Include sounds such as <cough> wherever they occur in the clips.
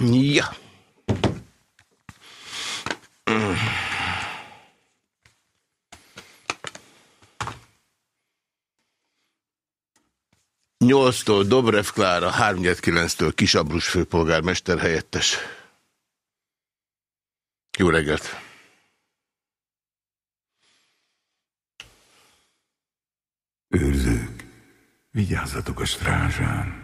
Ja. Nyolctól Dobrev Klára, 3-9-től Kisabrus főpolgármester helyettes. Jó reggelt! Őrzők, vigyázzatok a strázsán!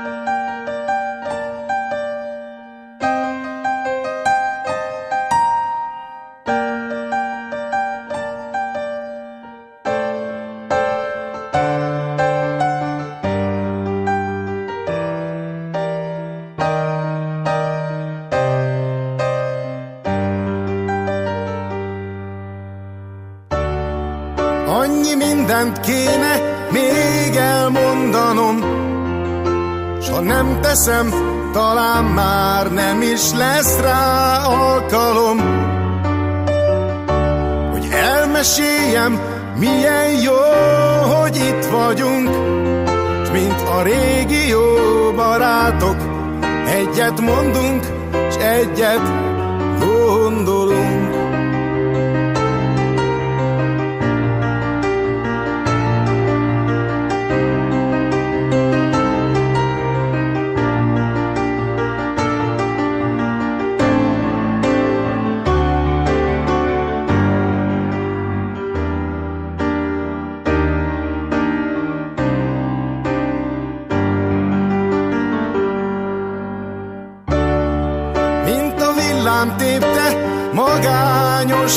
strázsán. teszem, talán már nem is lesz rá alkalom, hogy elmeséljem, milyen jó, hogy itt vagyunk, s mint a régi jó barátok, egyet mondunk, s egyet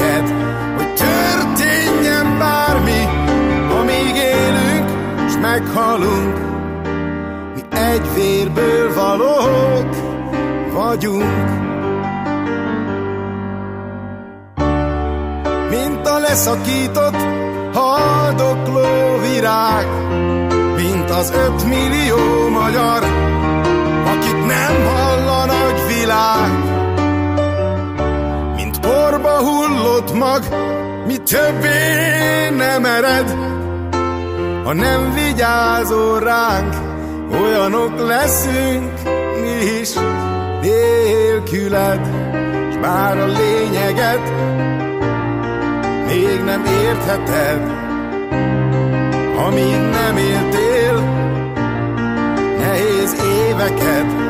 éveket, hogy történjen bármi, amíg élünk, és meghalunk. Mi egy vérből valók vagyunk. Mint a leszakított haldokló virág, mint az ötmillió magyar, hullott mag, mi többé nem ered, ha nem vigyázol ránk, olyanok leszünk mi is nélküled, s bár a lényeget még nem értheted, amíg nem éltél, nehéz éveket,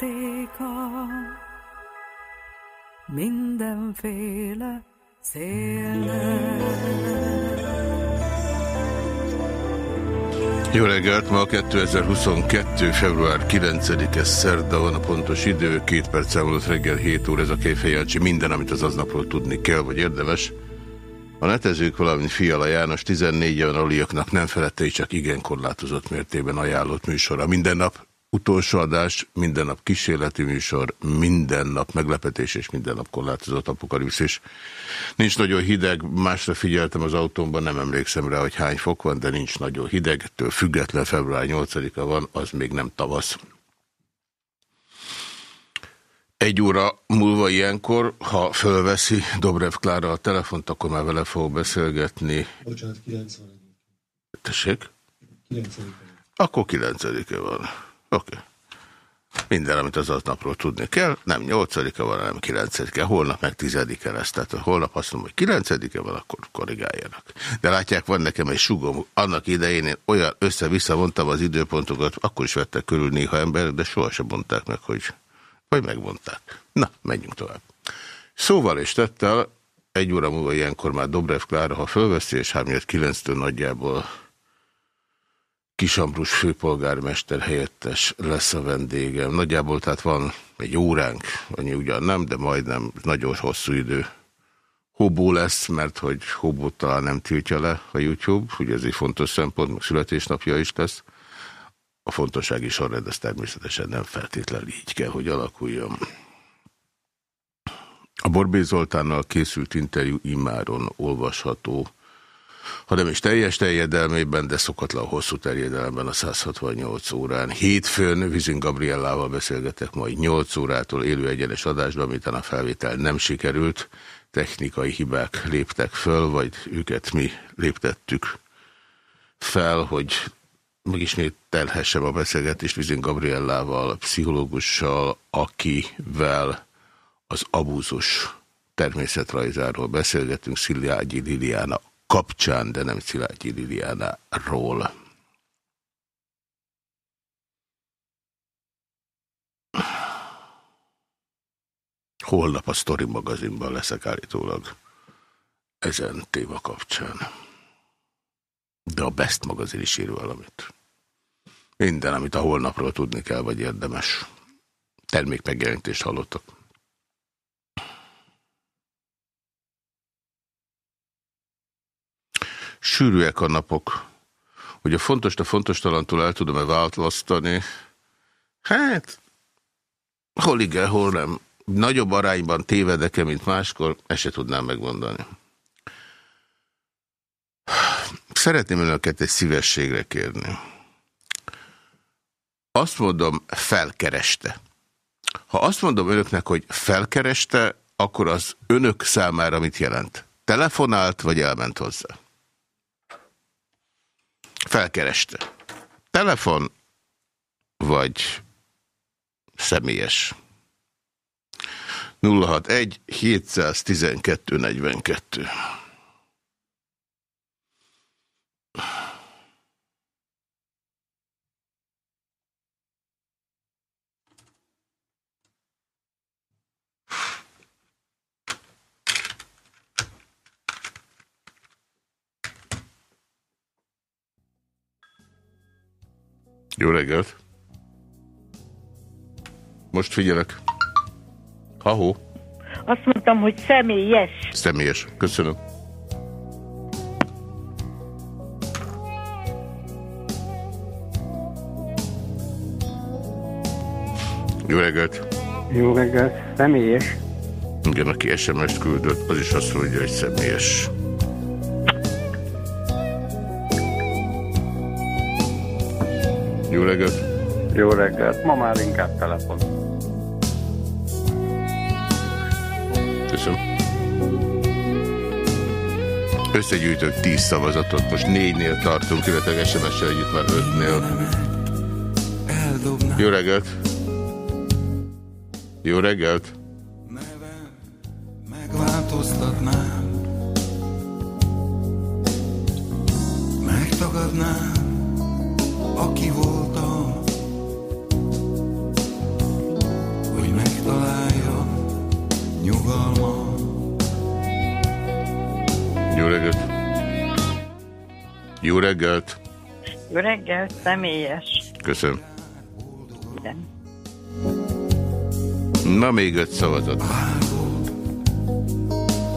Játéka mindenféle szélnek. Jó reggelt, ma 2022. február 9-e szerda van a pontos idő, két perc elmúlott reggel 7 óra, ez a Kéfejelcsi, minden, amit az aznapról tudni kell, vagy érdemes. A netezők, valamint Fiala János 14 éven aliaknak nem felette, csak igen korlátozott mértében ajánlott műsora. Minden nap utolsó adás, minden nap kísérleti műsor, minden nap meglepetés és minden nap korlátozott apokalipszis. Nincs nagyon hideg, másra figyeltem az autómban, nem emlékszem rá, hogy hány fok van, de nincs nagyon hideg, ettől független február 8-a van, az még nem tavasz. Egy óra múlva ilyenkor, ha fölveszi Dobrev Klára a telefont, akkor már vele fog beszélgetni. Bocsánat, 90 Tessék? 9 Akkor 9-e van. Oké. Okay. Minden, amit az napról tudni kell, nem 8-a van, hanem 9-e. Holnap meg 10-e lesz. Tehát holnap azt mondom, hogy 9-e van, akkor korrigáljanak. De látják, van nekem egy sugom. Annak idején én olyan össze-vissza az időpontokat, akkor is vettek körül néha ember, de sohasem mondták meg, hogy Vagy megmondták. Na, menjünk tovább. Szóval és tettel, egy óra múlva ilyenkor már Dobrev Klára, ha fölveszi, és 3-9-től nagyjából Kisambrus főpolgármester helyettes lesz a vendégem. Nagyjából tehát van egy óránk, annyi ugyan nem, de majdnem nagyon hosszú idő. Hobó lesz, mert hogy Hobót talán nem tiltja le a YouTube, ugye ez egy fontos szempont, meg születésnapja is lesz. A fontossági sorrend ez természetesen nem feltétlenül így kell, hogy alakuljon. A Borbé Zoltánnal készült interjú imáron olvasható ha nem is teljes terjedelmében, de szokatlan hosszú terjedelemben a 168 órán. Hétfőn Vizin Gabriellával beszélgetek majd 8 órától élő egyenes adásban, amit a felvétel nem sikerült. Technikai hibák léptek föl, vagy őket mi léptettük fel, hogy megismételhessem a beszélgetést Vizin Gabriellával, pszichológussal, akivel az abúzus természetrajzáról beszélgetünk, Sziliágyi Liliana kapcsán, de nem Szilágyi Liliánáról. Holnap a Story magazinban leszek állítólag ezen téma kapcsán. De a Best magazin is ír valamit. Minden, amit a holnapról tudni kell, vagy érdemes. Termék megjelentést hallottak. Sűrűek a napok. Hogy a fontos, a fontos talantól el tudom-e választani? Hát, hol igen, hol nem. Nagyobb arányban tévedek-e, mint máskor, ezt se tudnám megmondani. Szeretném önöket egy szívességre kérni. Azt mondom, felkereste. Ha azt mondom önöknek, hogy felkereste, akkor az önök számára mit jelent? Telefonált, vagy elment hozzá? Felkereste. Telefon vagy személyes. 061 712 42. Jó reggelt! Most figyelek. Ha-hó. Azt mondtam, hogy személyes. Személyes. Köszönöm. Jó reggelt! Jó reggelt! Személyes? Igen, aki SMS-t küldött, az is azt mondja, hogy személyes. Jó reggelt! Jó reggelt! Ma már inkább telefon. Köszönöm. Összegyűjtök 10 szavazatot, most négynél tartunk, illetve SMS-sel együtt már ötnél. Jó reggelt! Jó reggelt! Reggelt! Jó reggelt, személyes. Köszönöm. Igen. Na még öt szavazat.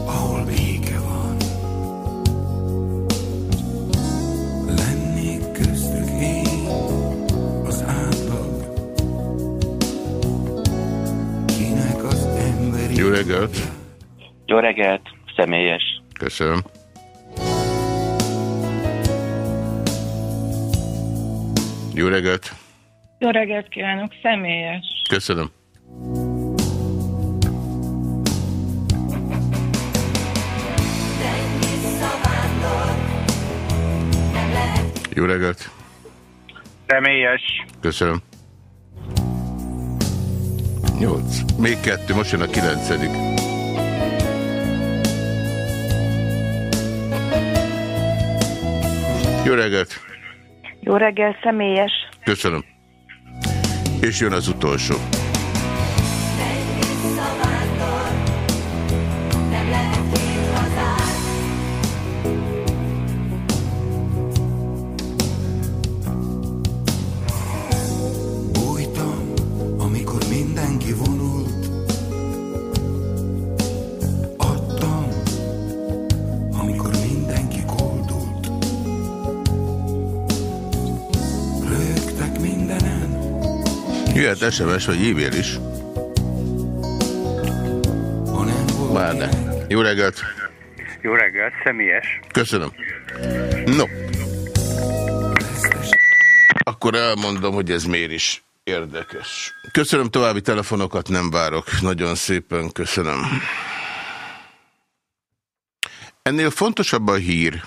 Ahol béke van Lennék köztük én Az átlag Kinek az emberi Jó reggelt! Jó reggelt, személyes. Köszönöm. Jó reggelt! Jó reggelt kívánok, személyes. Köszönöm. Jó reggelt! Személyes. Köszönöm. Nyolc. Még kettő, most jön a kilencedik. Jó reggelt! Jó reggel, személyes. Köszönöm. És jön az utolsó. Jöhet SMS vagy e-mail is. Már ne. Jó reggelt! Jó reggelt, személyes. Köszönöm. No. Akkor elmondom, hogy ez miért is érdekes. Köszönöm, további telefonokat nem várok. Nagyon szépen köszönöm. Ennél fontosabb a hír,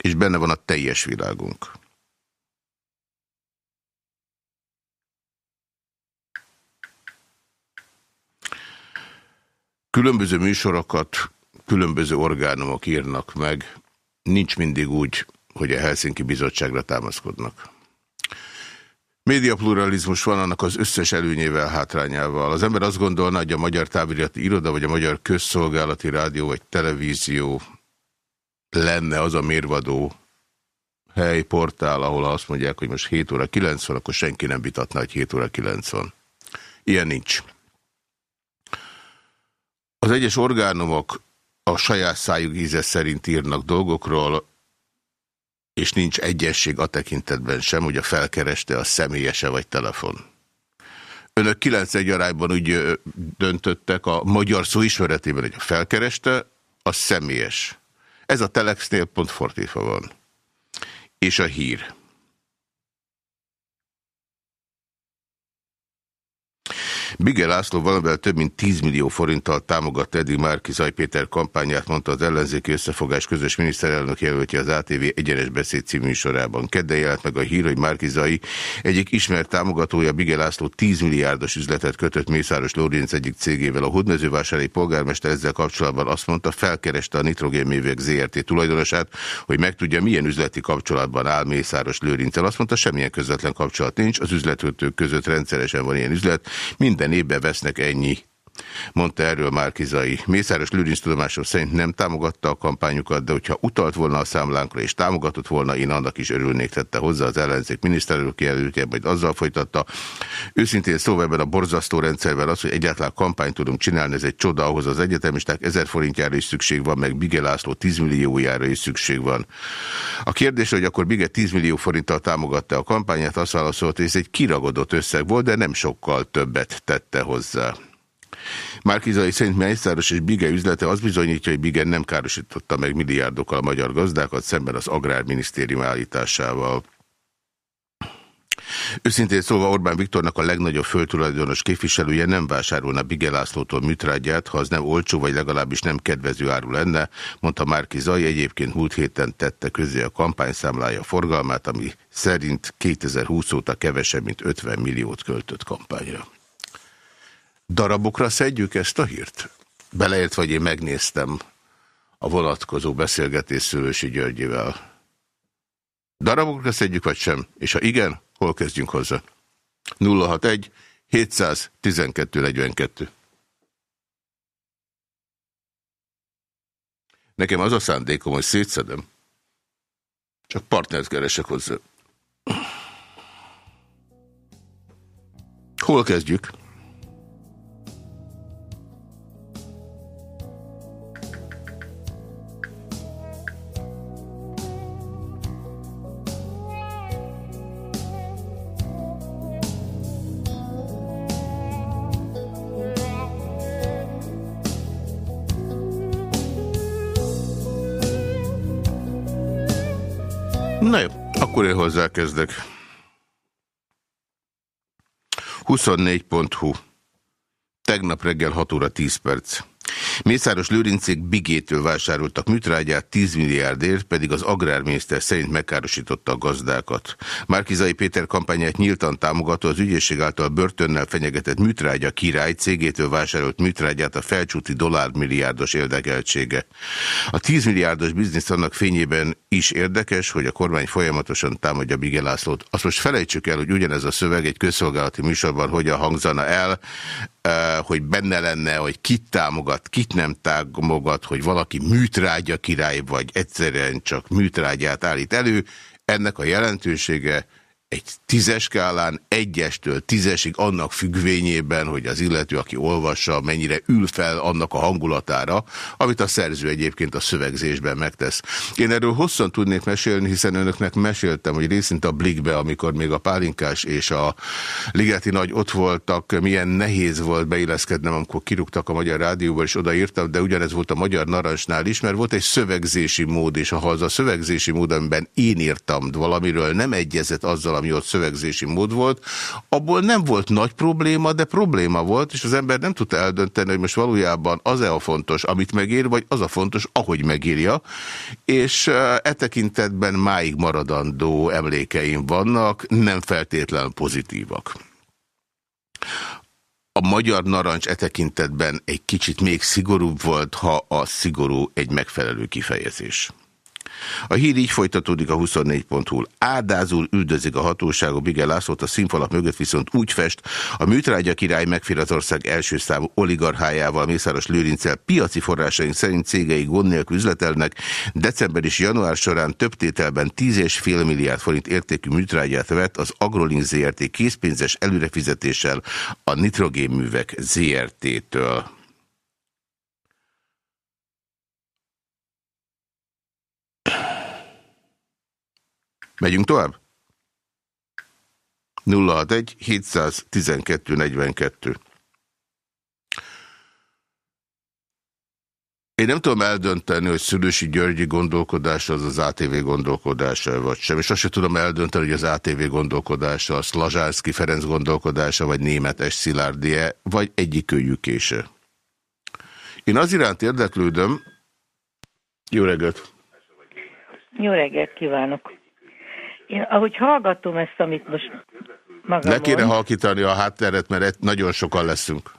és benne van a teljes világunk. Különböző műsorokat különböző orgánumok írnak meg, nincs mindig úgy, hogy a Helsinki Bizottságra támaszkodnak. Médiapluralizmus van annak az összes előnyével, hátrányával. Az ember azt gondolna, hogy a Magyar Távirati Iroda, vagy a Magyar Közszolgálati Rádió, vagy Televízió lenne az a mérvadó hely, portál, ahol azt mondják, hogy most 7 óra 90, akkor senki nem vitatná, hogy 7 óra 90. Ilyen nincs. Az egyes orgánumok a saját szájuk íze szerint írnak dolgokról, és nincs egyesség a tekintetben sem, hogy a felkereste a személyese vagy telefon. Önök 9-1 arányban úgy döntöttek a magyar szó ismeretében, hogy a felkereste, a személyes. Ez a telexnél pont fordítva van. És a hír. Bige László valamivel több mint 10 millió forinttal támogatta eddig Márki Zaj Péter kampányát, mondta az ellenzéki összefogás közös miniszterelnök jelöltje az ATV egyenes beszéd című sorában. Kedden jelent meg a hír, hogy Márki Zaj egyik ismert támogatója Bige László 10 milliárdos üzletet kötött Mészáros Lórinc egyik cégével. A hódmezővásári polgármester ezzel kapcsolatban azt mondta, felkereste a nitrogénművek ZRT tulajdonosát, hogy megtudja, milyen üzleti kapcsolatban áll Mészáros Lőrincel. Azt mondta, semmilyen közvetlen kapcsolat nincs, az üzletkötők között rendszeresen van ilyen üzlet, minden minden évben vesznek ennyi mondta erről Márkizai. Mészáros Lőrinc tudomásom szerint nem támogatta a kampányukat, de hogyha utalt volna a számlánkra és támogatott volna, én annak is örülnék, tette hozzá az ellenzék miniszterelnök jelöltje, majd azzal folytatta. Őszintén szóval ebben a borzasztó rendszerben az, hogy egyáltalán kampányt tudunk csinálni, ez egy csoda, ahhoz az egyetemisták ezer forintjára is szükség van, meg Bige László 10 milliójára is szükség van. A kérdés, hogy akkor Bige 10 millió forinttal támogatta a kampányát, azt válaszolt, hogy ez egy kiragadott összeg volt, de nem sokkal többet tette hozzá. Márkizai Szent Mészáros és Bige üzlete az bizonyítja, hogy Bige nem károsította meg milliárdokkal a magyar gazdákat szemben az Agrárminisztérium állításával. Őszintén szólva Orbán Viktornak a legnagyobb földtulajdonos képviselője nem vásárolna Bige Lászlótól műtrágyát, ha az nem olcsó, vagy legalábbis nem kedvező áru lenne, mondta Márki Zaj, egyébként múlt héten tette közé a kampányszámlája forgalmát, ami szerint 2020 óta kevesebb, mint 50 milliót költött kampányra. Darabokra szedjük ezt a hírt? Beleért, vagy én megnéztem a vonatkozó beszélgetés Szülősi Györgyével. Darabokra szedjük, vagy sem? És ha igen, hol kezdjünk hozzá? 061 712 42 Nekem az a szándékom, hogy szétszedem. Csak partnert keresek hozzá. Hol kezdjük? 061-712-42 akkor én hozzákezdek. 24.hu Tegnap reggel 6 óra 10 perc. Mészáros Lőrincék Bigétől vásároltak műtrágyát 10 milliárdért, pedig az agrárminiszter szerint megkárosította a gazdákat. Márkizai Péter kampányát nyíltan támogató az ügyészség által börtönnel fenyegetett műtrágya király cégétől vásárolt műtrágyát a felcsúti dollármilliárdos érdekeltsége. A 10 milliárdos biznisz annak fényében is érdekes, hogy a kormány folyamatosan támadja Bige Lászlót. Azt most felejtsük el, hogy ugyanez a szöveg egy közszolgálati műsorban hogyan hangzana el, hogy benne lenne, hogy kit támogat, kit nem támogat, hogy valaki műtrágya király, vagy egyszerűen csak műtrágyát állít elő. Ennek a jelentősége egy tízes skálán, egyestől tízesig annak függvényében, hogy az illető, aki olvassa, mennyire ül fel annak a hangulatára, amit a szerző egyébként a szövegzésben megtesz. Én erről hosszan tudnék mesélni, hiszen önöknek meséltem, hogy részint a Blikbe, amikor még a Pálinkás és a Ligeti Nagy ott voltak, milyen nehéz volt beilleszkednem, amikor kirúgtak a Magyar Rádióba, és odaírtam, de ugyanez volt a Magyar Narancsnál is, mert volt egy szövegzési mód, és ha az a szövegzési mód, amiben én írtam valamiről, nem egyezett azzal, ami ott szövegzési mód volt, abból nem volt nagy probléma, de probléma volt, és az ember nem tudta eldönteni, hogy most valójában az-e a fontos, amit megír, vagy az a fontos, ahogy megírja, és e tekintetben máig maradandó emlékeim vannak, nem feltétlenül pozitívak. A magyar narancs e tekintetben egy kicsit még szigorúbb volt, ha a szigorú egy megfelelő kifejezés. A hír így folytatódik a 24.hu. Ádázul üldözik a hatóságok Bigel Lászlót, a színfalak mögött viszont úgy fest, a műtrágya király megfér az ország első számú oligarchájával, Mészáros Lőrincel piaci forrásaink szerint cégei gond nélkül üzletelnek. December és január során több tételben 10,5 milliárd forint értékű műtrágyát vett az Agrolink ZRT készpénzes előrefizetéssel a nitrogénművek ZRT-től. Megyünk tovább? 061 712 42. Én nem tudom eldönteni, hogy Szülősi Györgyi gondolkodása az az ATV gondolkodása, vagy sem. És azt sem tudom eldönteni, hogy az ATV gondolkodása, az Lazsánszki Ferenc gondolkodása, vagy németes Szilárdie, vagy egyik kölyükése. Én az iránt érdeklődöm. Jó reggelt! Jó reggelt kívánok! Én, ahogy hallgatom ezt, amit most magam Le kéne halkítani a hátteret, mert nagyon sokan leszünk.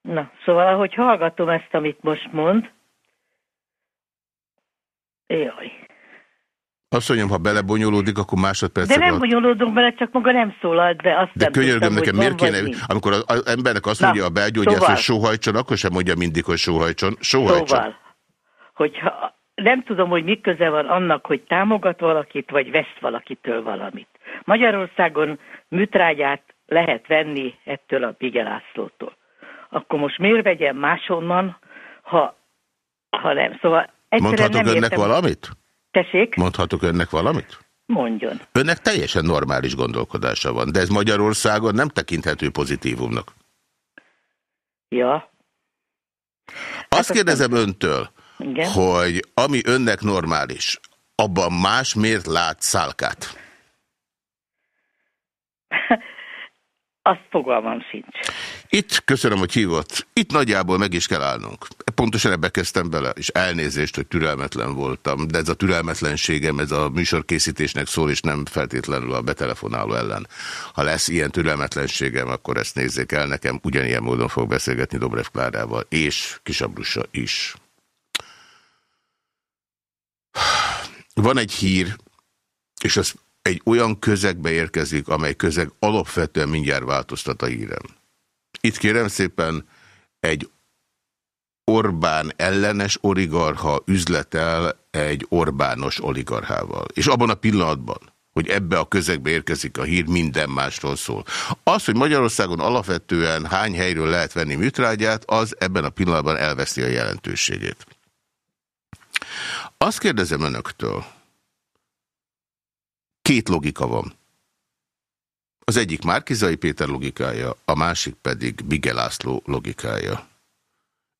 Na, szóval ahogy hallgatom ezt, amit most mond, jaj. Azt mondjam, ha belebonyolódik, akkor másodperc. De nem bonyolódunk bele, csak maga nem szólalt be. Azt De könyörgöm nekem, miért kéne, amikor az embernek azt mondja Na, a belgyógyász, szóval. hogy sóhajtson, akkor sem mondja mindig, hogy sóhajtson. Sóhajtson. Szóval, hogyha nem tudom, hogy mi köze van annak, hogy támogat valakit, vagy vesz valakitől valamit. Magyarországon műtrágyát lehet venni ettől a Bigelászlótól. Akkor most miért vegyem máshonnan, ha, ha nem? Szóval Mondhatok nem önnek értem. valamit? Tessék? Mondhatok önnek valamit? Mondjon. Önnek teljesen normális gondolkodása van, de ez Magyarországon nem tekinthető pozitívumnak. Ja. Azt hát kérdezem öntől, igen. hogy ami önnek normális, abban más miért lát szálkát? <laughs> Azt fogalmam sincs. Itt, köszönöm, hogy hívott, itt nagyjából meg is kell állnunk. Pontosan ebbe kezdtem bele, és elnézést, hogy türelmetlen voltam, de ez a türelmetlenségem, ez a műsorkészítésnek szól, és nem feltétlenül a betelefonáló ellen. Ha lesz ilyen türelmetlenségem, akkor ezt nézzék el nekem, ugyanilyen módon fog beszélgetni Dobrev Klárával, és Kisabrusa is. Van egy hír, és az egy olyan közegbe érkezik, amely közeg alapvetően mindjárt változtat a hírem. Itt kérem szépen egy Orbán ellenes oligarha üzletel egy Orbános oligarchával. És abban a pillanatban, hogy ebbe a közegbe érkezik a hír, minden másról szól. Az, hogy Magyarországon alapvetően hány helyről lehet venni műtrágyát, az ebben a pillanatban elveszi a jelentőségét. Azt kérdezem önöktől, két logika van. Az egyik Márkizai Péter logikája, a másik pedig Bigelászló logikája.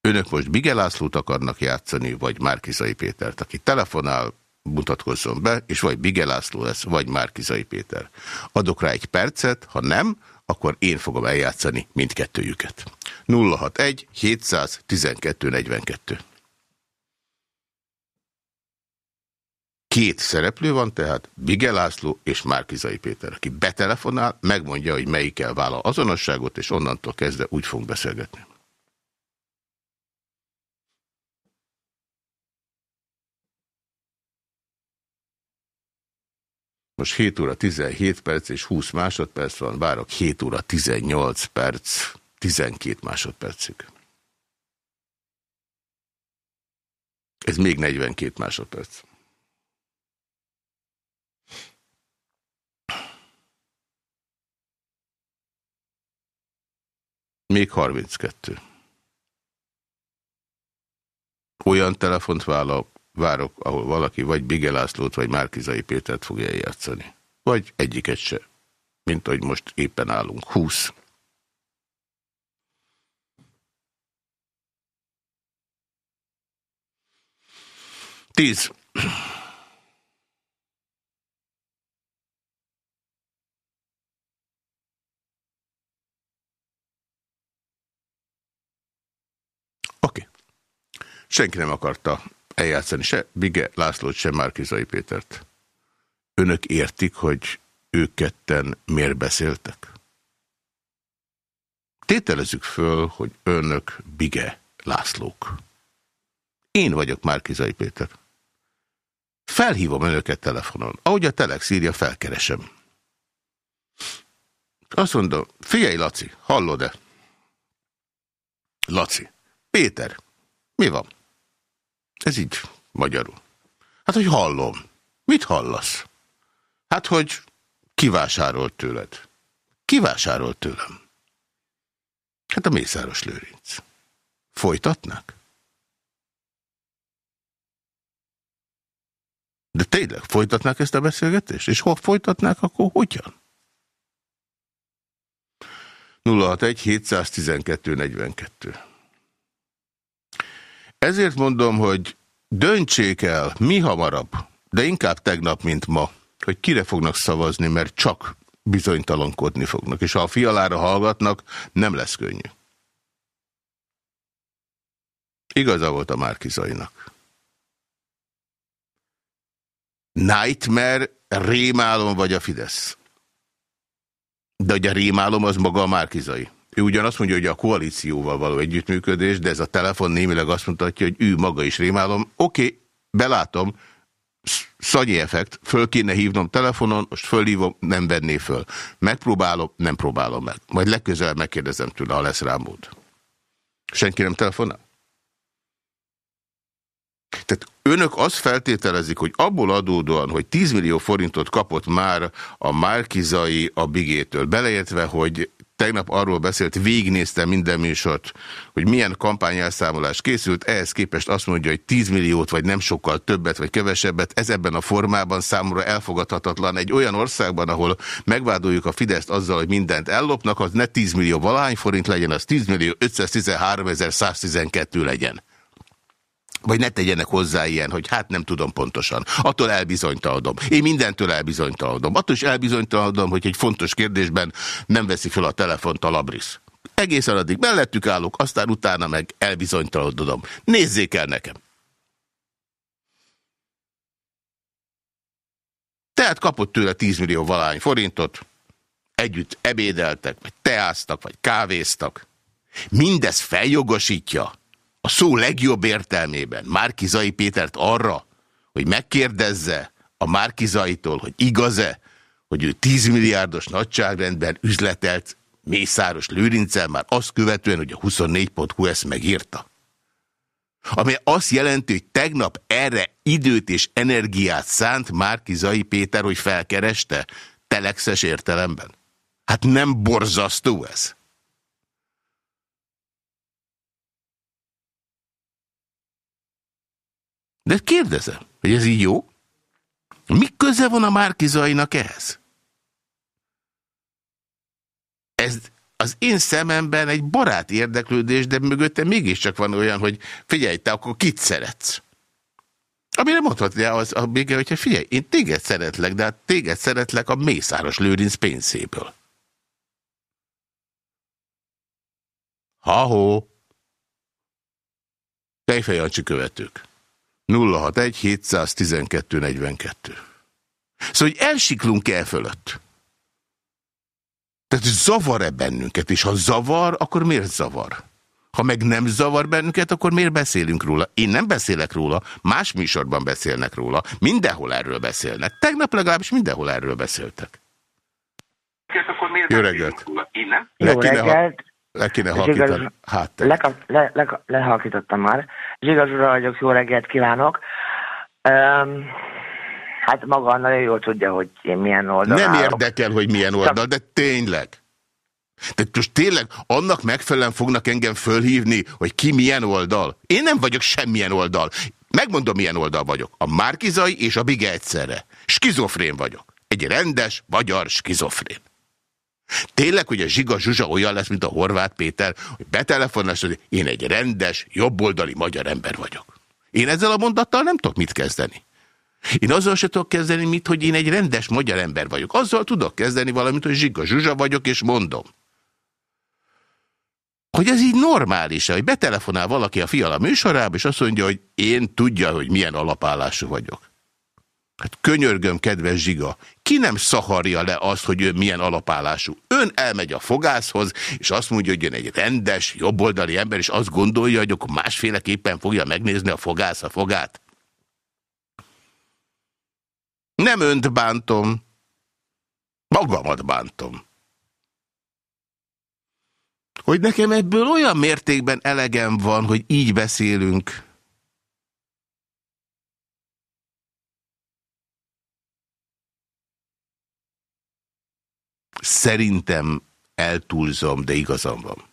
Önök most Bigelászlót akarnak játszani, vagy Márkizai Pétert, aki telefonál, mutatkozzon be, és vagy Bigelászló lesz, vagy Márkizai Péter. Adok rá egy percet, ha nem, akkor én fogom eljátszani mindkettőjüket. 061 712 42 Két szereplő van, tehát Bige László és Márkizai Péter, aki betelefonál, megmondja, hogy melyikkel vállal azonosságot, és onnantól kezdve úgy fogunk beszélgetni. Most 7 óra 17 perc és 20 másodperc van, várok 7 óra 18 perc, 12 másodpercig. Ez még 42 másodperc. Még 32. Olyan telefont vállal, várok, ahol valaki vagy Bigelászlót, vagy Márkizai Pétert fogja eljátszani. Vagy egyiket se. Mint hogy most éppen állunk. 20. Tíz. Senki nem akarta eljátszani se Bige Lászlót, se Márkizai Pétert. Önök értik, hogy ők ketten miért beszéltek? Tételezzük föl, hogy önök Bige Lászlók. Én vagyok Márkizai Péter. Felhívom önöket telefonon. Ahogy a Telex írja, felkeresem. Azt mondom, figyelj Laci, hallod-e? Laci, Péter, mi van? Ez így magyarul. Hát, hogy hallom. Mit hallasz? Hát, hogy kivásárolt tőled. Kivásárolt tőlem. Hát a Mészáros Lőrinc. Folytatnak? De tényleg folytatnák ezt a beszélgetést? És ha folytatnák, akkor hogyan? 061 712 42. Ezért mondom, hogy döntsék el mi hamarabb, de inkább tegnap, mint ma, hogy kire fognak szavazni, mert csak bizonytalankodni fognak. És ha a fialára hallgatnak, nem lesz könnyű. Igaza volt a Márkizainak. Nightmare, rémálom vagy a Fidesz. De hogy a rémálom az maga a Márkizai. Ő ugyan azt mondja, hogy a koalícióval való együttműködés, de ez a telefon némileg azt mutatja, hogy ő maga is rémálom. Oké, okay, belátom, szagyi effekt, föl kéne hívnom telefonon, most fölhívom, nem venné föl. Megpróbálom, nem próbálom meg. Majd legközelebb megkérdezem tőle, ha lesz rám mód. Senki nem telefonál? Tehát önök azt feltételezik, hogy abból adódóan, hogy 10 millió forintot kapott már a Márkizai a Bigétől, beleértve, hogy tegnap arról beszélt, végignéztem minden műsort, hogy milyen kampányelszámolás készült, ehhez képest azt mondja, hogy 10 milliót, vagy nem sokkal többet, vagy kevesebbet, ez ebben a formában számomra elfogadhatatlan. Egy olyan országban, ahol megvádoljuk a Fideszt azzal, hogy mindent ellopnak, az ne 10 millió valány forint legyen, az 10 millió 513 112 legyen. Vagy ne tegyenek hozzá ilyen, hogy hát nem tudom pontosan. Attól elbizonytalanodom. Én mindentől elbizonytalanodom. Attól is elbizonytalanodom, hogy egy fontos kérdésben nem veszi fel a telefont a Labrisz. Egészen addig mellettük állok, aztán utána meg elbizonytalanodom. Nézzék el nekem. Tehát kapott tőle 10 millió valány forintot, együtt ebédeltek, vagy teáztak, vagy kávéztak. Mindez feljogosítja a szó legjobb értelmében Márkizai Pétert arra, hogy megkérdezze a Márkizaitól, hogy igaz-e, hogy ő 10 milliárdos nagyságrendben üzletelt Mészáros Lőrincel már azt követően, hogy a 24.hu ezt megírta. Ami azt jelenti, hogy tegnap erre időt és energiát szánt Márkizai Péter, hogy felkereste telexes értelemben. Hát nem borzasztó ez? De kérdezem, hogy ez így jó? Mi köze van a Márkizainak ehhez? Ez az én szememben egy barát érdeklődés, de mögötte mégiscsak van olyan, hogy figyelj, te akkor kit szeretsz? Amire mondhatja az a bége, hogyha figyelj, én téged szeretlek, de hát téged szeretlek a Mészáros Lőrinc pénzéből. Ha-ho! Tejfejancsi követők. 061 712 42. Szóval, hogy elsiklunk el fölött. Tehát zavar-e bennünket, és ha zavar, akkor miért zavar? Ha meg nem zavar bennünket, akkor miért beszélünk róla? Én nem beszélek róla, más műsorban beszélnek róla, mindenhol erről beszélnek. Tegnap legalábbis mindenhol erről beszéltek. Jó reggelt! Jó reggelt! Le kéne halkítani. Hát. Le, le, le, lehalkítottam már. Zsigaz ura vagyok, jó reggelt kívánok. Um, hát maga nagyon jól tudja, hogy én milyen oldal Nem állok. érdekel, hogy milyen oldal, de tényleg. Tehát most tényleg annak megfelelően fognak engem fölhívni, hogy ki milyen oldal? Én nem vagyok semmilyen oldal. Megmondom, milyen oldal vagyok. A Márkizai és a Bige egyszerre. Skizofrén vagyok. Egy rendes, magyar skizofrén. Tényleg, hogy a Zsiga Zsuzsa olyan lesz, mint a Horváth Péter, hogy betelefonálsz, hogy én egy rendes, jobboldali magyar ember vagyok. Én ezzel a mondattal nem tudok mit kezdeni. Én azzal se tudok kezdeni, mit, hogy én egy rendes magyar ember vagyok. Azzal tudok kezdeni valamit, hogy Zsiga Zsuzsa vagyok, és mondom. Hogy ez így normális, hogy betelefonál valaki a fiala műsorába, és azt mondja, hogy én tudja, hogy milyen alapállású vagyok. Hát könyörgöm, kedves Zsiga, ki nem szaharja le azt, hogy ő milyen alapállású? Ön elmegy a fogászhoz, és azt mondja, hogy ön egy rendes, jobboldali ember, és azt gondolja, hogy akkor másféleképpen fogja megnézni a fogász a fogát. Nem önt bántom, magamat bántom. Hogy nekem ebből olyan mértékben elegem van, hogy így beszélünk, Szerintem eltúlzom, de igazam van.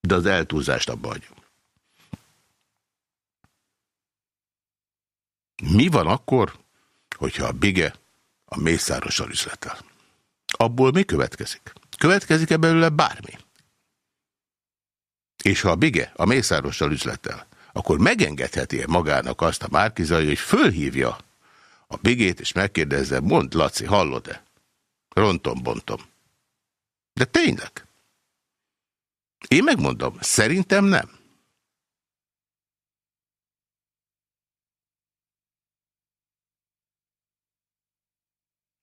De az eltúlzást abba hagyom. Mi van akkor, hogyha a bige a mészárossal üzletel? Abból mi következik? Következik-e belőle bármi? És ha a bige a mészárossal üzletel, akkor megengedheti -e magának azt a márkizai, hogy fölhívja a bigét, és megkérdezze, mond Laci, hallod-e? Rontom-bontom. De tényleg. Én megmondom, szerintem nem.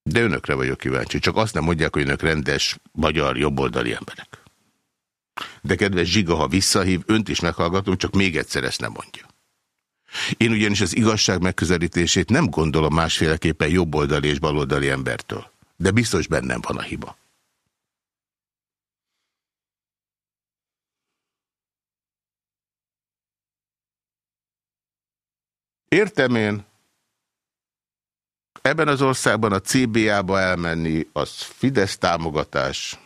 De önökre vagyok kíváncsi, csak azt nem mondják, hogy önök rendes, magyar, jobboldali emberek. De kedves Zsiga, ha visszahív, önt is meghallgatom, csak még egyszer ezt nem mondja. Én ugyanis az igazság megközelítését nem gondolom másféleképpen jobboldali és baloldali embertől. De biztos bennem van a hiba. Értem én, ebben az országban a CBA-ba elmenni, az Fidesz támogatás.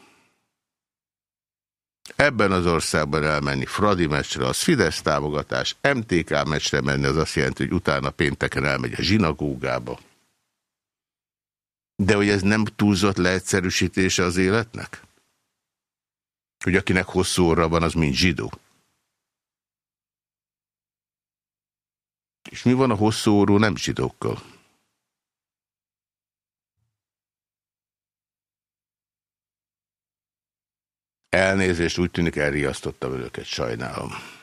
Ebben az országban elmenni Fradi meccsre, az Fidesz támogatás. MTK meccsre menni, az azt jelenti, hogy utána pénteken elmegy a zsinagógába. De hogy ez nem túlzott leegyszerűsítése az életnek? Hogy akinek hosszú óra van, az mind zsidó. És mi van a hosszú óró nem zsidókkal? Elnézést, úgy tűnik elriasztottam önöket, sajnálom.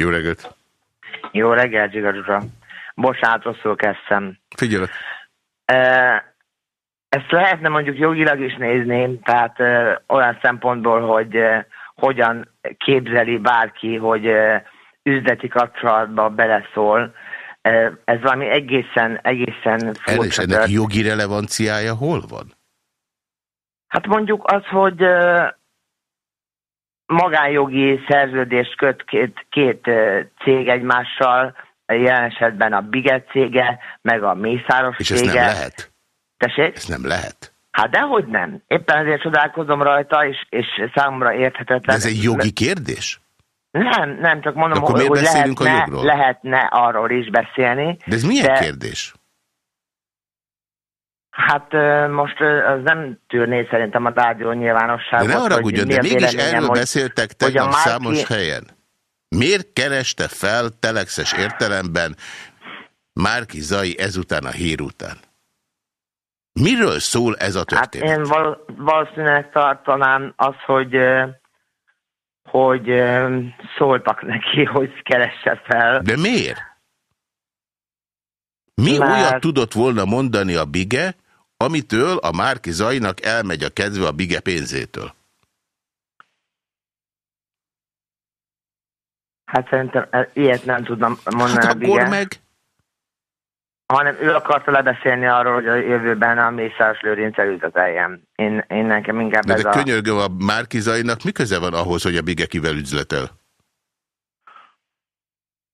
Jó reggelt! Jó reggelt, Zsigarzsa. Bocsánat, rosszul kezdtem. Figyelek. Ezt lehetne mondjuk jogilag is nézni, tehát olyan szempontból, hogy hogyan képzeli bárki, hogy üzleti kapcsolatba beleszól. Ez valami egészen, egészen furcsa. És ennek jogi relevanciája hol van? Hát mondjuk az, hogy magánjogi szerződést köt két, két cég egymással, jelen esetben a Biget cége, meg a Mészáros És cége. És ez nem lehet? Tessék? Ez nem lehet. Hát dehogy nem. Éppen ezért csodálkozom rajta, és, és számomra érthetetlen. De ez egy jogi kérdés? Nem, nem, csak mondom, hogy lehetne, lehetne arról is beszélni. De ez milyen de... kérdés? Hát most az nem tűrné szerintem a tárgyaló nyilvánosságot. De ne haragudjon, de mégis erről hogy, beszéltek tegnap Márki... számos helyen. Miért kereste fel telexes értelemben Márki Zai ezután a hír után? Miről szól ez a történet? Hát én val valószínűleg tartanám az, hogy hogy szóltak neki, <laughs> hogy keresse fel. De miért? Mi Mert... olyat tudott volna mondani a Bige, amitől a Márki Zajnak elmegy a kedve a Bige pénzétől? Hát szerintem ilyet nem tudom mondani hát a Bige. meg? hanem ő akarta lebeszélni arról, hogy a jövőben a Mészáros Lőrinc elüzeteljen. Én, én nekem inkább de ez de a... könyörgöm, a Márkizainak mi köze van ahhoz, hogy a Bigekivel üzletel?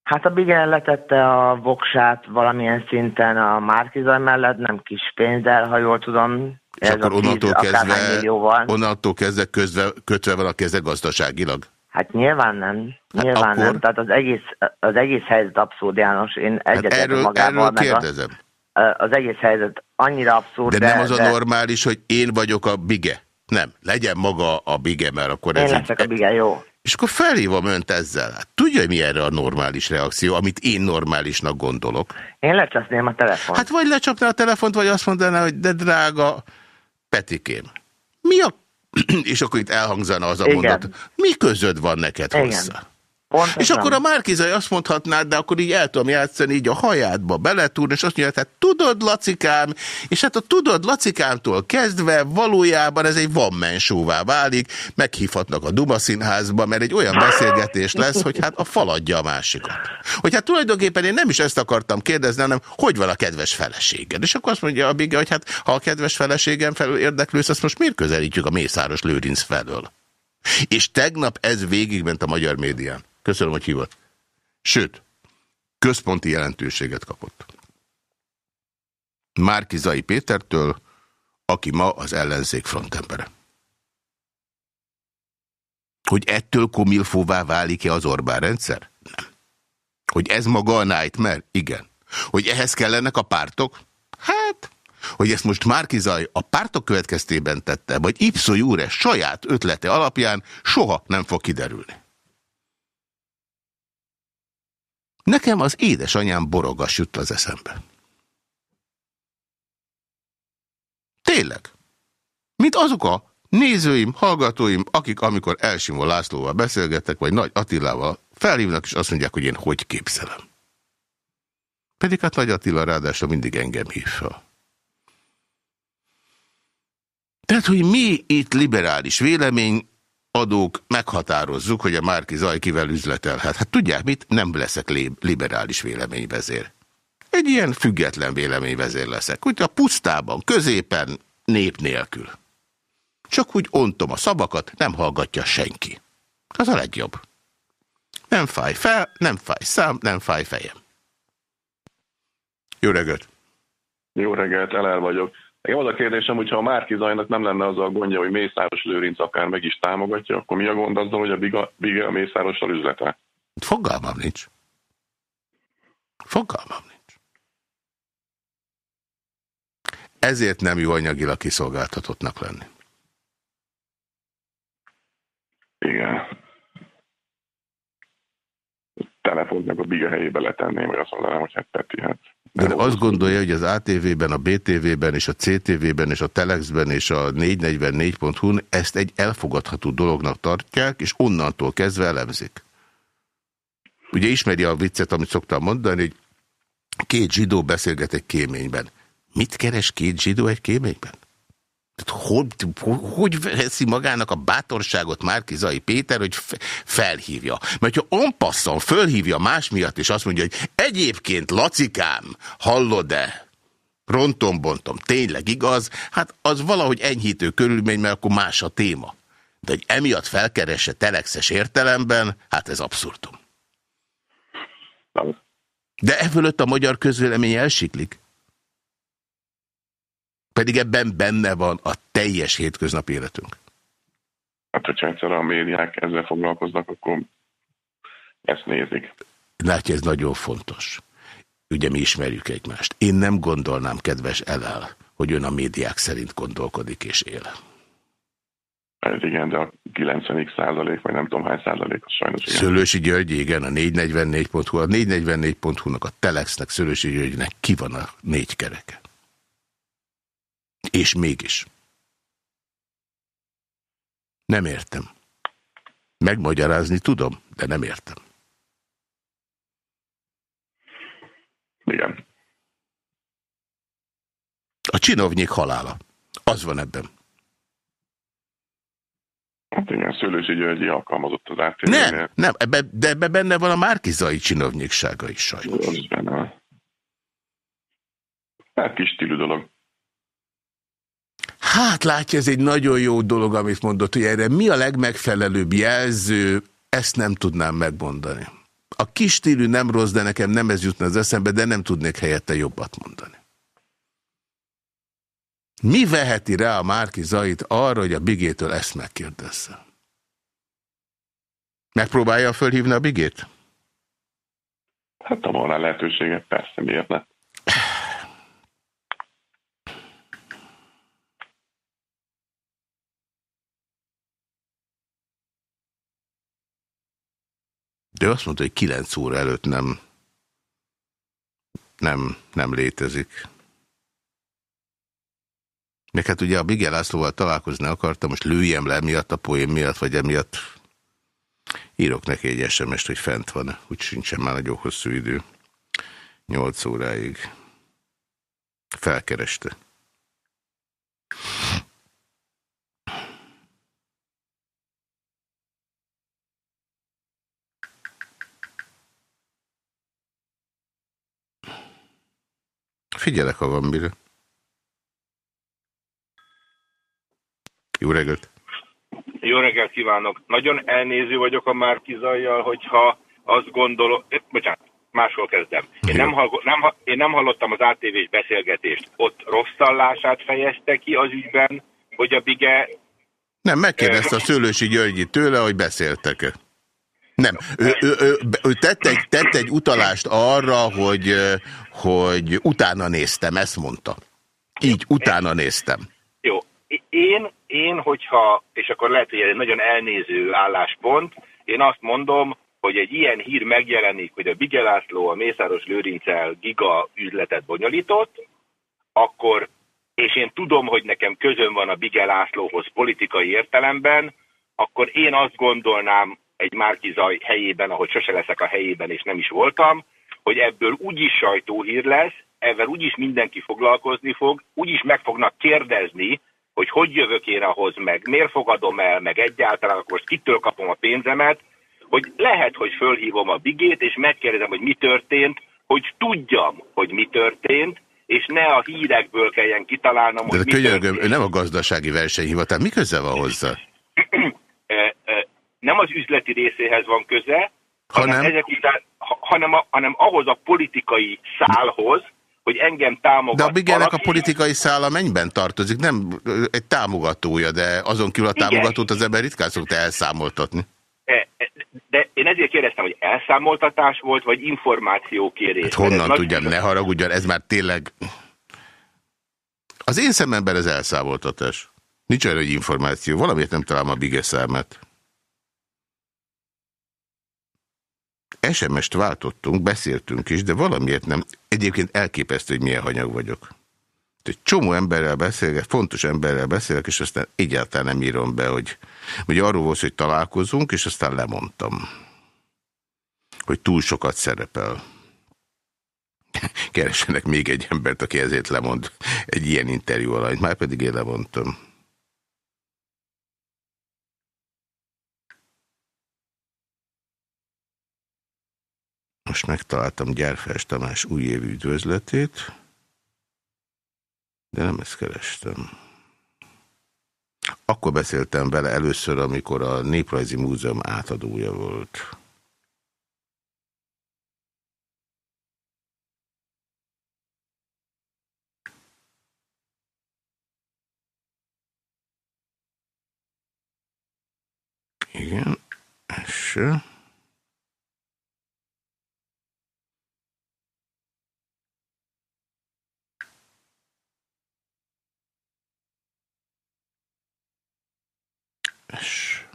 Hát a Bigel letette a voksát valamilyen szinten a Márkizaj mellett, nem kis pénzzel, ha jól tudom. És akkor a tíz, onnantól akárhány kezdve, onnantól kezdve közve, kötve van a keze gazdaságilag? Hát nyilván nem. Hát Nyilván akkor- nem. Tehát az egész, az egész helyzet abszurd, János. Én Hát egyetértek erről, magával. erről meg a- kérdezem. az egész helyzet annyira abszurd, De nem az a normális, hogy én vagyok a Bige. Nem, legyen maga a Bige, mert akkor Én ez leszek a Bigel, jó. És akkor felhívom önt ezzel. Hát tudja, hogy mi erre a normális reakció, amit én normálisnak gondolok. Én lecseszném a telefon. Hát vagy lecsapná a telefont, vagy azt mondaná, hogy de drága Petikém, mi a... <clears throat> És akkor itt elhangzana az a Igen. mondat, mi közöd van neked Igen. hozzá? Pontosan. És akkor a Márkizai azt mondhatnád, de akkor így el tudom játszani, így a hajádba beletúrni, és azt mondja, hát tudod, Lacikám, és hát a tudod, Lacikámtól kezdve valójában ez egy show-vá válik, meghívhatnak a Duma színházba, mert egy olyan beszélgetés lesz, hogy hát a faladja a másikat. Hogy hát tulajdonképpen én nem is ezt akartam kérdezni, hanem hogy van a kedves feleséged? És akkor azt mondja a Bige, hogy hát ha a kedves feleségem felől érdeklősz, azt most miért közelítjük a Mészáros Lőrinc felől? És tegnap ez végigment a magyar médián. Köszönöm, hogy hívott. Sőt, központi jelentőséget kapott. Márkizai Pétertől, aki ma az ellenzék frontembere. Hogy ettől komilfóvá válik-e az Orbán rendszer? Nem. Hogy ez maga a nightmare? Igen. Hogy ehhez kellenek a pártok? Hát, hogy ezt most Márkizaj a pártok következtében tette, vagy ipso jure saját ötlete alapján soha nem fog kiderülni. Nekem az édesanyám borogas jut az eszembe. Tényleg. Mint azok a nézőim, hallgatóim, akik amikor Elsimó Lászlóval beszélgettek, vagy Nagy Attilával felhívnak, és azt mondják, hogy én hogy képzelem. Pedig hát Nagy Attila ráadásul mindig engem hív fel. Tehát, hogy mi itt liberális vélemény adók meghatározzuk, hogy a Márki Zaj kivel üzletelhet. Hát tudják mit? Nem leszek liberális véleményvezér. Egy ilyen független véleményvezér leszek. Úgy a pusztában, középen, nép nélkül. Csak úgy ontom a szavakat, nem hallgatja senki. Az a legjobb. Nem fáj fel, nem fáj szám, nem fáj fejem. Jó reggelt! Jó reggelt, Elel vagyok. Nekem az a kérdésem, hogyha a Márki Zajnak nem lenne az a gondja, hogy Mészáros Lőrinc akár meg is támogatja, akkor mi a gond azzal, hogy a Biga, Biga a Mészárossal üzletel? Fogalmam nincs. Fogalmam nincs. Ezért nem jó anyagilag kiszolgáltatottnak lenni. Igen. Telefont meg a Biga helyébe letenném, vagy azt mondanám, hogy hát Peti, hát De azt gondolja, hogy az ATV-ben, a BTV-ben és a CTV-ben és a Telexben és a 444.hu-n ezt egy elfogadható dolognak tartják, és onnantól kezdve elemzik. Ugye ismeri a viccet, amit szoktam mondani, hogy két zsidó beszélget egy kéményben. Mit keres két zsidó egy kéményben? Hogy, hogy veszi magának a bátorságot Márkizai Péter, hogy fe- felhívja? Mert ha onpasszon fölhívja más miatt, és azt mondja, hogy egyébként Lacikám, hallod-e? Rontom-bontom, tényleg igaz? Hát az valahogy enyhítő körülmény, mert akkor más a téma. De hogy emiatt felkeresse telexes értelemben, hát ez abszurdum. De e fölött a magyar közvélemény elsiklik. Pedig ebben benne van a teljes hétköznapi életünk. Hát, hogyha egyszer a médiák ezzel foglalkoznak, akkor ezt nézik. Látja, ez nagyon fontos. Ugye mi ismerjük egymást. Én nem gondolnám, kedves Elel, hogy ön a médiák szerint gondolkodik és él. Ez igen, de a 90 százalék, vagy nem tudom hány százalék, az sajnos igen. Szőlősi György, igen, a 444.hu, a 444.hu-nak, a Telexnek, Szőlősi Györgynek ki van a négy kereke. És mégis. Nem értem. Megmagyarázni tudom, de nem értem. Igen. A csinovnyék halála. Az van ebben. Hát igen, Szőlősi Györgyi alkalmazott az átv Nem, nem, ebbe, de ebbe benne van a márkizai csinovnyéksága is sajnos. Hát kis stílű dolog. Hát látja, ez egy nagyon jó dolog, amit mondott, hogy erre mi a legmegfelelőbb jelző, ezt nem tudnám megmondani. A kis stílű nem rossz, de nekem nem ez jutna az eszembe, de nem tudnék helyette jobbat mondani. Mi veheti rá a Márki Zait arra, hogy a Bigétől ezt megkérdezze? Megpróbálja fölhívni a Bigét? Hát ha van rá lehetősége, persze, miért ne? <sighs> De azt mondta, hogy 9 óra előtt nem, nem, nem létezik. Meg hát ugye a Bigel Lászlóval találkozni akartam, most lőjem le miatt a poém miatt, vagy emiatt írok neki egy SMS-t, hogy fent van, úgy sincsen már nagyon hosszú idő. 8 óráig. Felkereste. Figyelek, ha van mire. Jó reggelt! Jó reggelt kívánok! Nagyon elnéző vagyok a Márkizajjal, hogyha azt gondolom... Bocsánat, máshol kezdem. Én nem, hall, nem, én nem hallottam az ATV-s beszélgetést. Ott rossz szallását fejezte ki az ügyben, hogy a Bige... Nem, megkérdezte a Szőlősi Györgyi tőle, hogy beszéltek-e. Nem, ő, ő, ő, ő tett, egy, tett egy utalást arra, hogy, hogy utána néztem, ezt mondta. Így, utána néztem. Jó, én, én, hogyha, és akkor lehet, hogy egy nagyon elnéző álláspont, én azt mondom, hogy egy ilyen hír megjelenik, hogy a Bigelászló a Mészáros Lőrincel giga üzletet bonyolított, akkor, és én tudom, hogy nekem közön van a Bigelászlóhoz politikai értelemben, akkor én azt gondolnám, egy Márkizaj helyében, ahogy sose leszek a helyében, és nem is voltam, hogy ebből úgyis sajtóhír lesz, ezzel úgyis mindenki foglalkozni fog, úgyis meg fognak kérdezni, hogy hogy jövök én ahhoz meg, miért fogadom el, meg egyáltalán akkor most kitől kapom a pénzemet, hogy lehet, hogy fölhívom a bigét, és megkérdezem, hogy mi történt, hogy tudjam, hogy mi történt, és ne a hírekből kelljen kitalálnom, De hogy könyörgöm, ő nem a gazdasági versenyhivatal, mi köze van hozzá? <clears throat> nem az üzleti részéhez van köze, hanem, hanem, ezek után, hanem, a, hanem ahhoz a politikai szálhoz, hogy engem támogat De a Bigelnek a politikai szála mennyiben tartozik? Nem egy támogatója, de azon kívül a támogatót az ember ritkán szokta elszámoltatni. E, e, de én ezért kérdeztem, hogy elszámoltatás volt, vagy információkérés. Hát honnan tudjam, ne haragudjon, ez már tényleg... Az én szememben ez elszámoltatás. Nincs olyan, hogy információ. Valamiért nem találom a Bige számát. SMS-t váltottunk, beszéltünk is, de valamiért nem. Egyébként elképesztő, hogy milyen hanyag vagyok. Egy csomó emberrel beszélek, fontos emberrel beszélek, és aztán egyáltalán nem írom be, hogy, hogy arról volt, hogy találkozunk, és aztán lemondtam. Hogy túl sokat szerepel. Keresenek még egy embert, aki ezért lemond egy ilyen interjú alatt. Már pedig én lemondtam. Most megtaláltam Gyárfás Tamás újévi üdvözletét, de nem ezt kerestem. Akkor beszéltem vele először, amikor a Néprajzi Múzeum átadója volt. Igen, ez és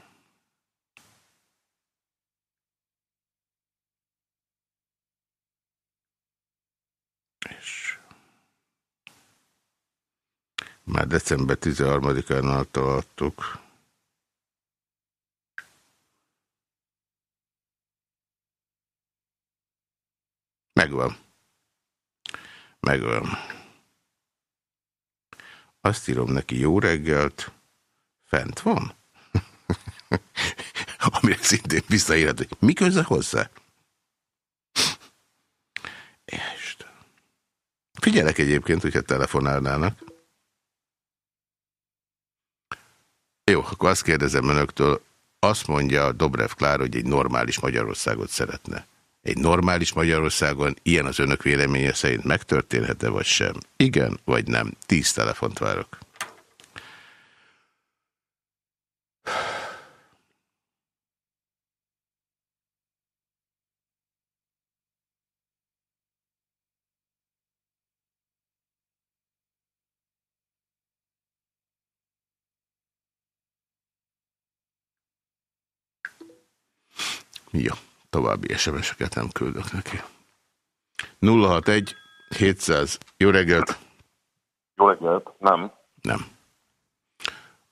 már december 13-án találtuk. Megvan. Megvan. Azt írom neki jó reggelt. Fent van? <laughs> Amire szintén visszaírhat, hogy mi köze hozzá? Isten. Figyelek egyébként, hogyha telefonálnának. Jó, akkor azt kérdezem önöktől, azt mondja Dobrev Klára, hogy egy normális Magyarországot szeretne. Egy normális Magyarországon ilyen az önök véleménye szerint megtörténhet-e vagy sem? Igen vagy nem? Tíz telefont várok. Jó, további SMS-eket nem küldök neki. 061 700. Jó reggelt! Jó reggelt, nem. Nem.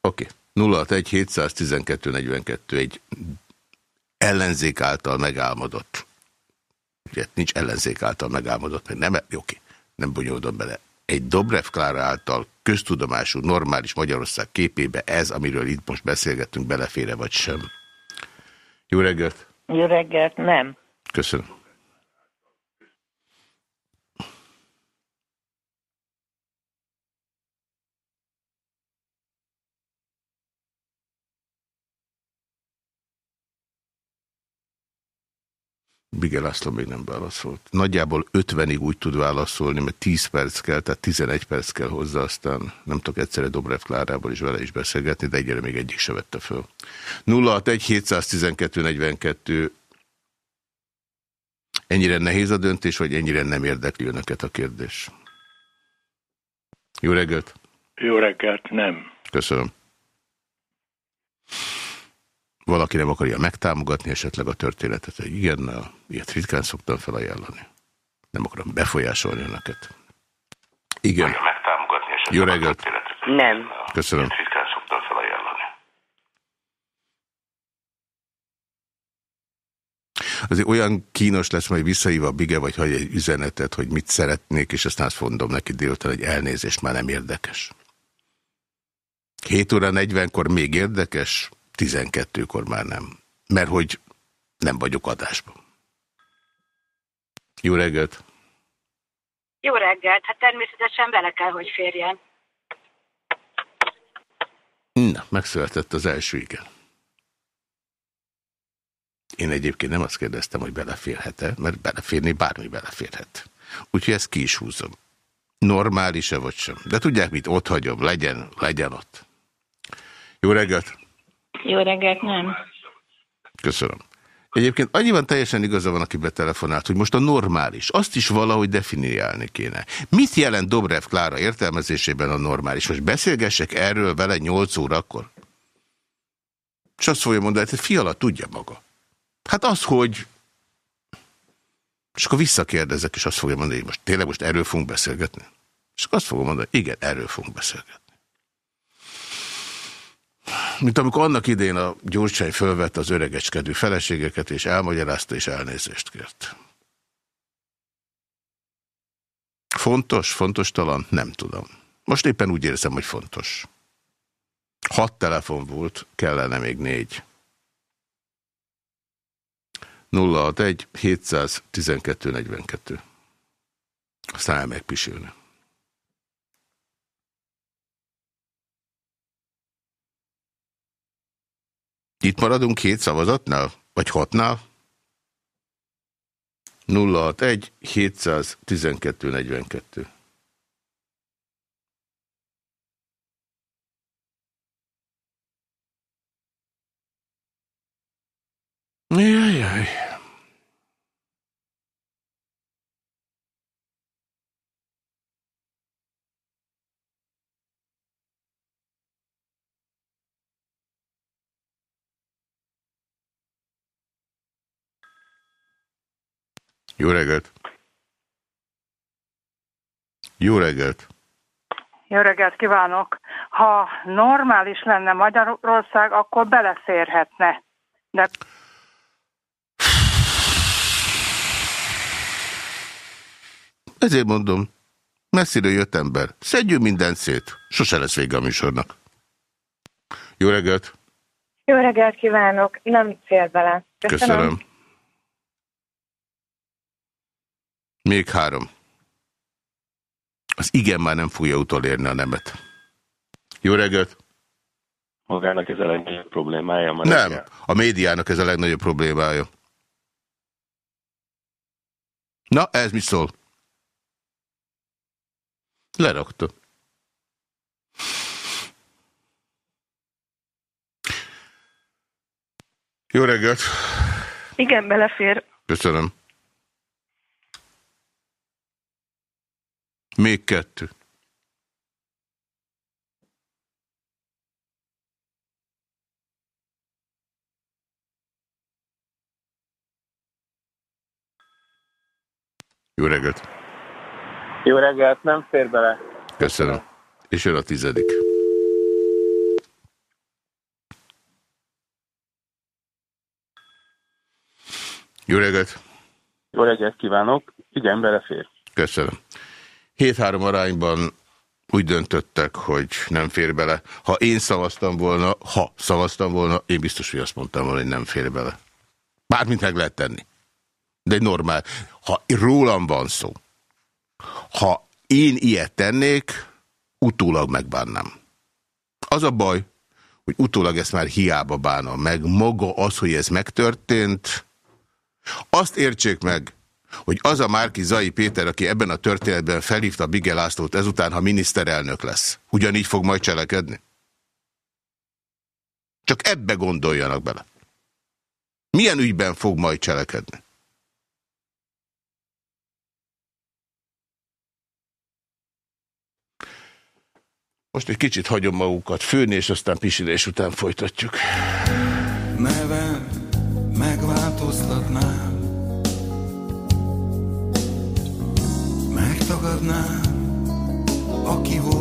Oké. Okay. 061 712 42. Egy ellenzék által megálmodott. Ugye nincs ellenzék által megálmodott, meg nem, oké, okay. nem bonyolodom bele. Egy Dobrev Klára által köztudomású, normális Magyarország képébe ez, amiről itt most beszélgettünk, belefére vagy sem. Jó reggelt! Jó reggelt, nem. Köszönöm. Bigel László még nem válaszolt. Nagyjából 50-ig úgy tud válaszolni, mert 10 perc kell, tehát 11 perc kell hozzá, aztán nem tudok egyszerre Dobrev Klárából is vele is beszélgetni, de egyre még egyik se vette föl. 061 712 42 Ennyire nehéz a döntés, vagy ennyire nem érdekli önöket a kérdés? Jó reggelt! Jó reggelt, nem. Köszönöm. Valaki nem akarja megtámogatni esetleg a történetet, hogy igennel, ilyet ritkán szoktam felajánlani. Nem akarom befolyásolni önöket. Igen. Megtámogatni esetleg Jó reggelt. Nem. Köszönöm. Ritkán szoktam felajánlani. Azért olyan kínos lesz majd visszaíva a Bige, vagy hagy egy üzenetet, hogy mit szeretnék, és aztán azt mondom neki délután, hogy elnézést már nem érdekes. 7 óra 40-kor még érdekes, 12-kor már nem. Mert hogy nem vagyok adásban. Jó reggelt! Jó reggelt, hát természetesen bele kell, hogy férjen. Na, megszületett az első igen. Én egyébként nem azt kérdeztem, hogy beleférhet-e, mert beleférni bármi beleférhet. Úgyhogy ezt ki is húzom. Normális-e vagy sem? De tudják mit, ott hagyom, legyen, legyen ott. Jó reggelt! Jó reggelt, nem. Köszönöm. Egyébként annyiban teljesen igaza van, aki betelefonált, hogy most a normális, azt is valahogy definiálni kéne. Mit jelent Dobrev Klára értelmezésében a normális? Most beszélgessek erről vele 8 órakor? És azt fogja mondani, hogy fiala tudja maga. Hát az, hogy... És akkor visszakérdezek, és azt fogja mondani, hogy most tényleg most erről fogunk beszélgetni? És akkor azt fogom mondani, igen, erről fogunk beszélgetni. Mint amikor annak idén a Gyurcsány fölvette az öregecskedő feleségeket, és elmagyarázta, és elnézést kért. Fontos, fontos talán? Nem tudom. Most éppen úgy érzem, hogy fontos. Hat telefon volt, kellene még négy. 061 712 42. Aztán megpisülni. Itt maradunk két szavazatnál? Vagy hatnál? 061 712 42. Jajjaj. Jó reggelt! Jó reggelt! Jó reggelt kívánok! Ha normális lenne Magyarország, akkor beleférhetne. De... Ezért mondom, messziről jött ember. Szedjünk mindent szét. Sose lesz vége a műsornak. Jó reggelt! Jó reggelt kívánok! Nem fér bele. Köszönöm. Köszönöm. Még három. Az igen már nem fogja utolérni a nemet. Jó reggelt! Magának ez a legnagyobb problémája? Ma nem, reggel. a médiának ez a legnagyobb problémája. Na, ez mit szól? Lerakta. Jó reggelt! Igen, belefér. Köszönöm. Még kettő. Jó reggelt! Jó reggelt, nem fér bele. Köszönöm. És jön a tizedik. Jó reggelt! Jó reggelt kívánok. Igen, belefér. Köszönöm. 7-3 arányban úgy döntöttek, hogy nem fér bele. Ha én szavaztam volna, ha szavaztam volna, én biztos, hogy azt mondtam volna, hogy nem fér bele. Bármint meg lehet tenni. De normál. Ha rólam van szó, ha én ilyet tennék, utólag megbánnám. Az a baj, hogy utólag ezt már hiába bánom meg. Maga az, hogy ez megtörtént, azt értsék meg, hogy az a Márki Zai Péter, aki ebben a történetben felhívta Bige Lászlót ezután, ha miniszterelnök lesz, ugyanígy fog majd cselekedni? Csak ebbe gondoljanak bele. Milyen ügyben fog majd cselekedni? Most egy kicsit hagyom magukat főni, és aztán pisilés után folytatjuk. Neve megváltoztatnám Megtagadnám, aki voltam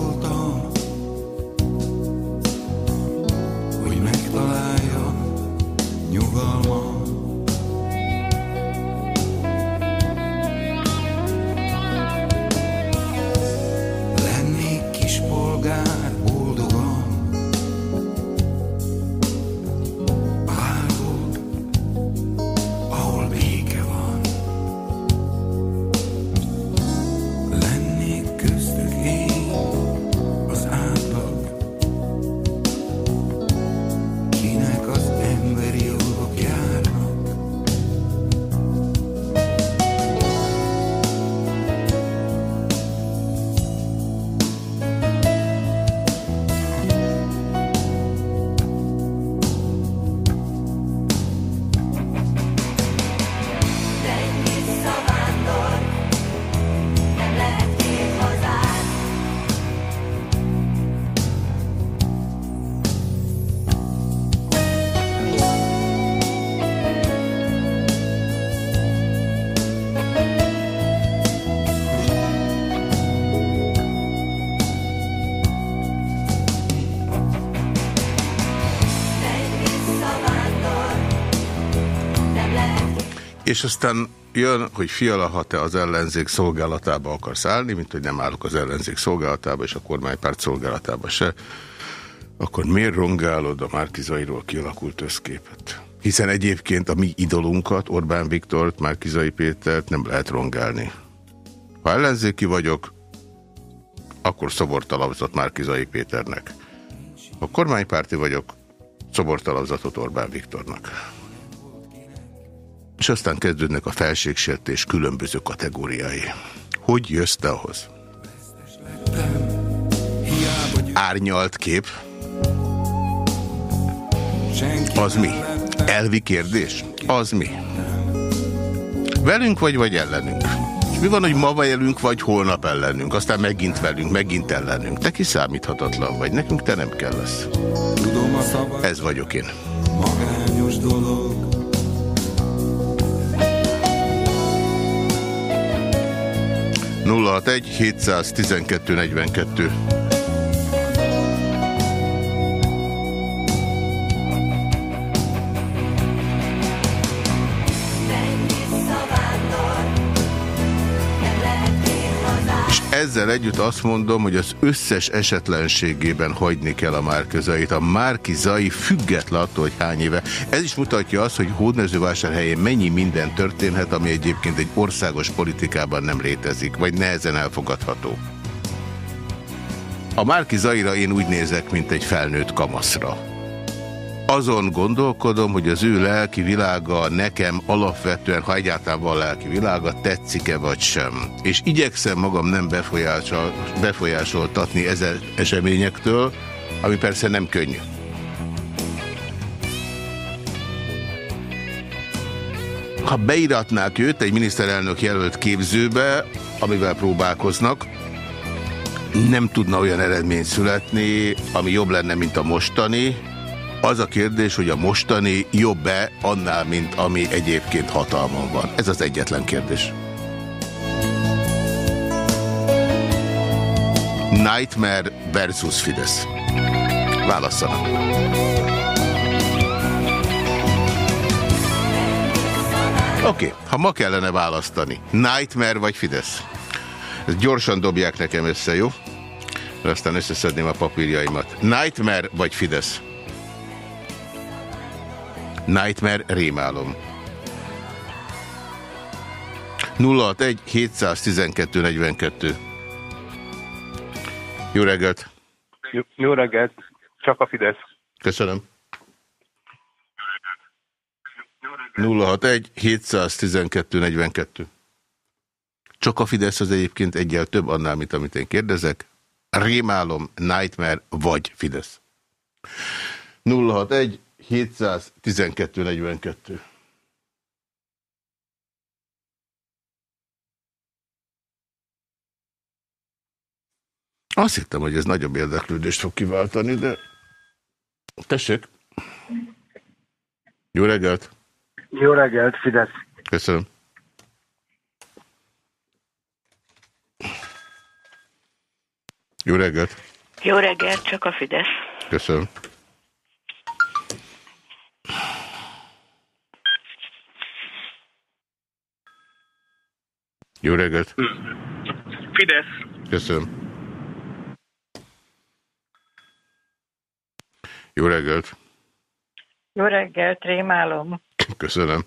És aztán jön, hogy fiala, ha te az ellenzék szolgálatába akarsz állni, mint hogy nem állok az ellenzék szolgálatába, és a kormánypárt szolgálatába se, akkor miért rongálod a Márkizairól kialakult összképet? Hiszen egyébként a mi idolunkat, Orbán Viktort, Márkizai Pétert nem lehet rongálni. Ha ellenzéki vagyok, akkor szobortalapzat Márkizai Péternek. Ha kormánypárti vagyok, szobortalapzatot Orbán Viktornak. És aztán kezdődnek a felségsértés különböző kategóriái. Hogy jössz te ahhoz? Árnyalt kép? Az mi? Elvi kérdés? Az mi? Velünk vagy, vagy ellenünk? Mi van, hogy ma velünk, vagy holnap ellenünk? Aztán megint velünk, megint ellenünk. Te kiszámíthatatlan vagy, nekünk te nem kell lesz. Ez vagyok én. Magányos dolog 061 712 42. ezzel együtt azt mondom, hogy az összes esetlenségében hagyni kell a Márkizait. A Márkizai független attól, hogy hány éve. Ez is mutatja azt, hogy Hódmezővásárhelyén mennyi minden történhet, ami egyébként egy országos politikában nem létezik, vagy nehezen elfogadható. A Márki Zaira én úgy nézek, mint egy felnőtt kamaszra. Azon gondolkodom, hogy az ő lelki világa nekem alapvetően, ha egyáltalán van lelki világa, tetszik-e vagy sem. És igyekszem magam nem befolyásol, befolyásoltatni ezen eseményektől, ami persze nem könnyű. Ha beiratnák őt egy miniszterelnök jelölt képzőbe, amivel próbálkoznak, nem tudna olyan eredmény születni, ami jobb lenne, mint a mostani. Az a kérdés, hogy a mostani jobb-e annál, mint ami egyébként hatalmon van. Ez az egyetlen kérdés. Nightmare versus Fidesz. Válasszanak. Oké, okay, ha ma kellene választani, Nightmare vagy Fidesz? Ezt gyorsan dobják nekem össze, jó? Aztán összeszedném a papírjaimat. Nightmare vagy Fidesz? Nightmare rémálom. 061 712 42 Jó reggelt! Jó, jó reggelt! Csak a Fidesz. Köszönöm. 061 712 42 Csak a Fidesz az egyébként egyel több annál, mint amit én kérdezek. Rémálom, Nightmare vagy Fidesz. 061 712 42 Azt hittem, hogy ez nagyobb érdeklődést fog kiváltani, de tessék. Jó reggelt! Jó reggelt, Fidesz. Köszönöm. Jó reggelt! Jó reggelt, csak a Fidesz. Köszönöm. Jó reggelt! Fidesz. Köszönöm. Jó reggelt! Jó reggelt, rémálom. Köszönöm.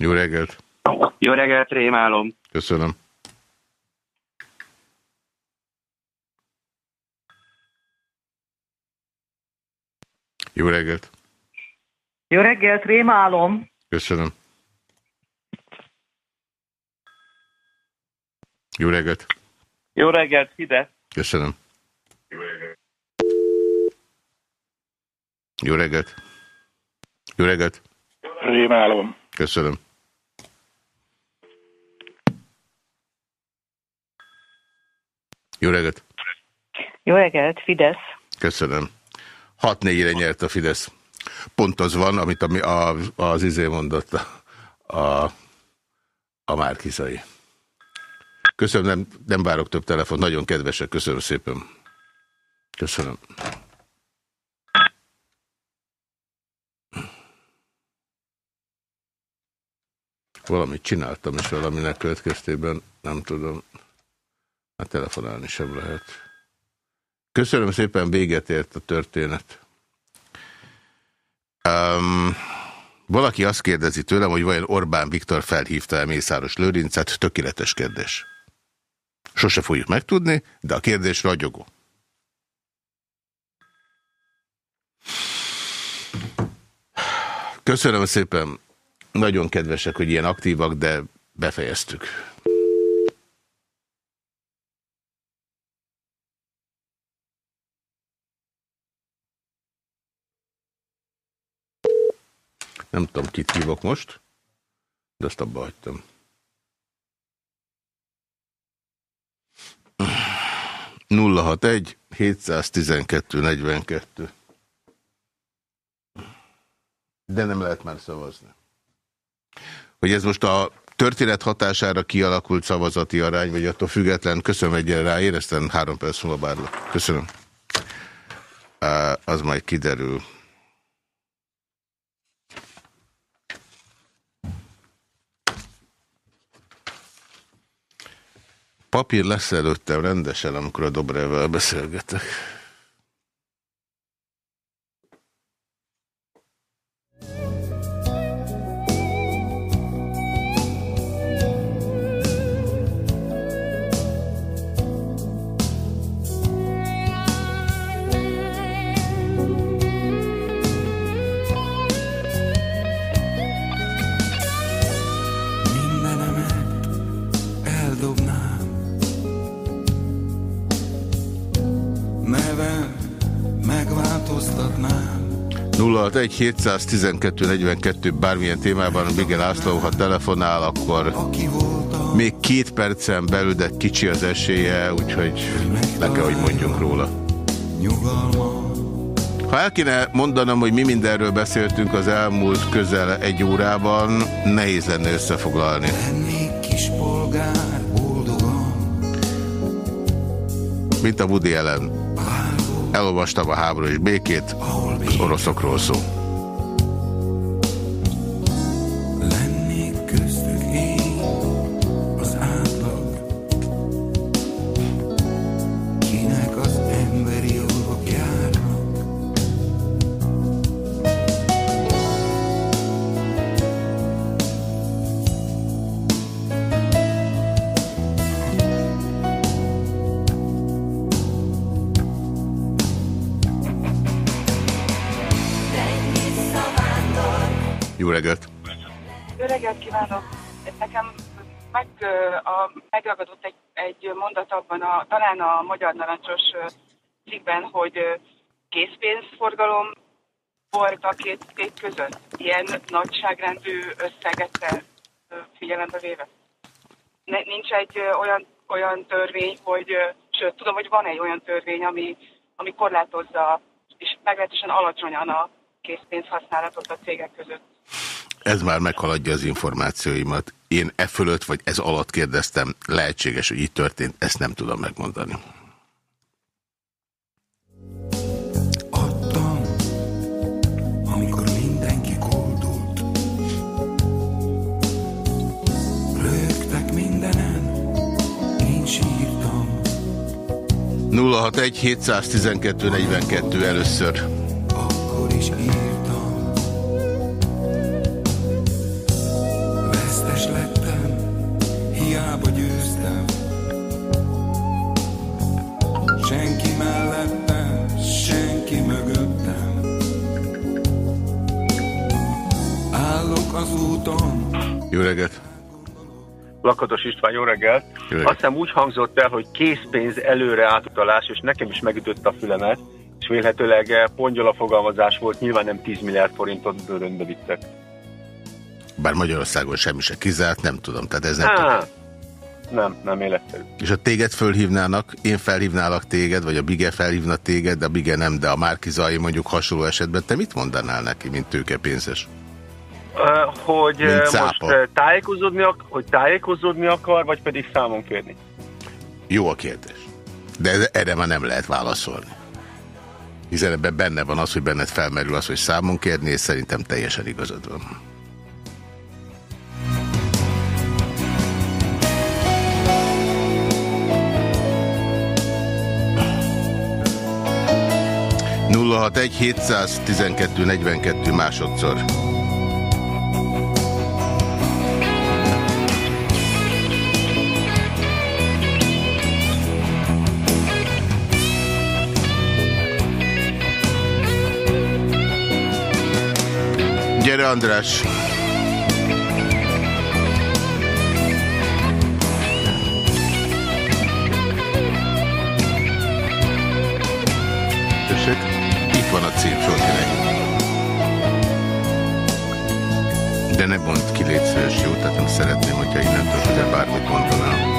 Jó reggelt! Jó reggelt, rémálom. Köszönöm. Jó reggelt! Jó reggelt, rémálom. Köszönöm. Jó reggelt! Jó reggelt, Fidesz. Köszönöm. Jó reggelt! Jó reggelt! Rémálom. Köszönöm. Jó reggelt! Jó reggelt, Fidesz. Köszönöm. 6-4-re nyert a Fidesz. Pont az van, amit ami a, az izé mondott a, a, a Márkizai. Köszönöm, nem, nem várok több telefon. Nagyon kedvesek, köszönöm szépen. Köszönöm. Valamit csináltam, és valaminek következtében nem tudom. Hát telefonálni sem lehet. Köszönöm szépen, véget ért a történet. Um, valaki azt kérdezi tőlem, hogy vajon Orbán Viktor felhívta el Mészáros Lőrincet? Tökéletes kérdés. Sose fogjuk megtudni, de a kérdés ragyogó. Köszönöm szépen. Nagyon kedvesek, hogy ilyen aktívak, de befejeztük. Nem tudom, kit hívok most, de azt abba hagytam. Nulla hat egy 712 42. De nem lehet már szavazni. Hogy ez most a történet hatására kialakult szavazati arány, vagy attól független, köszönöm egyen rá, éreztem három perc múlva bárlak. Köszönöm. Az majd kiderül. Papír lesz előttem rendesen, amikor a Dobrevvel beszélgetek. 061 712 42 bármilyen témában Miguel László, ha telefonál, akkor még két percen belül, de kicsi az esélye, úgyhogy le kell, hogy mondjunk róla. Ha el kéne mondanom, hogy mi mindenről beszéltünk az elmúlt közel egy órában, nehéz lenne összefoglalni. Mint a Woody Allen. Elolvastam a háború és békét, az oroszokról szó. Reggelt kívánok! Nekem meg, a, megragadott egy, egy mondat abban, a, talán a Magyar Narancsos cikkben, hogy készpénzforgalom volt a két cég között. Ilyen nagyságrendű összeget figyelembe véve. Ne, nincs egy olyan, olyan törvény, hogy, sőt, tudom, hogy van egy olyan törvény, ami, ami korlátozza, és meglehetősen alacsonyan a készpénz használatot a cégek között. Ez már meghaladja az információimat. Én e fölött vagy ez alatt kérdeztem, lehetséges, hogy így történt, ezt nem tudom megmondani. 061 712 42 először. Akkor is írtam. Állok az úton, Jó reggelt! Lakatos István, jó reggelt. Azt hiszem úgy hangzott el, hogy készpénz előre átutalás, és nekem is megütötte a fülemet, és vélhetőleg eh, pongyola fogalmazás volt, nyilván nem 10 milliárd forintot bőrönbe vittek. Bár Magyarországon semmi se kizárt, nem tudom, tehát ez nem... Á, nem, nem életszerű. És ha téged fölhívnának, én felhívnálak téged, vagy a Bige felhívna téged, de a Bige nem, de a Márkizai mondjuk hasonló esetben, te mit mondanál neki, mint tőkepénzes? Uh, hogy most tájékozódni, ak- hogy tájékozódni akar, vagy pedig számon kérni? Jó a kérdés. De erre már nem lehet válaszolni. Hiszen ebben benne van az, hogy benned felmerül az, hogy számon kérni, és szerintem teljesen igazad van. nulla 712 42 másodszor. Gyere András! Tessék? Itt van a cím, Zsoltinek. De ne mondd ki, légy szíves, jó? Tehát nem szeretném, hogyha innentől kezdve bármit mondanám.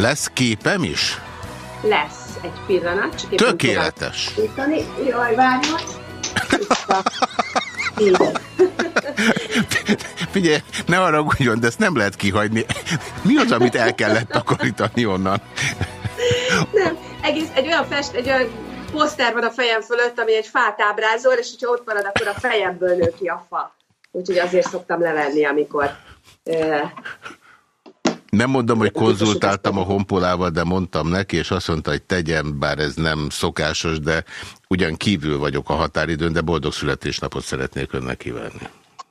Lesz képem is? Lesz egy pillanat. Csak Tökéletes. Jaj, várjál. Figyelj, ne arra de ezt nem lehet kihagyni. Mi az, amit el kellett takarítani onnan? Nem, egész egy olyan fest, egy olyan poszter van a fejem fölött, ami egy fát ábrázol, és hogyha ott marad, akkor a fejemből nő ki a fa. Úgyhogy azért szoktam levenni, amikor... Nem mondom, hogy konzultáltam a honpolával, de mondtam neki, és azt mondta, hogy tegyem, bár ez nem szokásos, de ugyan kívül vagyok a határidőn, de boldog születésnapot szeretnék önnek kívánni.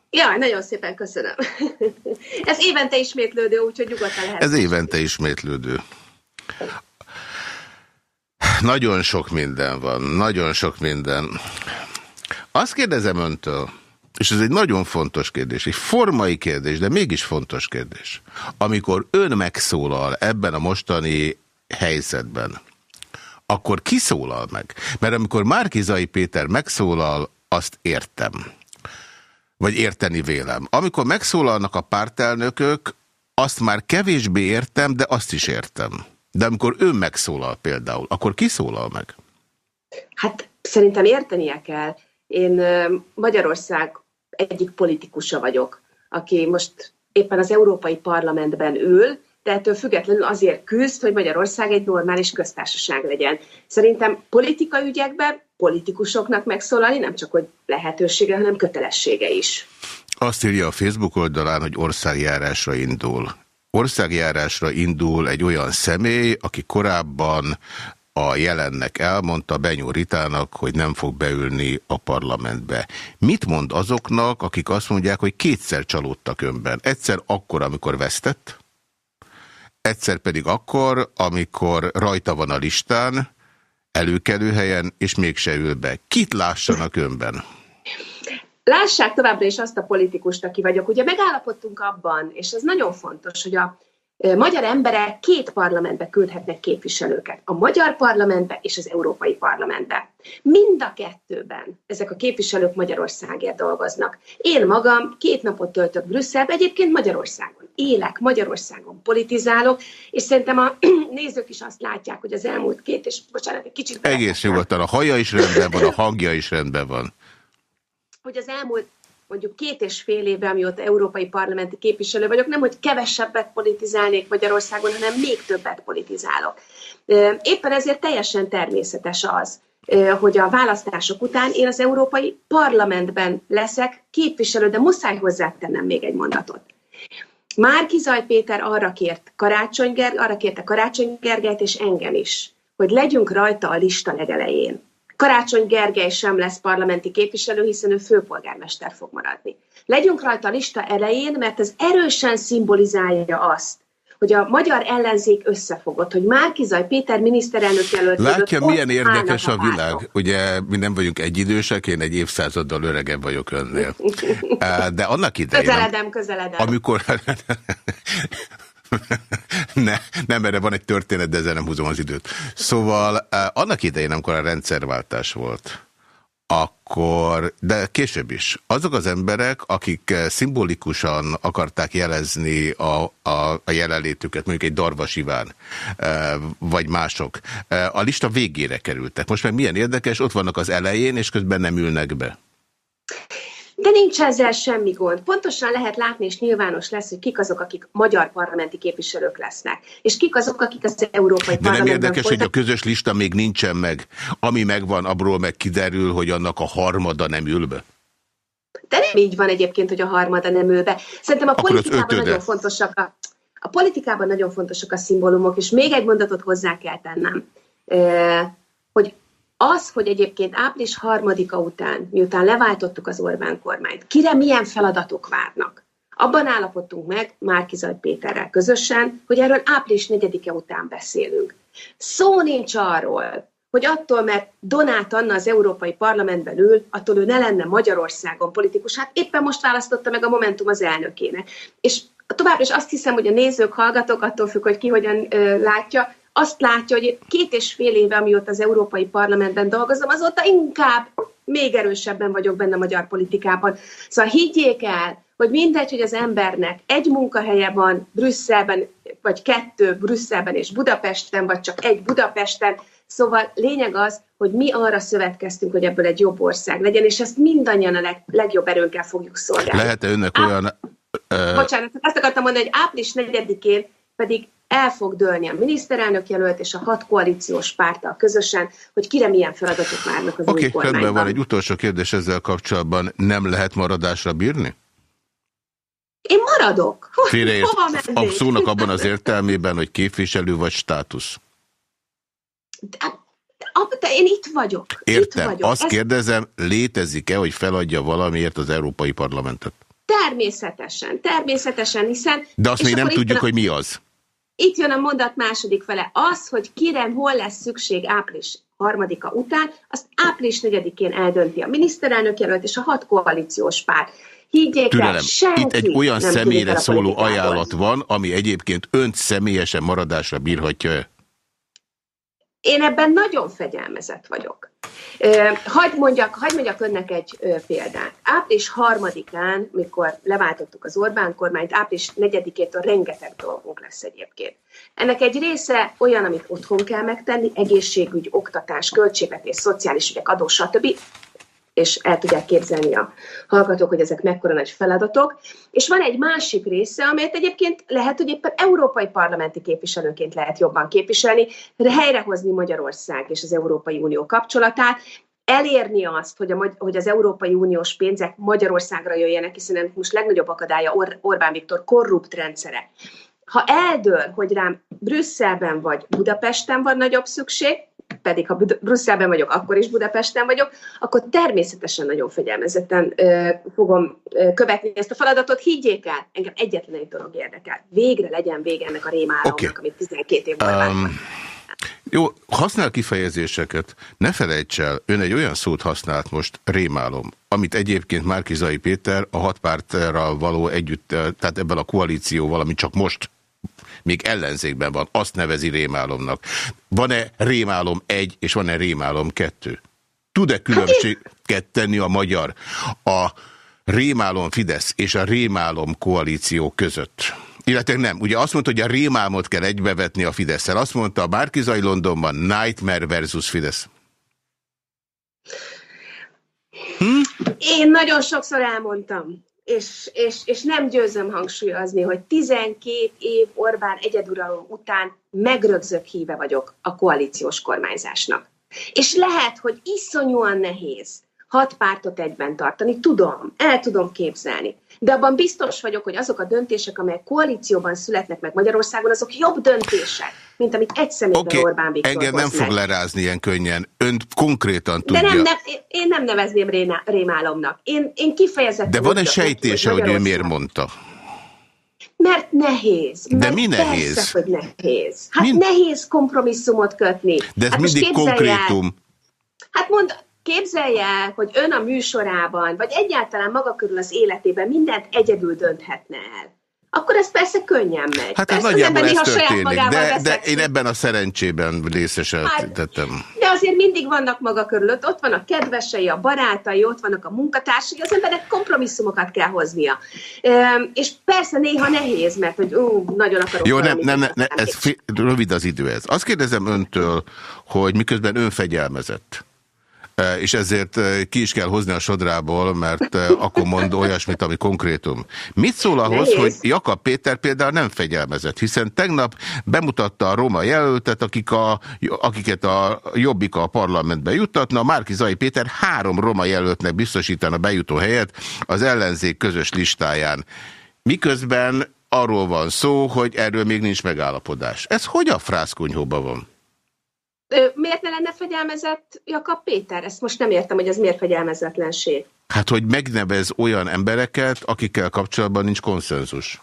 Jaj, nagyon szépen köszönöm. <laughs> ez évente ismétlődő, úgyhogy nyugodtan lehet. Ez évente ismétlődő. Nagyon sok minden van, nagyon sok minden. Azt kérdezem öntől, és ez egy nagyon fontos kérdés, egy formai kérdés, de mégis fontos kérdés. Amikor ön megszólal ebben a mostani helyzetben, akkor kiszólal meg? Mert amikor Márkizai Péter megszólal, azt értem. Vagy érteni vélem. Amikor megszólalnak a pártelnökök, azt már kevésbé értem, de azt is értem. De amikor ő megszólal például, akkor ki szólal meg? Hát szerintem értenie kell. Én Magyarország egyik politikusa vagyok, aki most éppen az Európai Parlamentben ül, de ettől függetlenül azért küzd, hogy Magyarország egy normális köztársaság legyen. Szerintem politikai ügyekben politikusoknak megszólalni nem csak hogy lehetősége, hanem kötelessége is. Azt írja a Facebook oldalán, hogy országjárásra indul országjárásra indul egy olyan személy, aki korábban a jelennek elmondta Benyó Ritának, hogy nem fog beülni a parlamentbe. Mit mond azoknak, akik azt mondják, hogy kétszer csalódtak önben? Egyszer akkor, amikor vesztett, egyszer pedig akkor, amikor rajta van a listán, előkelő helyen, és mégse ül be. Kit lássanak önben? lássák továbbra is azt a politikust, aki vagyok. Ugye megállapodtunk abban, és ez nagyon fontos, hogy a magyar emberek két parlamentbe küldhetnek képviselőket. A magyar parlamentbe és az európai parlamentbe. Mind a kettőben ezek a képviselők Magyarországért dolgoznak. Én magam két napot töltök Brüsszelbe, egyébként Magyarországon. Élek, Magyarországon politizálok, és szerintem a <clears throat> nézők is azt látják, hogy az elmúlt két, és bocsánat, egy kicsit... Egész nyugodtan, a haja is rendben van, a hangja is rendben van hogy az elmúlt mondjuk két és fél éve, amióta európai parlamenti képviselő vagyok, nem, hogy kevesebbet politizálnék Magyarországon, hanem még többet politizálok. Éppen ezért teljesen természetes az, hogy a választások után én az Európai Parlamentben leszek képviselő, de muszáj hozzátennem még egy mondatot. Márki Zaj Péter arra kért Karácsony Ger- arra kérte Karácsony Gergelyt és engem is, hogy legyünk rajta a lista legelején. Karácsony Gergely sem lesz parlamenti képviselő, hiszen ő főpolgármester fog maradni. Legyünk rajta a lista elején, mert ez erősen szimbolizálja azt, hogy a magyar ellenzék összefogott, hogy Márkizaj Péter miniszterelnök jelölt... Látja, milyen érdekes a, világ. Ugye mi nem vagyunk egyidősek, én egy évszázaddal öregebb vagyok önnél. <laughs> De annak idején... Közeledem, közeledem. Amikor... <laughs> ne, nem, erre van egy történet, de ezzel nem húzom az időt. Szóval eh, annak idején, amikor a rendszerváltás volt, akkor, de később is, azok az emberek, akik eh, szimbolikusan akarták jelezni a, a, a jelenlétüket, mondjuk egy Darvas Iván, eh, vagy mások, a lista végére kerültek. Most meg milyen érdekes, ott vannak az elején, és közben nem ülnek be. De nincs ezzel semmi gond. Pontosan lehet látni, és nyilvános lesz, hogy kik azok, akik magyar parlamenti képviselők lesznek, és kik azok, akik az európai De nem érdekes, folytak... hogy a közös lista még nincsen meg. Ami megvan, abról meg kiderül, hogy annak a harmada nem ül be. De nem így van egyébként, hogy a harmada nem ül be. Szerintem a Akkor politikában nagyon fontosak a, a politikában nagyon fontosak a szimbólumok, és még egy mondatot hozzá kell tennem, hogy az, hogy egyébként április harmadika után, miután leváltottuk az Orbán kormányt, kire milyen feladatok várnak, abban állapodtunk meg Márkizaj Péterrel közösen, hogy erről április 4-e után beszélünk. Szó nincs arról, hogy attól, mert Donát Anna az Európai Parlamentben ül, attól ő ne lenne Magyarországon politikus. Hát éppen most választotta meg a Momentum az elnökének. És továbbra is azt hiszem, hogy a nézők, hallgatók, attól függ, hogy ki hogyan ö, látja, azt látja, hogy két és fél éve, amióta az Európai Parlamentben dolgozom, azóta inkább még erősebben vagyok benne a magyar politikában. Szóval higgyék el, hogy mindegy, hogy az embernek egy munkahelye van Brüsszelben, vagy kettő Brüsszelben és Budapesten, vagy csak egy Budapesten, Szóval lényeg az, hogy mi arra szövetkeztünk, hogy ebből egy jobb ország legyen, és ezt mindannyian a leg, legjobb erőnkkel fogjuk szolgálni. Lehet-e önnek olyan... Uh... Bocsánat, azt akartam mondani, hogy április 4-én pedig el fog dőlni a miniszterelnök jelölt és a hat koalíciós párttal közösen, hogy kire milyen feladatok várnak az okay, új kormányban. Oké, van egy utolsó kérdés ezzel kapcsolatban. Nem lehet maradásra bírni? Én maradok. Félreért a szónak abban az értelmében, hogy képviselő vagy státusz. De, de én itt vagyok. Értem. Itt vagyok. Azt Ez... kérdezem, létezik-e, hogy feladja valamiért az Európai Parlamentet? Természetesen, természetesen, hiszen... De azt még nem tudjuk, a... hogy mi az. Itt jön a mondat második fele. Az, hogy kire hol lesz szükség április harmadika után, azt április negyedikén eldönti a miniszterelnök jelölt és a hat koalíciós párt. Higgyék Türelem. el, senki Itt egy olyan személyre szóló ajánlat van, ami egyébként önt személyesen maradásra bírhatja? Én ebben nagyon fegyelmezett vagyok. Hagy mondjak, hagy mondjak önnek egy példát. Április harmadikán, mikor leváltottuk az Orbán kormányt, április negyedikétől rengeteg dolgunk lesz egyébként. Ennek egy része olyan, amit otthon kell megtenni, egészségügy, oktatás, költségvetés, szociális ügyek, adó, stb és el tudják képzelni a hallgatók, hogy ezek mekkora nagy feladatok. És van egy másik része, amelyet egyébként lehet, hogy éppen európai parlamenti képviselőként lehet jobban képviselni, helyrehozni Magyarország és az Európai Unió kapcsolatát, elérni azt, hogy, a, hogy az Európai Uniós pénzek Magyarországra jöjjenek, hiszen most legnagyobb akadálya Or- Orbán Viktor korrupt rendszere. Ha eldől, hogy rám Brüsszelben vagy Budapesten van nagyobb szükség, pedig ha Brüsszelben vagyok, akkor is Budapesten vagyok, akkor természetesen nagyon fegyelmezetten ö, fogom ö, követni ezt a feladatot. Higgyék el, engem egyetlen egy dolog érdekel. Végre legyen vége ennek a rémálomnak, okay. amit 12 évben um... Jó, használ kifejezéseket. Ne felejts el, ön egy olyan szót használt most, rémálom, amit egyébként Márkizai Péter a hat pártra való együtt, tehát ebben a koalícióval, ami csak most még ellenzékben van, azt nevezi rémálomnak. Van-e rémálom egy, és van-e rémálom kettő? Tud-e különbséget tenni a magyar a rémálom Fidesz és a rémálom koalíció között? Illetve nem. Ugye azt mondta, hogy a rémálmot kell egybevetni a fidesz -el. Azt mondta a Bárkizai Londonban Nightmare versus Fidesz. Hm? Én nagyon sokszor elmondtam, és, és, és nem győzöm hangsúlyozni, hogy 12 év Orbán egyeduralom után megrögzök híve vagyok a koalíciós kormányzásnak. És lehet, hogy iszonyúan nehéz hat pártot egyben tartani, tudom, el tudom képzelni. De abban biztos vagyok, hogy azok a döntések, amelyek koalícióban születnek meg Magyarországon, azok jobb döntések, mint amit egy személyben okay. Orbán Viktor Engem nem fog lerázni ilyen könnyen. Ön konkrétan tudja. De nem, nem, én nem nevezném rémálomnak. Én, én kifejezetten... De van egy sejtése, hogy, hogy ő miért mondta? Mert nehéz. De mert mi nehéz? Persze, hogy nehéz. Hát mi... nehéz kompromisszumot kötni. De ez hát mindig konkrétum. El, hát mond, Képzelje el, hogy ön a műsorában, vagy egyáltalán maga körül az életében mindent egyedül dönthetne el. Akkor ez persze könnyen megy. Hát ez nagyjából ez történik, de, de én ebben a szerencsében részesedtem. Hát, de azért mindig vannak maga körül, ott van a kedvesei, a barátai, ott vannak a munkatársai, az embernek kompromisszumokat kell hoznia. És persze néha nehéz, mert hogy ó, nagyon akarok Jó, nem, nem, nem, nem ez rövid az idő ez. Azt kérdezem öntől, hogy miközben ön fegyelmezett, és ezért e, ki is kell hozni a sodrából, mert e, akkor mond olyasmit, ami konkrétum. Mit szól ahhoz, Nehéz. hogy Jakab Péter például nem fegyelmezett, hiszen tegnap bemutatta a roma jelöltet, akik a, akiket a Jobbik a parlamentbe juttatna, Márki Zai Péter három roma jelöltnek biztosítana bejutó helyet az ellenzék közös listáján. Miközben arról van szó, hogy erről még nincs megállapodás. Ez hogy a frászkonyhóban van? Miért ne lenne fegyelmezett Jakab Péter? Ezt most nem értem, hogy ez miért fegyelmezetlenség. Hát, hogy megnevez olyan embereket, akikkel kapcsolatban nincs konszenzus.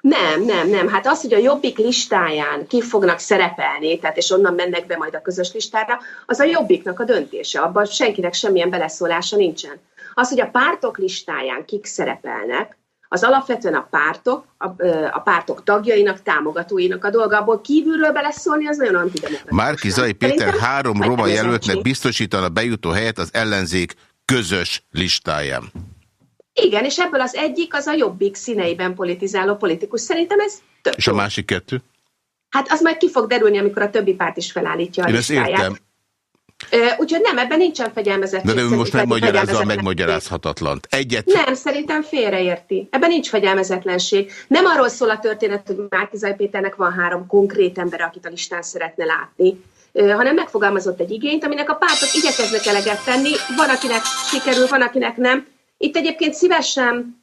Nem, nem, nem. Hát az, hogy a Jobbik listáján ki fognak szerepelni, tehát és onnan mennek be majd a közös listára, az a Jobbiknak a döntése. Abban senkinek semmilyen beleszólása nincsen. Az, hogy a pártok listáján kik szerepelnek, az alapvetően a pártok, a, a pártok tagjainak, támogatóinak a dolga, abból kívülről beleszólni, az nagyon antidemokratikus. Márki Zai Péter Szerintem három roma jelöltnek biztosítana bejutó helyet az ellenzék közös listáján. Igen, és ebből az egyik az a jobbik színeiben politizáló politikus. Szerintem ez több. És a másik kettő? Hát az majd ki fog derülni, amikor a többi párt is felállítja a Én ezt értem. Úgyhogy nem, ebben nincsen fegyelmezettség. De ő most megmagyarázza a megmagyarázhatatlant. Egyet. Nem, szerintem félreérti. Ebben nincs fegyelmezetlenség. Nem arról szól a történet, hogy Márkizaj Péternek van három konkrét ember, akit a listán szeretne látni, hanem megfogalmazott egy igényt, aminek a pártok igyekeznek eleget tenni. Van, akinek sikerül, van, akinek nem. Itt egyébként szívesen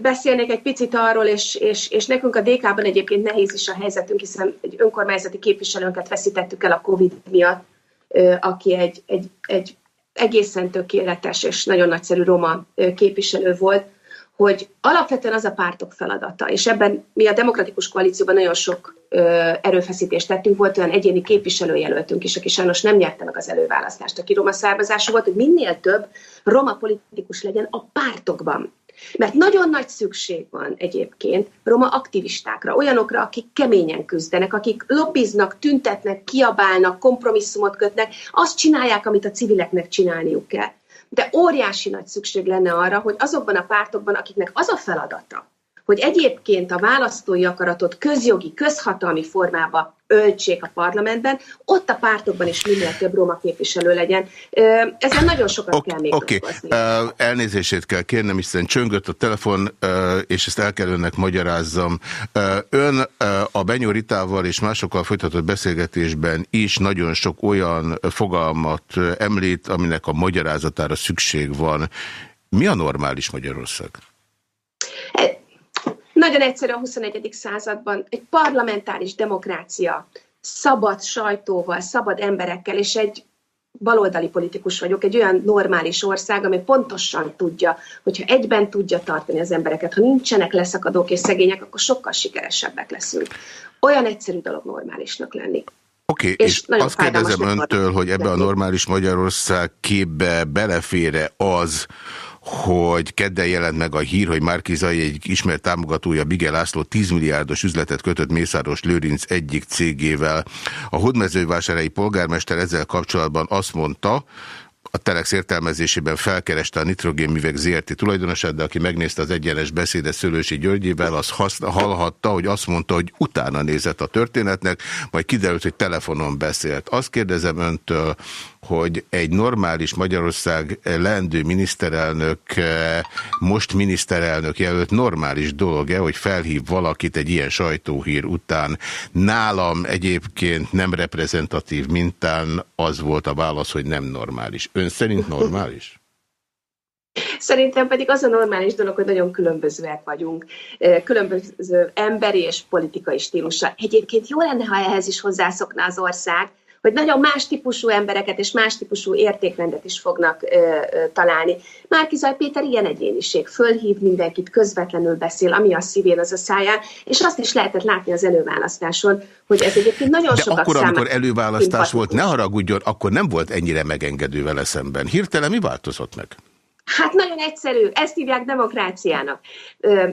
beszélnék egy picit arról, és, és, és nekünk a DK-ban egyébként nehéz is a helyzetünk, hiszen egy önkormányzati képviselőnket veszítettük el a Covid miatt, aki egy, egy, egy egészen tökéletes és nagyon nagyszerű roma képviselő volt, hogy alapvetően az a pártok feladata, és ebben mi a demokratikus koalícióban nagyon sok ö, erőfeszítést tettünk, volt olyan egyéni képviselőjelöltünk is, aki sajnos nem nyerte meg az előválasztást, aki roma származású volt, hogy minél több roma politikus legyen a pártokban. Mert nagyon nagy szükség van egyébként roma aktivistákra, olyanokra, akik keményen küzdenek, akik lobbiznak, tüntetnek, kiabálnak, kompromisszumot kötnek, azt csinálják, amit a civileknek csinálniuk kell. De óriási nagy szükség lenne arra, hogy azokban a pártokban, akiknek az a feladata, hogy egyébként a választói akaratot közjogi, közhatalmi formába öltsék a parlamentben, ott a pártokban is minél több roma képviselő legyen. Ezen nagyon sokat okay, kell még okay. dolgozni. Uh, elnézését kell kérnem, hiszen csöngött a telefon, uh, és ezt el kell önnek magyarázzam. Uh, ön a Benyó Ritával és másokkal folytatott beszélgetésben is nagyon sok olyan fogalmat említ, aminek a magyarázatára szükség van. Mi a normális Magyarország? Nagyon egyszerű a 21. században egy parlamentáris demokrácia, szabad sajtóval, szabad emberekkel, és egy baloldali politikus vagyok, egy olyan normális ország, ami pontosan tudja, hogyha egyben tudja tartani az embereket, ha nincsenek leszakadók és szegények, akkor sokkal sikeresebbek leszünk. Olyan egyszerű dolog normálisnak lenni. Oké, okay, és, és azt kérdezem öntől, hogy ebbe a normális Magyarország képbe belefére az, hogy kedden jelent meg a hír, hogy Márkizai egy ismert támogatója Bigel László 10 milliárdos üzletet kötött Mészáros Lőrinc egyik cégével. A hódmezővásárhelyi polgármester ezzel kapcsolatban azt mondta, a Telex értelmezésében felkereste a nitrogénművek ZRT tulajdonosát, de aki megnézte az egyenes beszédet Szőlősi Györgyével, az hallhatta, hogy azt mondta, hogy utána nézett a történetnek, majd kiderült, hogy telefonon beszélt. Azt kérdezem öntől, hogy egy normális Magyarország leendő miniszterelnök, most miniszterelnök jelölt normális dolog-e, hogy felhív valakit egy ilyen sajtóhír után. Nálam egyébként nem reprezentatív mintán az volt a válasz, hogy nem normális. Ön szerint normális? <laughs> Szerintem pedig az a normális dolog, hogy nagyon különbözőek vagyunk. Különböző emberi és politikai stílusa. Egyébként jó lenne, ha ehhez is hozzászokna az ország, hogy nagyon más típusú embereket és más típusú értékrendet is fognak ö, ö, találni. Márkizaj Péter ilyen egyéniség, fölhív mindenkit, közvetlenül beszél, ami a szívén, az a száján, és azt is lehetett látni az előválasztáson, hogy ez egyébként nagyon De sokat akkor, amikor előválasztás volt, ne haragudjon, akkor nem volt ennyire megengedő vele szemben. Hirtelen mi változott meg? Hát nagyon egyszerű, ezt hívják demokráciának.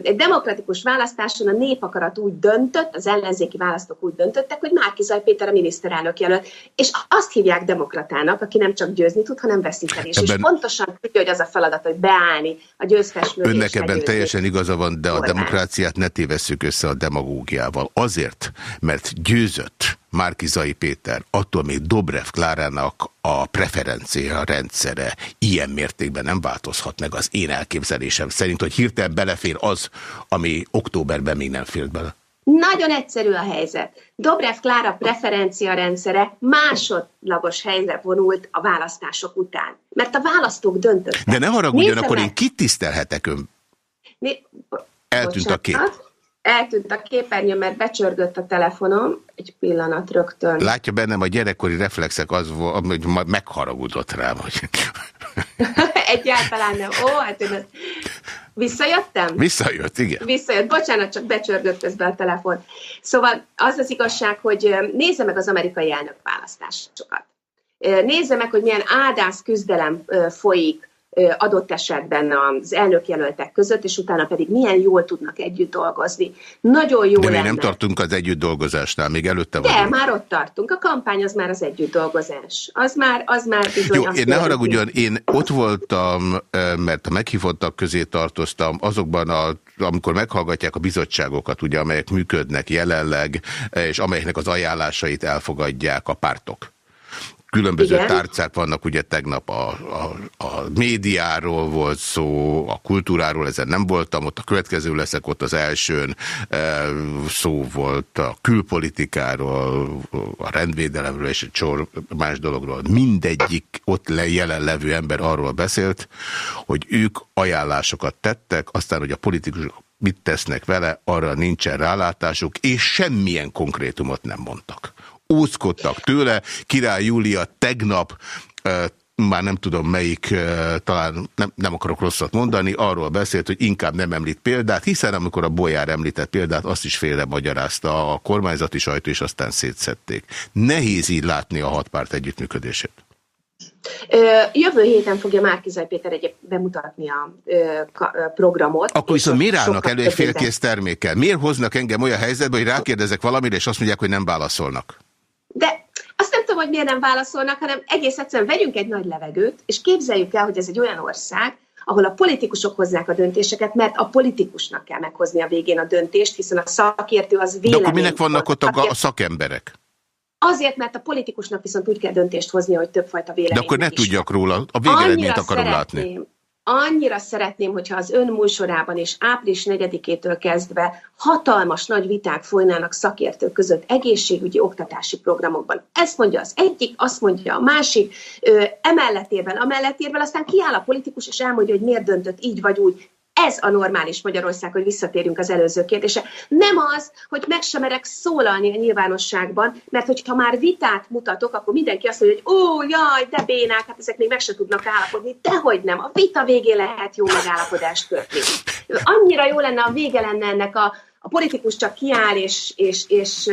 Egy demokratikus választáson a népakarat úgy döntött, az ellenzéki választók úgy döntöttek, hogy Márkizaj Péter a miniszterelnök jelölt, és azt hívják demokratának, aki nem csak győzni tud, hanem veszíteni is. Ebben... És pontosan tudja, hogy az a feladat, hogy beállni a győztes mögé. Önnek ebben teljesen igaza van, de a demokráciát ne tévesszük össze a demagógiával. Azért, mert győzött Márkizai Péter, attól még Dobrev Klárának a preferencia rendszere ilyen mértékben nem változhat meg az én elképzelésem szerint, hogy hirtelen belefér az, ami októberben még nem félt bele. Nagyon egyszerű a helyzet. Dobrev Klára preferencia rendszere másodlagos helyre vonult a választások után. Mert a választók döntöttek. De ne haragudjon, akkor én kit tisztelhetek ön? Mi... Eltűnt a kép eltűnt a képernyő, mert becsörgött a telefonom, egy pillanat rögtön. Látja bennem a gyerekkori reflexek az hogy megharagudott rám. Hogy... <laughs> Egyáltalán nem. Ó, hát én ezt... Visszajöttem? Visszajött, igen. Visszajött. Bocsánat, csak becsörgött közben a telefon. Szóval az az igazság, hogy nézze meg az amerikai elnök választásokat. Nézze meg, hogy milyen áldász küzdelem folyik adott esetben az elnökjelöltek között, és utána pedig milyen jól tudnak együtt dolgozni. Nagyon jó De mi lenne. nem tartunk az együtt dolgozásnál, még előtte De vagyunk. már ott tartunk. A kampány az már az együtt dolgozás. Az már, az már bizony Jó, én ne haragudjon, én ott voltam, mert a meghívottak közé tartoztam, azokban a amikor meghallgatják a bizottságokat, ugye, amelyek működnek jelenleg, és amelyeknek az ajánlásait elfogadják a pártok. Különböző Igen. tárcák vannak, ugye tegnap a, a, a médiáról volt szó, a kultúráról, ezen nem voltam, ott a következő leszek, ott az elsőn e, szó volt a külpolitikáról, a rendvédelemről és egy sor más dologról. Mindegyik ott le jelen levő ember arról beszélt, hogy ők ajánlásokat tettek, aztán, hogy a politikusok mit tesznek vele, arra nincsen rálátásuk, és semmilyen konkrétumot nem mondtak óckodtak tőle. Király Júlia tegnap már nem tudom melyik, talán nem, nem akarok rosszat mondani, arról beszélt, hogy inkább nem említ példát, hiszen amikor a Bolyár említett példát, azt is félre magyarázta a kormányzati sajtó, és aztán szétszették. Nehéz így látni a hat párt együttműködését. Ö, Jövő héten fogja Márkizaj Péter egy bemutatni a ö, programot. Akkor viszont miért állnak elő egy félkész termékkel? Miért hoznak engem olyan helyzetbe, hogy rákérdezek valamire, és azt mondják, hogy nem válaszolnak? De azt nem tudom, hogy miért nem válaszolnak, hanem egész egyszerűen vegyünk egy nagy levegőt, és képzeljük el, hogy ez egy olyan ország, ahol a politikusok hozzák a döntéseket, mert a politikusnak kell meghozni a végén a döntést, hiszen a szakértő az De vélemény. akkor minek vannak ott a, a szakemberek? Azért, mert a politikusnak viszont úgy kell döntést hozni, hogy többfajta De vélemény. akkor ne tudjak róla, a végeredményt akarom látni. Annyira szeretném, hogyha az ön műsorában és április 4-től kezdve hatalmas nagy viták folynának szakértők között egészségügyi oktatási programokban. Ezt mondja az egyik, azt mondja a másik, emellett érvel, amellett érvel, aztán kiáll a politikus és elmondja, hogy miért döntött így vagy úgy. Ez a normális Magyarország, hogy visszatérünk az előző kérdése. Nem az, hogy meg sem merek szólalni a nyilvánosságban, mert hogyha már vitát mutatok, akkor mindenki azt mondja, hogy ó, jaj, de bénák, hát ezek még meg se tudnak állapodni. Dehogy nem, a vita végén lehet jó megállapodást kötni. Annyira jó lenne, a vége lenne ennek a, a politikus csak kiáll és, és, és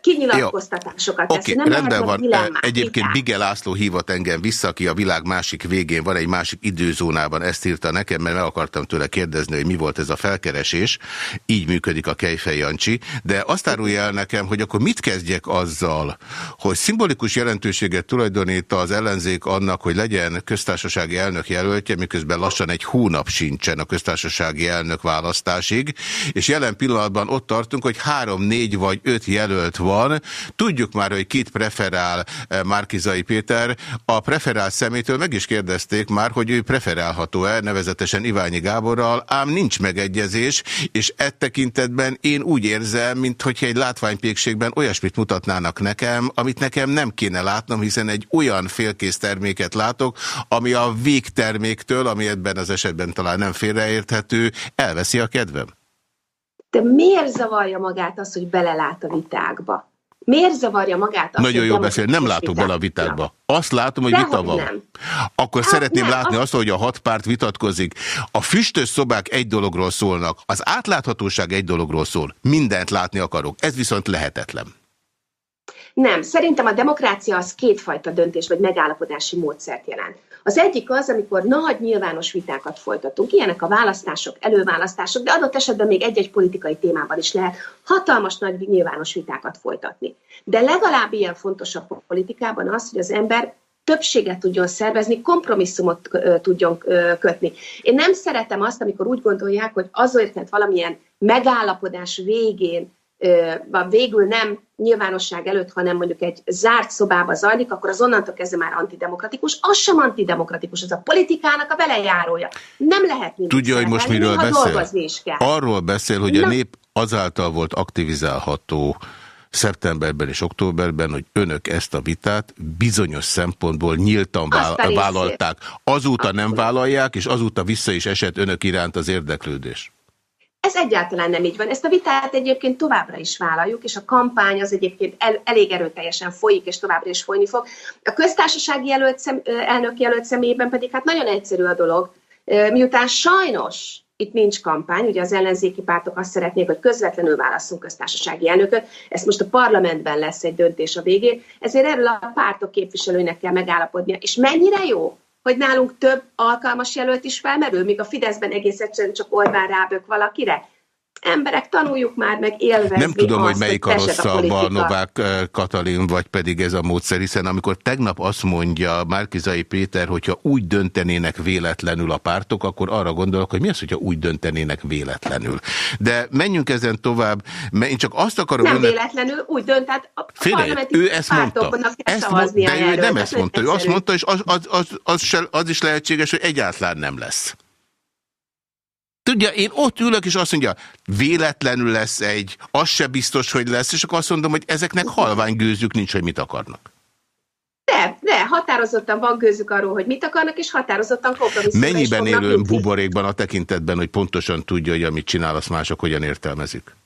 kinyilatkoztatásokat tesz. Oké, Nem okay, rendben van. dilemmák, Egyébként. Bige László hívott engem vissza, aki a világ másik végén van, egy másik időzónában ezt írta nekem, mert meg akartam tőle kérdezni, hogy mi volt ez a felkeresés. Így működik a Kejfej Jancsi. De azt árulja el nekem, hogy akkor mit kezdjek azzal, hogy szimbolikus jelentőséget tulajdonít az ellenzék annak, hogy legyen köztársasági elnök jelöltje, miközben lassan egy hónap sincsen a köztársasági elnök választásig, és jelen pillanatban ott tartunk, hogy három, négy vagy öt jelölt van. Tudjuk már, hogy kit preferál eh, Márkizai Péter. A preferál szemétől meg is kérdezték már, hogy ő preferálható-e, nevezetesen Iványi Gáborral, ám nincs megegyezés, és e tekintetben én úgy érzem, mintha egy látványpékségben olyasmit mutatnának nekem, amit nekem nem kéne látnom, hiszen egy olyan félkész terméket látok, ami a végterméktől, ami ebben az esetben talán nem félreérthető, elveszi a kedvem. De miért zavarja magát az, hogy belelát a vitákba? Miért zavarja magát az, Nagyon jól beszél, nem látok bele a viták vitákba. Azt látom, hogy Dehogy vita van. nem. Akkor Hát szeretném nem, látni az- azt, hogy a hat párt vitatkozik. A füstös szobák egy dologról szólnak, az átláthatóság egy dologról szól. Mindent látni akarok. Ez viszont lehetetlen. Nem, szerintem a demokrácia az kétfajta döntés vagy megállapodási módszert jelent. Az egyik az, amikor nagy nyilvános vitákat folytatunk, ilyenek a választások, előválasztások, de adott esetben még egy-egy politikai témában is lehet hatalmas nagy nyilvános vitákat folytatni. De legalább ilyen fontos a politikában az, hogy az ember többséget tudjon szervezni, kompromisszumot tudjon kötni. Én nem szeretem azt, amikor úgy gondolják, hogy azért, mert valamilyen megállapodás végén végül nem nyilvánosság előtt, hanem mondjuk egy zárt szobába zajlik, akkor az onnantól kezdve már antidemokratikus. Az sem antidemokratikus, az a politikának a belejárója. Nem lehet mindig Tudja, hogy most miről beszél? is kell. Arról beszél, hogy a Na. nép azáltal volt aktivizálható szeptemberben és októberben, hogy önök ezt a vitát bizonyos szempontból nyíltan a vállalták. Azóta nem vállalják, és azóta vissza is esett önök iránt az érdeklődés. Ez egyáltalán nem így van. Ezt a vitát egyébként továbbra is vállaljuk, és a kampány az egyébként el, elég erőteljesen folyik, és továbbra is folyni fog. A köztársasági jelölt szem, elnök jelölt személyében pedig hát nagyon egyszerű a dolog. Miután sajnos itt nincs kampány, ugye az ellenzéki pártok azt szeretnék, hogy közvetlenül válasszunk köztársasági elnököt, ezt most a parlamentben lesz egy döntés a végén, ezért erről a pártok képviselőinek kell megállapodnia. És mennyire jó? Hogy nálunk több alkalmas jelölt is felmerül, míg a Fideszben egész egyszerűen csak Orbán rábök valakire? Emberek, tanuljuk már meg élvezni Nem tudom, azt, hogy melyik hogy a rosszabb, a, a Novák Katalin, vagy pedig ez a módszer, hiszen amikor tegnap azt mondja Márkizai Péter, hogyha úgy döntenének véletlenül a pártok, akkor arra gondolok, hogy mi az, hogyha úgy döntenének véletlenül. De menjünk ezen tovább, mert én csak azt akarom... Nem önnek... véletlenül, úgy dönt, tehát a Figyelj, ő ezt mondta. Ezt mond, de ő nem ezt mondta, ő azt mondta, és az, az, az, az, az, az is lehetséges, hogy egyáltalán nem lesz. Tudja, én ott ülök, és azt mondja, véletlenül lesz egy, az se biztos, hogy lesz, és akkor azt mondom, hogy ezeknek halvány gőzük nincs, hogy mit akarnak. De, de, határozottan van gőzük arról, hogy mit akarnak, és határozottan kompromisszumra Mennyiben élő buborékban a tekintetben, hogy pontosan tudja, hogy amit csinál, azt mások hogyan értelmezik?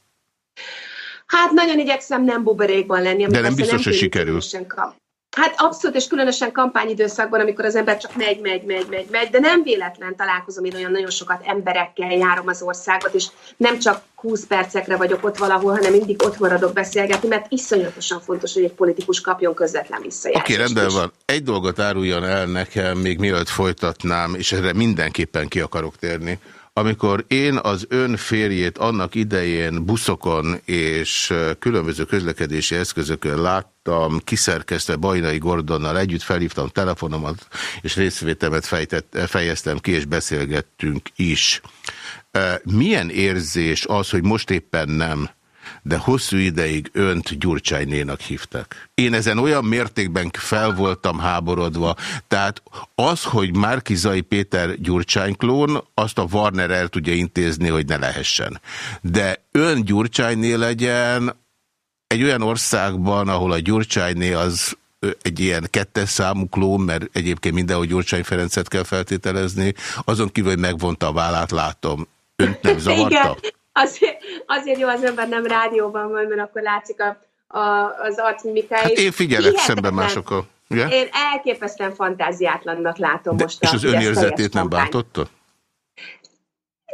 Hát nagyon igyekszem nem buborékban lenni. De nem biztos, hogy sikerül. Hát abszolút, és különösen kampányidőszakban, amikor az ember csak megy, megy, megy, megy, megy, de nem véletlen találkozom én olyan nagyon sokat emberekkel, járom az országot, és nem csak 20 percekre vagyok ott valahol, hanem mindig ott maradok beszélgetni, mert iszonyatosan fontos, hogy egy politikus kapjon közvetlen visszajelzést. Oké, okay, rendben van. Egy dolgot áruljon el nekem, még mielőtt folytatnám, és erre mindenképpen ki akarok térni. Amikor én az ön férjét annak idején buszokon és különböző közlekedési eszközökön láttam, kiszerkezte Bajnai Gordonnal együtt, felhívtam telefonomat, és részvétemet fejtett, fejeztem ki, és beszélgettünk is. Milyen érzés az, hogy most éppen nem, de hosszú ideig önt Gyurcsánynénak hívtak. Én ezen olyan mértékben fel voltam háborodva, tehát az, hogy Márkizai Péter Gyurcsányklón, azt a Warner el tudja intézni, hogy ne lehessen. De ön Gyurcsányné legyen egy olyan országban, ahol a Gyurcsányné az egy ilyen kettes számú klón, mert egyébként mindenhol Gyurcsány Ferencet kell feltételezni, azon kívül, hogy megvonta a vállát, látom. Önt nem <laughs> zavarta? Igen azért, azért jó az ember nem rádióban van, mert akkor látszik a, a, az arcmimikája. Hát én figyelek szemben másokkal. Ugye? Én elképesztően fantáziátlannak látom De, most. És az önérzetét nem bántotta?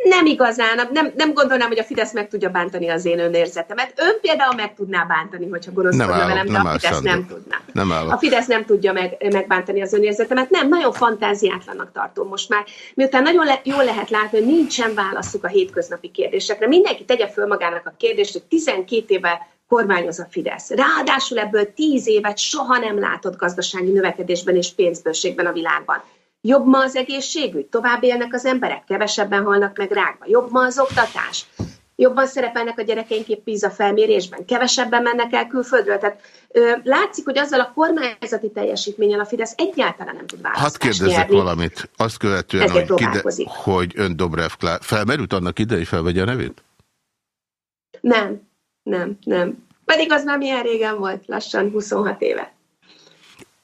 Nem igazán, nem, nem gondolnám, hogy a Fidesz meg tudja bántani az én önérzetemet. Ön például meg tudná bántani, hogyha gonoszkodna velem, de nem a Fidesz nem tudná. Nem a Fidesz nem tudja meg, megbántani az önérzetemet. Nem, nagyon fantáziátlannak tartom most már. Miután nagyon le, jól lehet látni, hogy nincsen válaszuk a hétköznapi kérdésekre. Mindenki tegye föl magának a kérdést, hogy 12 éve kormányoz a Fidesz. Ráadásul ebből 10 évet soha nem látott gazdasági növekedésben és pénzbőségben a világban. Jobb ma az egészségügy? Tovább élnek az emberek? Kevesebben halnak meg rákba? Jobb ma az oktatás? Jobban szerepelnek a gyerekeink épp PISA felmérésben? Kevesebben mennek el külföldről? Tehát ö, látszik, hogy azzal a kormányzati teljesítménnyel a Fidesz egyáltalán nem tud választást Hadd kérdezzek nyerni. valamit. Azt követően, hogy, kide, hogy ön Dobrev Klá... felmerült annak ide, hogy felvegye a nevét? Nem, nem, nem. Pedig az már milyen régen volt, lassan 26 éve.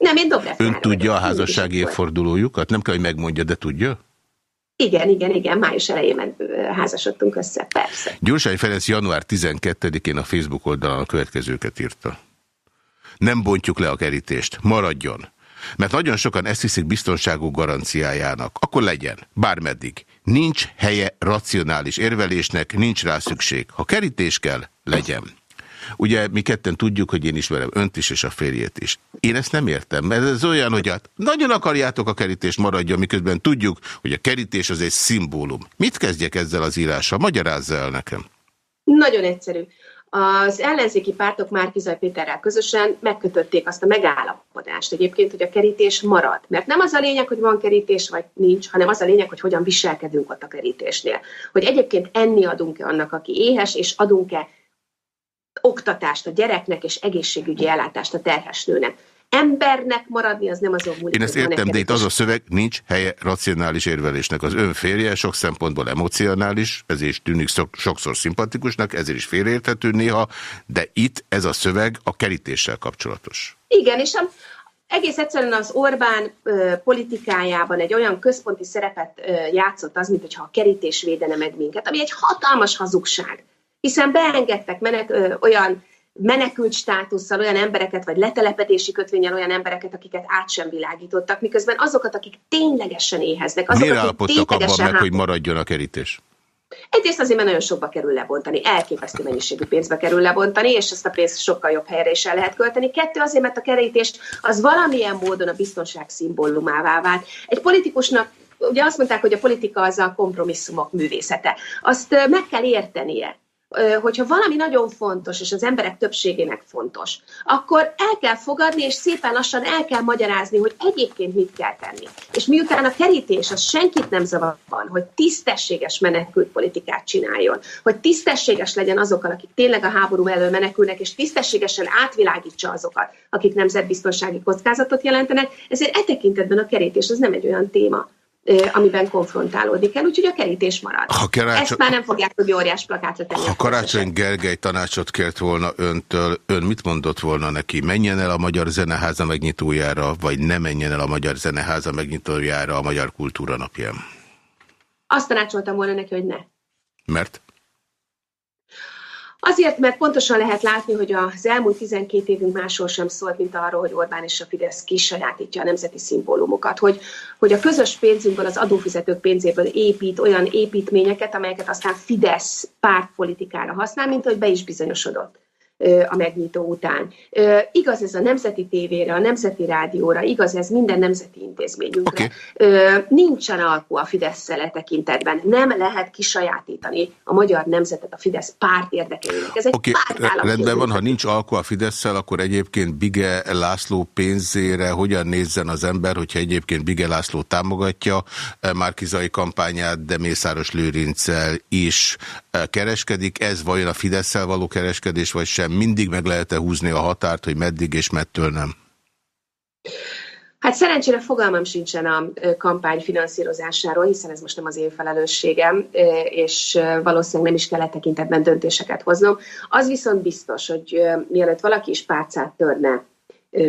Nem, én Dobrev Ön tudja a házassági évfordulójukat? Nem kell, hogy megmondja, de tudja? Igen, igen, igen, május elején házasodtunk össze, persze. Gyurcsány Ferenc január 12-én a Facebook oldalon a következőket írta. Nem bontjuk le a kerítést, maradjon. Mert nagyon sokan ezt hiszik biztonságuk garanciájának. Akkor legyen, bármeddig. Nincs helye racionális érvelésnek, nincs rá szükség. Ha kerítés kell, legyen. Ugye mi ketten tudjuk, hogy én ismerem önt is és a férjét is. Én ezt nem értem, mert ez olyan, hogy hát nagyon akarjátok a kerítést maradjon, miközben tudjuk, hogy a kerítés az egy szimbólum. Mit kezdjek ezzel az írással? Magyarázza el nekem. Nagyon egyszerű. Az ellenzéki pártok már Kizaj Péterrel közösen megkötötték azt a megállapodást egyébként, hogy a kerítés marad. Mert nem az a lényeg, hogy van kerítés vagy nincs, hanem az a lényeg, hogy hogyan viselkedünk ott a kerítésnél. Hogy egyébként enni adunk-e annak, aki éhes, és adunk-e oktatást a gyereknek és egészségügyi ellátást a terhes nőnek. Embernek maradni az nem azon múlik. Én ezt értem, de itt az a szöveg, nincs helye racionális érvelésnek. Az ön férje sok szempontból emocionális, ezért is tűnik sokszor szimpatikusnak, ezért is félreérthető néha, de itt ez a szöveg a kerítéssel kapcsolatos. Igen, és a, egész egyszerűen az Orbán ö, politikájában egy olyan központi szerepet ö, játszott az, mint hogyha a kerítés védene meg minket, ami egy hatalmas hazugság hiszen beengedtek menek, ö, olyan menekült státusszal olyan embereket, vagy letelepedési kötvényel olyan embereket, akiket át sem világítottak, miközben azokat, akik ténylegesen éheznek. Azok, Miért állapodtak abban meg, hogy maradjon a kerítés? Egyrészt azért, mert nagyon sokba kerül lebontani, elképesztő mennyiségű pénzbe kerül lebontani, és ezt a pénzt sokkal jobb helyre is el lehet költeni. Kettő azért, mert a kerítés az valamilyen módon a biztonság szimbólumává vált. Egy politikusnak ugye azt mondták, hogy a politika az a kompromisszumok művészete. Azt meg kell értenie, hogyha valami nagyon fontos, és az emberek többségének fontos, akkor el kell fogadni, és szépen lassan el kell magyarázni, hogy egyébként mit kell tenni. És miután a kerítés az senkit nem zavar van, hogy tisztességes menekült politikát csináljon, hogy tisztességes legyen azokkal, akik tényleg a háború elől menekülnek, és tisztességesen átvilágítsa azokat, akik nemzetbiztonsági kockázatot jelentenek, ezért e tekintetben a kerítés az nem egy olyan téma, amiben konfrontálódik el, úgyhogy a kerítés marad. Ha karácsony... Ezt már nem fogják tudni óriás plakátra tenni. Ha Karácsony Gergely tanácsot kért volna öntől, ön mit mondott volna neki? Menjen el a Magyar Zeneháza megnyitójára, vagy ne menjen el a Magyar Zeneháza megnyitójára a Magyar Kultúra napján? Azt tanácsoltam volna neki, hogy ne. Mert? Azért, mert pontosan lehet látni, hogy az elmúlt 12 évünk máshol sem szólt, mint arról, hogy Orbán és a Fidesz kisajátítja a nemzeti szimbólumokat, hogy, hogy a közös pénzünkből, az adófizetők pénzéből épít olyan építményeket, amelyeket aztán Fidesz pártpolitikára használ, mint hogy be is bizonyosodott a megnyitó után. Igaz ez a Nemzeti Tévére, a Nemzeti Rádióra, igaz ez minden nemzeti intézményünkre. Okay. Nincsen alkú a fidesz tekintetben. Nem lehet kisajátítani a magyar nemzetet a Fidesz párt érdekeinek. Ez egy okay. Rendben van, ha nincs alkú a fidesz akkor egyébként Bige László pénzére hogyan nézzen az ember, hogyha egyébként Bige László támogatja Márkizai kampányát, de Mészáros Lőrinccel is kereskedik. Ez vajon a fidesz való kereskedés, vagy sem? mindig meg lehet-e húzni a határt, hogy meddig és mettől nem? Hát szerencsére fogalmam sincsen a kampány finanszírozásáról, hiszen ez most nem az én felelősségem, és valószínűleg nem is kellett tekintetben döntéseket hoznom. Az viszont biztos, hogy mielőtt valaki is párcát törne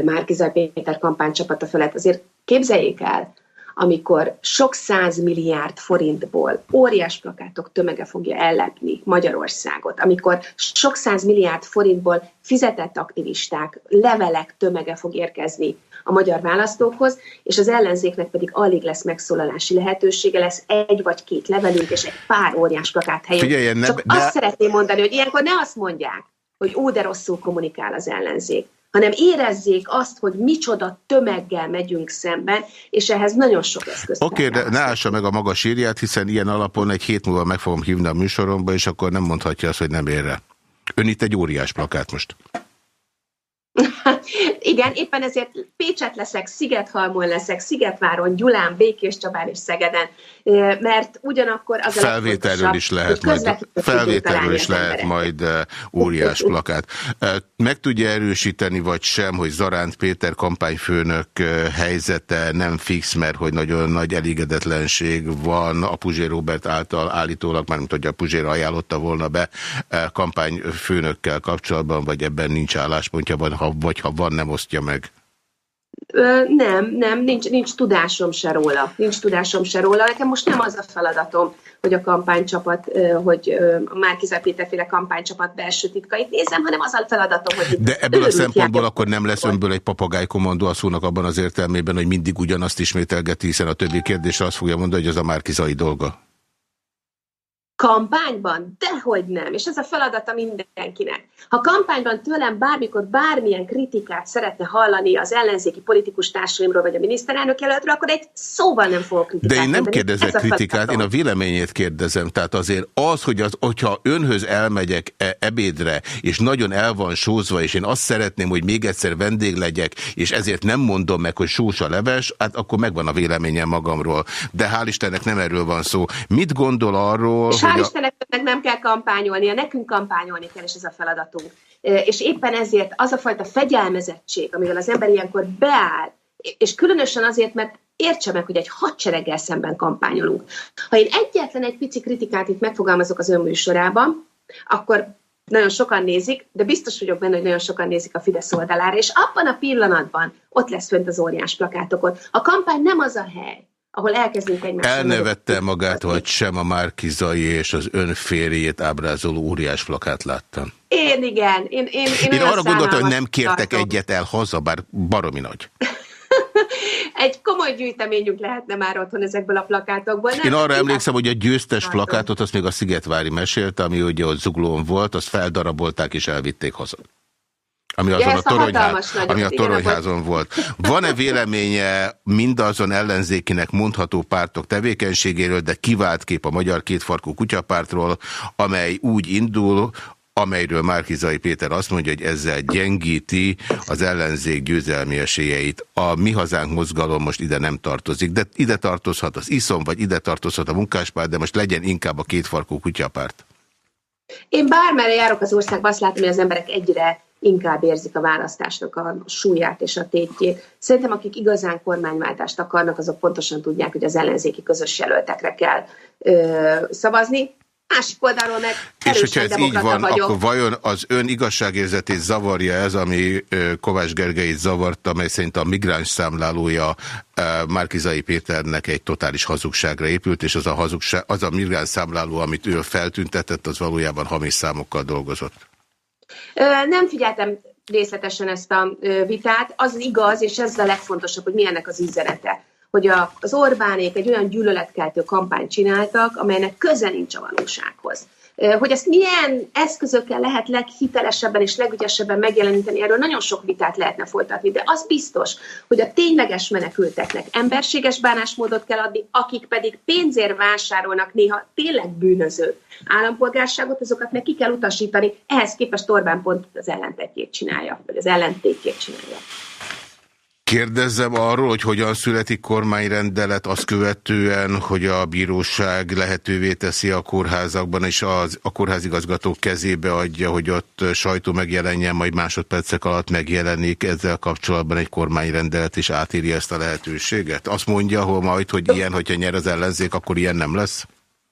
Márkizaj Péter kampánycsapata felett, azért képzeljék el, amikor sok száz milliárd forintból óriás plakátok tömege fogja ellepni Magyarországot, amikor sok száz milliárd forintból fizetett aktivisták, levelek tömege fog érkezni a magyar választókhoz, és az ellenzéknek pedig alig lesz megszólalási lehetősége, lesz egy vagy két levelünk, és egy pár óriás plakát helyett. Figyeljen, ne, Csak de... azt szeretném mondani, hogy ilyenkor ne azt mondják, hogy ó, de rosszul kommunikál az ellenzék hanem érezzék azt, hogy micsoda tömeggel megyünk szemben, és ehhez nagyon sok eszköz. Oké, okay, de ne ássa meg a maga sírját, hiszen ilyen alapon egy hét múlva meg fogom hívni a műsoromba, és akkor nem mondhatja azt, hogy nem ér rá. Ön itt egy óriás plakát most. Igen, éppen ezért Pécset leszek, Szigethalmon leszek, Szigetváron, Gyulán, Békés Csabán és Szegeden, mert ugyanakkor az felvételről is lehet majd, felvételről is lehet majd óriás plakát. Meg tudja erősíteni, vagy sem, hogy Zaránt Péter kampányfőnök helyzete nem fix, mert hogy nagyon nagy elégedetlenség van a Puzsér Robert által állítólag, mármint hogy a Puzsér ajánlotta volna be kampányfőnökkel kapcsolatban, vagy ebben nincs álláspontja, vagy ha, vagy ha van, nem osztja meg. Nem, nem, nincs, nincs tudásom se róla. Nincs tudásom se róla. Nekem most nem az a feladatom, hogy a kampánycsapat, hogy a Márkizár Péterféle kampánycsapat belső titkait nézem, hanem az a feladatom, hogy... De ebből a szempontból akkor nem lesz önből egy papagájkommandó a szónak abban az értelmében, hogy mindig ugyanazt ismételgeti, hiszen a többi kérdésre azt fogja mondani, hogy az a Márkizai dolga. Kampányban? Dehogy nem. És ez a feladata mindenkinek. Ha kampányban tőlem bármikor bármilyen kritikát szeretne hallani az ellenzéki politikus társaimról vagy a miniszterelnök jelöltről, akkor egy szóval nem fogok kritikát De én nem kérdezek kritikát, én a véleményét kérdezem. Tehát azért az, hogy az, hogyha önhöz elmegyek e ebédre, és nagyon el van sózva, és én azt szeretném, hogy még egyszer vendég legyek, és ezért nem mondom meg, hogy sós a leves, hát akkor megvan a véleményem magamról. De hál' Istennek nem erről van szó. Mit gondol arról, és hál' Istennek nem kell kampányolnia, nekünk kampányolni kell, és ez a feladatunk. És éppen ezért az a fajta fegyelmezettség, amivel az ember ilyenkor beáll, és különösen azért, mert értse meg, hogy egy hadsereggel szemben kampányolunk. Ha én egyetlen egy pici kritikát itt megfogalmazok az önműsorában, akkor nagyon sokan nézik, de biztos vagyok benne, hogy nagyon sokan nézik a Fidesz oldalára, és abban a pillanatban ott lesz fönt az óriás plakátokon. A kampány nem az a hely, ahol elkezdünk egymást. Elnevette magát, vagy sem a Márkizai és az önférjét ábrázoló óriás plakát láttam. Én igen. Én, én, én, én arra gondoltam, hogy nem kértek tartom. egyet el haza, bár baromi nagy. <laughs> egy komoly gyűjteményünk lehetne már otthon ezekből a plakátokból. Nem? Én arra emlékszem, hogy a győztes plakátot, azt még a Szigetvári mesélte, ami ugye ott zuglón volt, azt feldarabolták és elvitték haza. Ami, azon ja, a, toronyhá... ami a toronyházon volt. Van-e véleménye mindazon ellenzékinek mondható pártok tevékenységéről, de kivált kép a Magyar Kétfarkú Kutyapártról, amely úgy indul, amelyről Márkizai Péter azt mondja, hogy ezzel gyengíti az ellenzék győzelmi esélyeit. A Mi Hazánk mozgalom most ide nem tartozik, de ide tartozhat az ISZOM, vagy ide tartozhat a munkáspárt, de most legyen inkább a kétfarkú kutyapárt. Én bármerre járok az országban, azt látom, hogy az emberek egyre inkább érzik a választásnak a súlyát és a tétjét. Szerintem akik igazán kormányváltást akarnak, azok pontosan tudják, hogy az ellenzéki közös jelöltekre kell ö, szavazni. Másik oldalról meg És hogyha ez így van, vagyok. akkor vajon az ön igazságérzetét zavarja ez, ami Kovács Gergelyt zavarta, amely szerint a migráns számlálója Márkizai Péternek egy totális hazugságra épült, és az a, hazugság, az a migráns számláló, amit ő feltüntetett, az valójában hamis számokkal dolgozott? Nem figyeltem részletesen ezt a vitát. Az igaz, és ez a legfontosabb, hogy milyennek az üzenete hogy a, az Orbánék egy olyan gyűlöletkeltő kampányt csináltak, amelynek köze nincs a valósághoz. Hogy ezt milyen eszközökkel lehet leghitelesebben és legügyesebben megjeleníteni, erről nagyon sok vitát lehetne folytatni, de az biztos, hogy a tényleges menekülteknek emberséges bánásmódot kell adni, akik pedig pénzért vásárolnak néha tényleg bűnöző állampolgárságot, azokat meg ki kell utasítani, ehhez képest Orbán pont az ellentétjét csinálja, vagy az ellentétjét csinálja. Kérdezzem arról, hogy hogyan születik kormányrendelet azt követően, hogy a bíróság lehetővé teszi a kórházakban, és az, a kórházigazgatók kezébe adja, hogy ott sajtó megjelenjen, majd másodpercek alatt megjelenik ezzel kapcsolatban egy kormányrendelet, és átírja ezt a lehetőséget. Azt mondja, hogy majd, hogy ilyen, hogyha nyer az ellenzék, akkor ilyen nem lesz?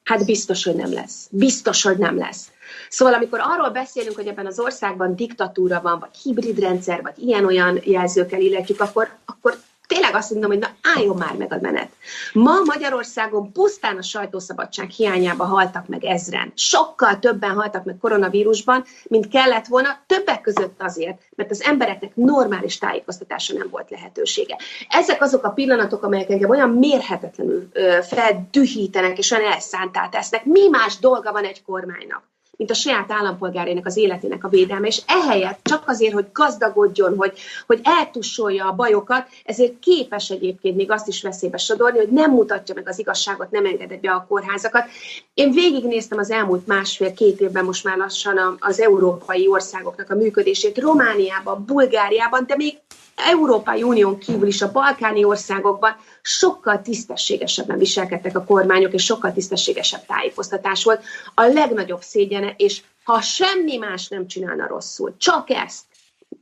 Hát biztos, hogy nem lesz. Biztos, hogy nem lesz. Szóval amikor arról beszélünk, hogy ebben az országban diktatúra van, vagy hibrid rendszer, vagy ilyen-olyan jelzőkkel illetjük, akkor, akkor tényleg azt mondom, hogy na álljon már meg a menet. Ma Magyarországon pusztán a sajtószabadság hiányában haltak meg ezren. Sokkal többen haltak meg koronavírusban, mint kellett volna, többek között azért, mert az embereknek normális tájékoztatása nem volt lehetősége. Ezek azok a pillanatok, amelyek engem olyan mérhetetlenül feldühítenek és olyan elszántá tesznek. Mi más dolga van egy kormánynak? Mint a saját állampolgárének az életének a védelme, és ehelyett csak azért, hogy gazdagodjon, hogy, hogy eltussolja a bajokat, ezért képes egyébként még azt is veszélybe sodorni, hogy nem mutatja meg az igazságot, nem engedett be a kórházakat. Én végignéztem az elmúlt másfél-két évben most már lassan az európai országoknak a működését, Romániában, Bulgáriában, de még Európai Unión kívül is a balkáni országokban sokkal tisztességesebben viselkedtek a kormányok, és sokkal tisztességesebb tájékoztatás volt. A legnagyobb szégyene, és ha semmi más nem csinálna rosszul, csak ezt,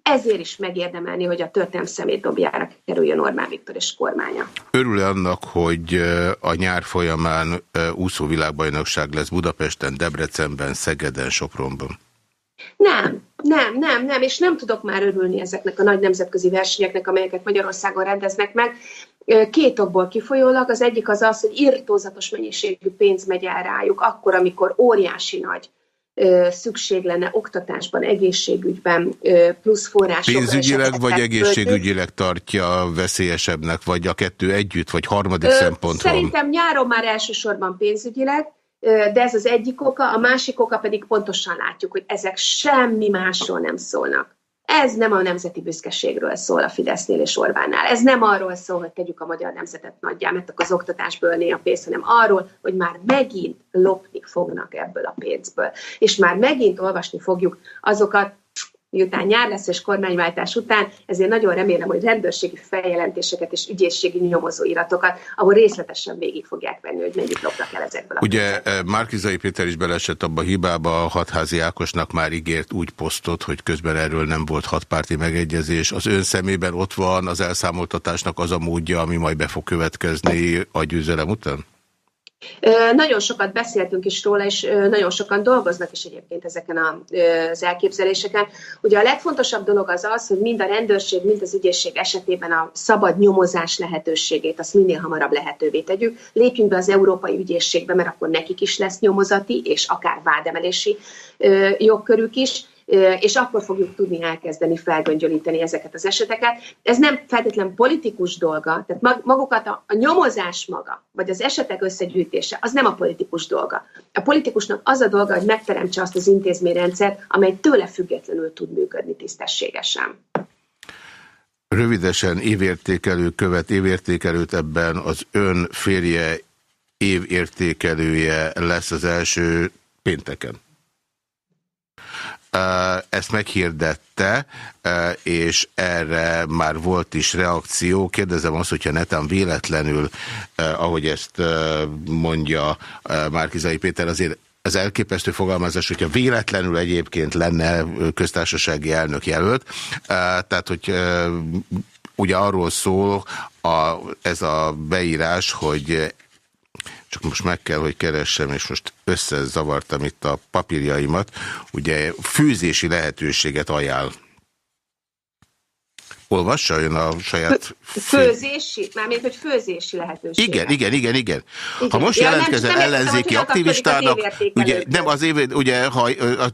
ezért is megérdemelni, hogy a történelm szemét dobjára kerüljön Orbán Viktor és kormánya. Örül -e annak, hogy a nyár folyamán úszóvilágbajnokság lesz Budapesten, Debrecenben, Szegeden, Sopronban? Nem, nem, nem, nem, és nem tudok már örülni ezeknek a nagy nemzetközi versenyeknek, amelyeket Magyarországon rendeznek meg. Két okból kifolyólag, az egyik az az, hogy irtózatos mennyiségű pénz megy el rájuk, akkor, amikor óriási nagy szükség lenne oktatásban, egészségügyben, plusz források. Pénzügyileg vagy egészségügyileg tartja veszélyesebbnek, vagy a kettő együtt, vagy harmadik Ö, szempont Szerintem nyáron már elsősorban pénzügyileg, de ez az egyik oka, a másik oka pedig pontosan látjuk, hogy ezek semmi másról nem szólnak. Ez nem a nemzeti büszkeségről szól a Fidesznél és Orbánnál. Ez nem arról szól, hogy tegyük a magyar nemzetet nagyjá, mert akkor az oktatásból a pénzt, hanem arról, hogy már megint lopni fognak ebből a pénzből. És már megint olvasni fogjuk azokat miután nyár lesz és kormányváltás után, ezért nagyon remélem, hogy rendőrségi feljelentéseket és ügyészségi nyomozóiratokat, ahol részletesen végig fogják venni, hogy mennyit lopnak el ezekből. Ugye eh, Márkizai Péter is belesett abba a hibába, a hatházi Ákosnak már ígért úgy posztot, hogy közben erről nem volt hatpárti megegyezés. Az ön szemében ott van az elszámoltatásnak az a módja, ami majd be fog következni a győzelem után? Nagyon sokat beszéltünk is róla, és nagyon sokan dolgoznak is egyébként ezeken az elképzeléseken. Ugye a legfontosabb dolog az az, hogy mind a rendőrség, mind az ügyészség esetében a szabad nyomozás lehetőségét azt minél hamarabb lehetővé tegyük. Lépjünk be az Európai Ügyészségbe, mert akkor nekik is lesz nyomozati, és akár vádemelési jogkörük is és akkor fogjuk tudni elkezdeni felgöngyölíteni ezeket az eseteket. Ez nem feltétlen politikus dolga, tehát magukat a, a nyomozás maga, vagy az esetek összegyűjtése, az nem a politikus dolga. A politikusnak az a dolga, hogy megteremtse azt az intézményrendszert, amely tőle függetlenül tud működni tisztességesen. Rövidesen évértékelő követ évértékelőt ebben az ön férje évértékelője lesz az első pénteken. Ezt meghirdette, és erre már volt is reakció. Kérdezem azt, hogyha netán véletlenül, ahogy ezt mondja Márkizai Péter, azért az elképesztő fogalmazás, hogyha véletlenül egyébként lenne köztársasági elnök jelölt, tehát hogy ugye arról szól a, ez a beírás, hogy csak most meg kell, hogy keressem, és most összezavartam itt a papírjaimat, ugye fűzési lehetőséget ajánl Olvassa ön a saját... Főzési? Mármint, hogy főzési lehetőség. Igen, igen, igen, igen. Ha most ja, jelentkezel nem, ellenzéki nem aktivistának, ugye nem az év, ugye, ha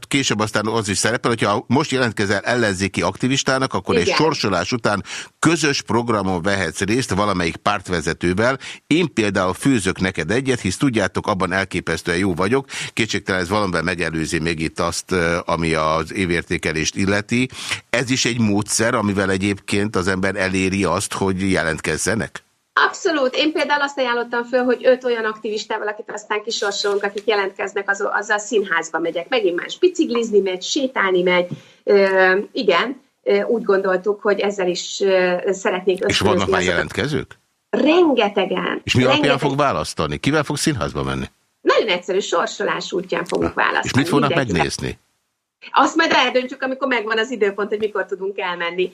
később aztán az is szerepel, hogyha most jelentkezel ellenzéki aktivistának, akkor igen. egy sorsolás után közös programon vehetsz részt valamelyik pártvezetővel. Én például főzök neked egyet, hisz tudjátok, abban elképesztően jó vagyok. Kétségtelen ez valamivel megelőzi még itt azt, ami az évértékelést illeti. Ez is egy módszer, amivel egyébként egyébként az ember eléri azt, hogy jelentkezzenek? Abszolút. Én például azt ajánlottam föl, hogy öt olyan aktivistával, akit aztán kisorsolunk, akik jelentkeznek, az, azzal a színházba megyek. Megint más biciklizni megy, sétálni megy. Ö, igen, úgy gondoltuk, hogy ezzel is szeretnék És vannak már jelentkezők? Rengetegen. És mi rengetegen. alapján fog választani? Kivel fog színházba menni? Nagyon egyszerű, sorsolás útján fogunk választani. És mit fognak Mindenki megnézni? Azt majd eldöntjük, amikor megvan az időpont, hogy mikor tudunk elmenni.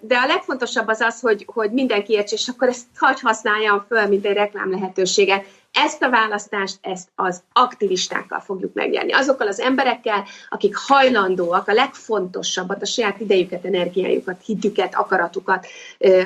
De a legfontosabb az az, hogy, hogy mindenki értse, és akkor ezt hagy használjam föl, mint egy reklám lehetőséget. Ezt a választást, ezt az aktivistákkal fogjuk megnyerni. Azokkal az emberekkel, akik hajlandóak a legfontosabbat, a saját idejüket, energiájukat, hitüket, akaratukat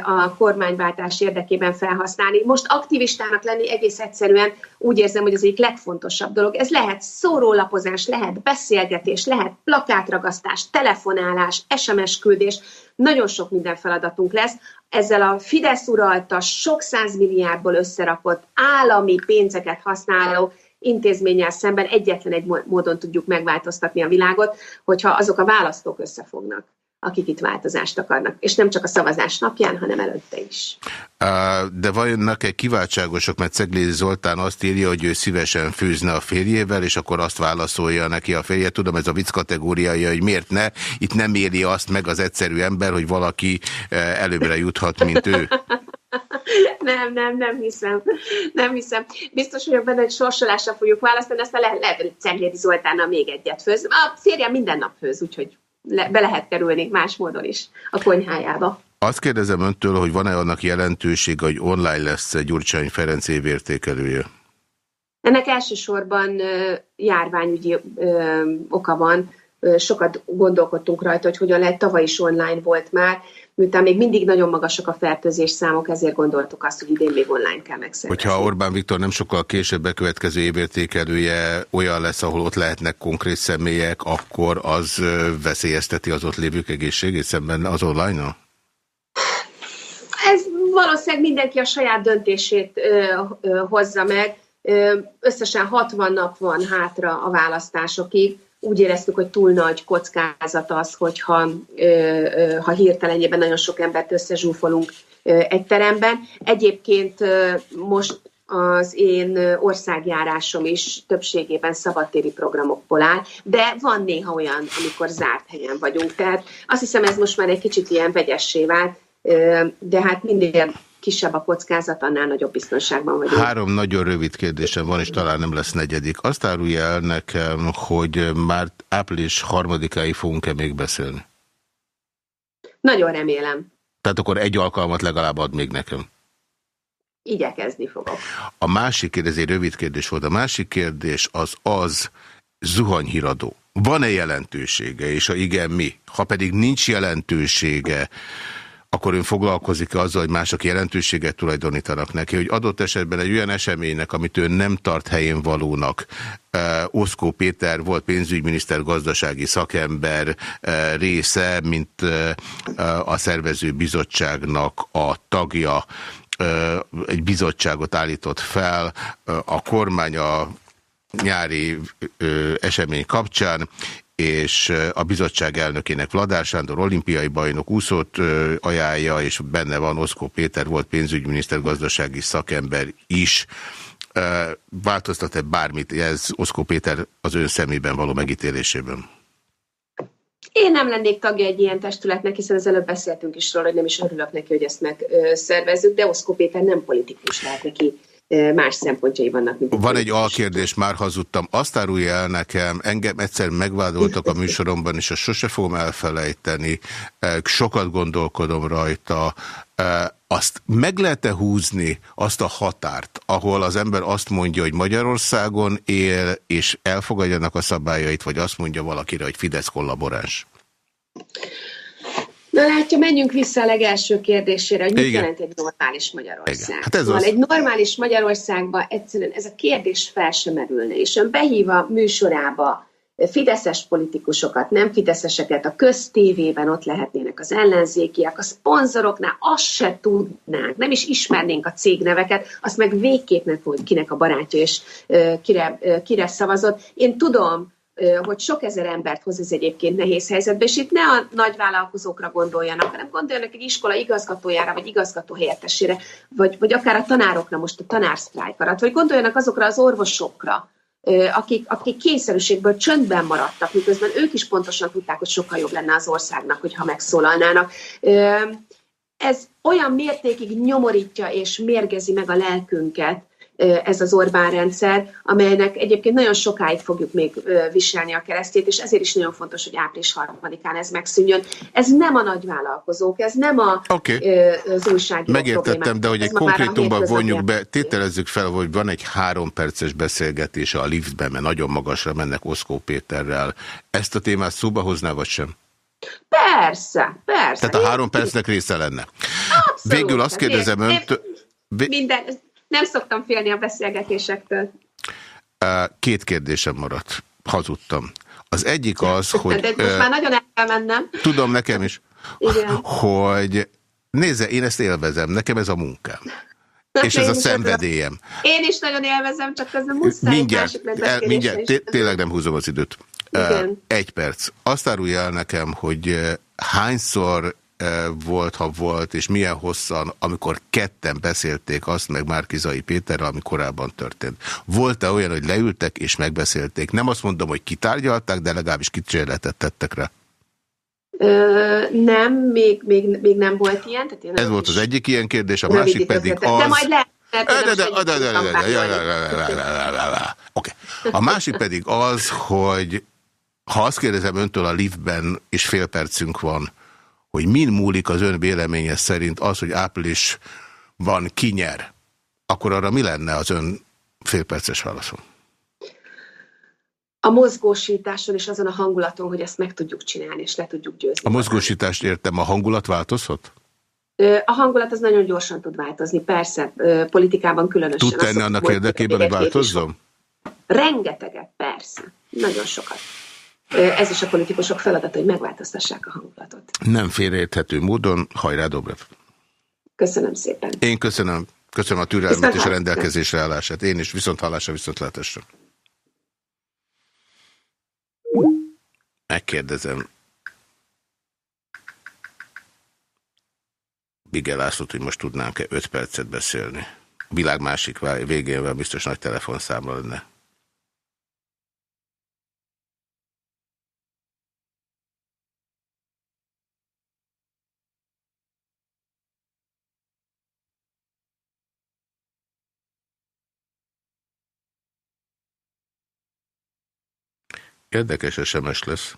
a kormányváltás érdekében felhasználni. Most aktivistának lenni egész egyszerűen úgy érzem, hogy az egyik legfontosabb dolog. Ez lehet szórólapozás, lehet beszélgetés, lehet plakátragasztás, telefonálás, SMS küldés, nagyon sok minden feladatunk lesz. Ezzel a Fidesz uralta, sok százmilliárdból összerakott állami pénzeket használó intézménnyel szemben egyetlen egy módon tudjuk megváltoztatni a világot, hogyha azok a választók összefognak akik itt változást akarnak. És nem csak a szavazás napján, hanem előtte is. De vannak egy kiváltságosok, mert Ceglédi Zoltán azt írja, hogy ő szívesen főzne a férjével, és akkor azt válaszolja neki a férje. Tudom, ez a vicc kategóriája, hogy miért ne. Itt nem éri azt meg az egyszerű ember, hogy valaki előbbre juthat, mint ő. <laughs> Nem, nem, nem hiszem. Nem hiszem. Biztos vagyok benne, hogy sorsolásra fogjuk választani, aztán le lehet, hogy Ceglédi Zoltánnal még egyet főz. A férjem minden nap főz, úgyhogy le, be lehet kerülni más módon is a konyhájába. Azt kérdezem öntől, hogy van-e annak jelentősége, hogy online lesz egy Gyurcsány Ferenc évértékelője? Ennek elsősorban járványügyi oka van. Sokat gondolkodtunk rajta, hogy hogyan lehet, tavaly is online volt már, miután még mindig nagyon magasak a fertőzés számok, ezért gondoltuk azt, hogy idén még online kell megszervezni. Hogyha Orbán Viktor nem sokkal később bekövetkező évértékelője olyan lesz, ahol ott lehetnek konkrét személyek, akkor az veszélyezteti az ott lévők egészségét szemben az online-nal? Ez valószínűleg mindenki a saját döntését ö, ö, hozza meg. Ö, összesen 60 nap van hátra a választásokig úgy éreztük, hogy túl nagy kockázat az, hogyha ha hirtelenjében nagyon sok embert összezsúfolunk egy teremben. Egyébként most az én országjárásom is többségében szabadtéri programokból áll, de van néha olyan, amikor zárt helyen vagyunk. Tehát azt hiszem, ez most már egy kicsit ilyen vegyessé vált, de hát minél kisebb a kockázat, annál nagyobb biztonságban vagyunk. Három nagyon rövid kérdésem van, és talán nem lesz negyedik. Azt árulja el nekem, hogy már április harmadikáig fogunk-e még beszélni? Nagyon remélem. Tehát akkor egy alkalmat legalább ad még nekem. Igyekezni fogok. A másik kérdés, egy rövid kérdés volt, a másik kérdés az az zuhanyhíradó. Van-e jelentősége, és ha igen, mi? Ha pedig nincs jelentősége, akkor ön foglalkozik -e azzal, hogy mások jelentőséget tulajdonítanak neki, hogy adott esetben egy olyan eseménynek, amit ön nem tart helyén valónak, Oszkó Péter volt pénzügyminiszter, gazdasági szakember része, mint a szervező bizottságnak a tagja, egy bizottságot állított fel, a kormány a nyári esemény kapcsán, és a bizottság elnökének Vladár Sándor olimpiai bajnok úszót ajánlja, és benne van Oszkó Péter, volt pénzügyminiszter, gazdasági szakember is. Változtat-e bármit ez Oszkó Péter az ön szemében való megítélésében? Én nem lennék tagja egy ilyen testületnek, hiszen az előbb beszéltünk is róla, hogy nem is örülök neki, hogy ezt megszervezzük, de Oszkó Péter nem politikus, lehet neki más szempontjai vannak. Mint Van egy alkérdés, már hazudtam. Azt árulja el nekem, engem egyszer megvádoltak a <laughs> műsoromban, és azt sose fogom elfelejteni. Sokat gondolkodom rajta. Azt meg lehet-e húzni azt a határt, ahol az ember azt mondja, hogy Magyarországon él, és elfogadjanak a szabályait, vagy azt mondja valakire, hogy Fidesz kollaboráns? Na látja, menjünk vissza a legelső kérdésére, hogy mit Igen. jelent egy normális Magyarország. Igen. Hát ez szóval az... egy normális Magyarországban egyszerűen ez a kérdés fel sem merülne, és ön behív a műsorába fideszes politikusokat, nem fideszeseket, a köztévében ott lehetnének az ellenzékiek, a szponzoroknál azt se tudnánk, nem is ismernénk a cégneveket, azt meg végképp nem hogy kinek a barátja és kire, kire szavazott. Én tudom, hogy sok ezer embert hoz ez egyébként nehéz helyzetbe, és itt ne a nagy vállalkozókra gondoljanak, hanem gondoljanak egy iskola igazgatójára, vagy igazgató helyettesére, vagy, vagy akár a tanárokra, most a tanársztrájk vagy gondoljanak azokra az orvosokra, akik, akik kényszerűségből csöndben maradtak, miközben ők is pontosan tudták, hogy sokkal jobb lenne az országnak, hogyha megszólalnának. Ez olyan mértékig nyomorítja és mérgezi meg a lelkünket, ez az Orbán rendszer, amelynek egyébként nagyon sokáig fogjuk még viselni a keresztét, és ezért is nagyon fontos, hogy április 3-án ez megszűnjön. Ez nem a nagyvállalkozók, ez nem a, okay. az újságírók Megértettem, problémák. de hogy egy konkrétumban vonjuk be, tételezzük fel, hogy van egy három perces beszélgetése a liftben, mert nagyon magasra mennek Oszkó Péterrel. Ezt a témát szóba hozná, vagy sem? Persze, persze. Tehát a három percnek része lenne. Abszolút. Végül azt kérdezem önt... Minden, nem szoktam félni a beszélgetésektől. Két kérdésem maradt. Hazudtam. Az egyik az, hogy... De most már nagyon el kell mennem. Tudom, nekem is. Igen. Hogy nézze, én ezt élvezem, nekem ez a munkám. Na, és ez a szenvedélyem. Én is nagyon élvezem, csak közben muszáj mindjárt, el, mindjárt tényleg nem húzom az időt. Igen. Egy perc. Azt árulja el nekem, hogy hányszor volt, ha volt, és milyen hosszan, amikor ketten beszélték azt meg Márkizai Péterrel, ami korábban történt. Volt-e olyan, hogy leültek és megbeszélték? Nem azt mondom, hogy kitárgyalták, de legalábbis kicsérletet tettek rá. Ö, nem, még, még, még nem volt ilyen. Tehát én Ez volt az egyik ilyen kérdés, a másik pedig az... De majd lehet. Oké. A másik pedig az, hogy ha azt kérdezem öntől a liftben, és fél percünk van, hogy min múlik az ön véleménye szerint az, hogy április van kinyer, akkor arra mi lenne az ön félperces válaszom? A mozgósításon és azon a hangulaton, hogy ezt meg tudjuk csinálni, és le tudjuk győzni. A mozgósítást értem, a hangulat változhat? A hangulat az nagyon gyorsan tud változni, persze, politikában különösen. Tud tenni annak érdekében, hogy változzon? Rengeteget, persze, nagyon sokat. Ez is a politikusok feladata, hogy megváltoztassák a hangulatot. Nem félreérthető módon, hajrá Dobrev. Köszönöm szépen. Én köszönöm. Köszönöm a türelmet és a rendelkezésre állását. Én is viszont hallásra, viszont látásra. Megkérdezem. Bigel Lászlót, hogy most tudnánk-e 5 percet beszélni. A világ másik végén biztos nagy telefonszámla lenne. Érdekes SMS lesz.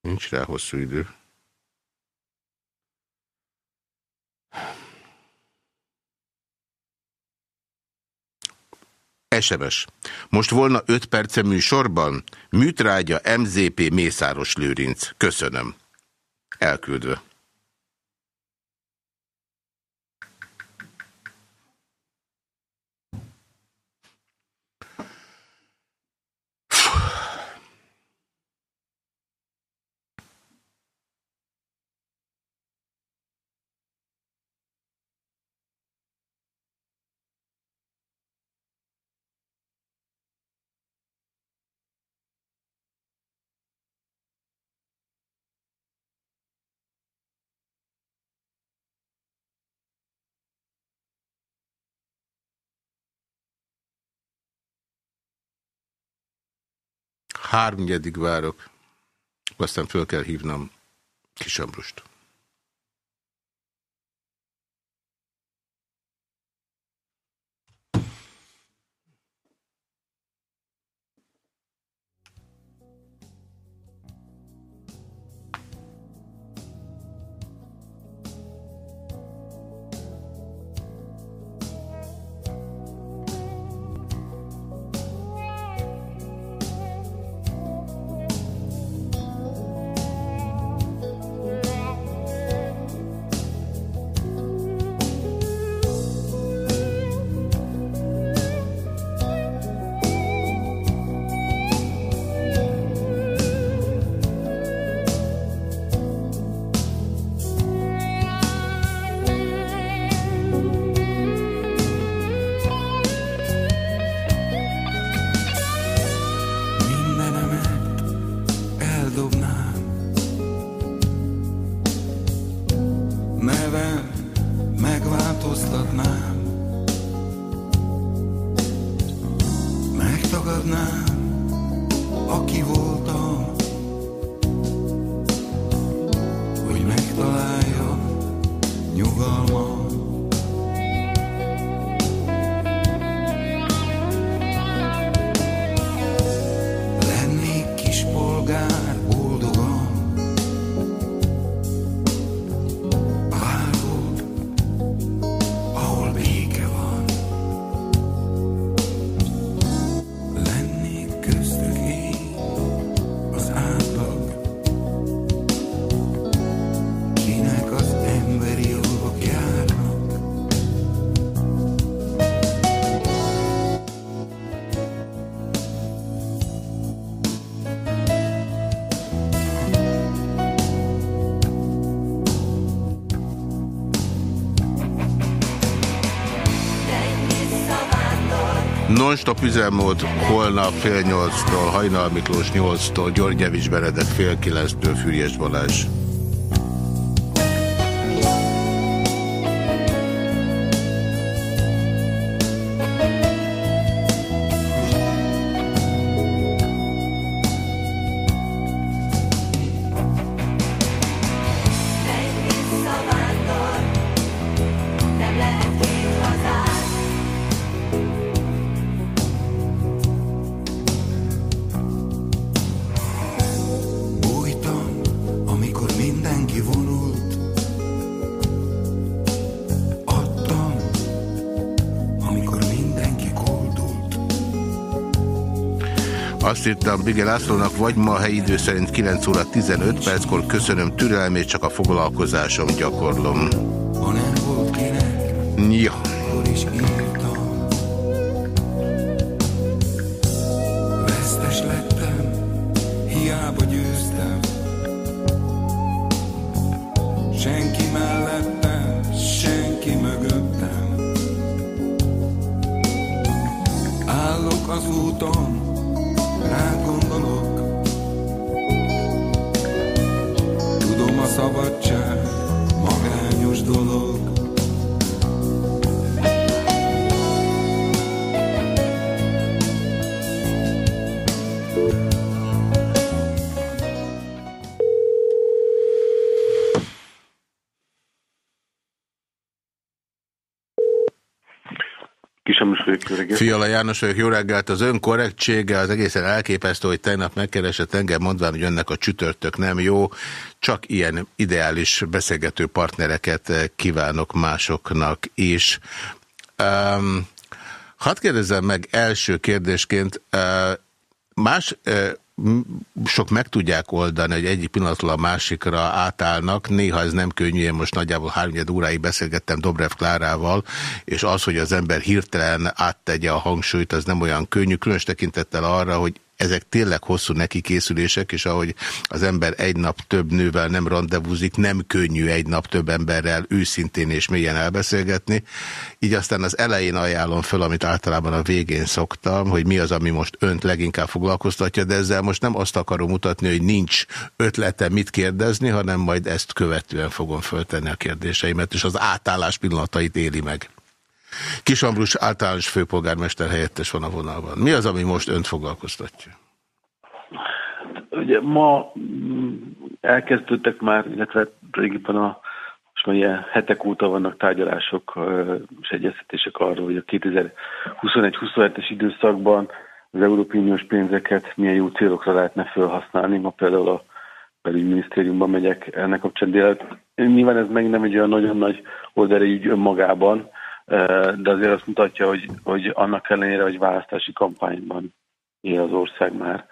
Nincs rá hosszú idő. SMS. Most volna 5 perce műsorban? Műtrágya MZP Mészáros Lőrinc. Köszönöm. Elküldve. Háromnyedig várok. Aztán föl kell hívnom Kisambrust. Non-stop üzemmód holnap fél nyolctól, Hajnal Miklós nyolctól, György Javis Benedek fél kilenctől, Füriyes Balázs. Azt írtam Bigel Lászlónak, vagy ma helyi idő szerint 9 óra 15 perckor köszönöm türelmét, csak a foglalkozásom gyakorlom. Ja. Fiala János vagyok, jó reggelt. Az ön korrektsége az egészen elképesztő, hogy tegnap megkeresett engem mondván, hogy önnek a csütörtök nem jó. Csak ilyen ideális beszélgető partnereket kívánok másoknak is. Um, Hadd kérdezzem meg első kérdésként, más sok meg tudják oldani, hogy egyik pillanatról a másikra átállnak. Néha ez nem könnyű, én most nagyjából háromnyed óráig beszélgettem Dobrev Klárával, és az, hogy az ember hirtelen áttegye a hangsúlyt, az nem olyan könnyű, különös tekintettel arra, hogy ezek tényleg hosszú neki készülések, és ahogy az ember egy nap több nővel nem randevúzik, nem könnyű egy nap több emberrel őszintén és mélyen elbeszélgetni. Így aztán az elején ajánlom föl, amit általában a végén szoktam, hogy mi az, ami most önt leginkább foglalkoztatja, de ezzel most nem azt akarom mutatni, hogy nincs ötlete mit kérdezni, hanem majd ezt követően fogom föltenni a kérdéseimet, és az átállás pillanatait éli meg. Kis Ambrus általános főpolgármester helyettes van a vonalban. Mi az, ami most önt foglalkoztatja? Ugye ma mm, elkezdődtek már, illetve régiben a most már ilyen hetek óta vannak tárgyalások és egyeztetések arról, hogy a 2021-27-es időszakban az Európai Uniós pénzeket milyen jó célokra lehetne felhasználni. Ma például a belügyminisztériumban megyek ennek kapcsán délet. Nyilván ez meg nem egy olyan nagyon nagy oldali ügy önmagában, de azért azt mutatja, hogy, hogy annak ellenére, hogy választási kampányban él az ország már.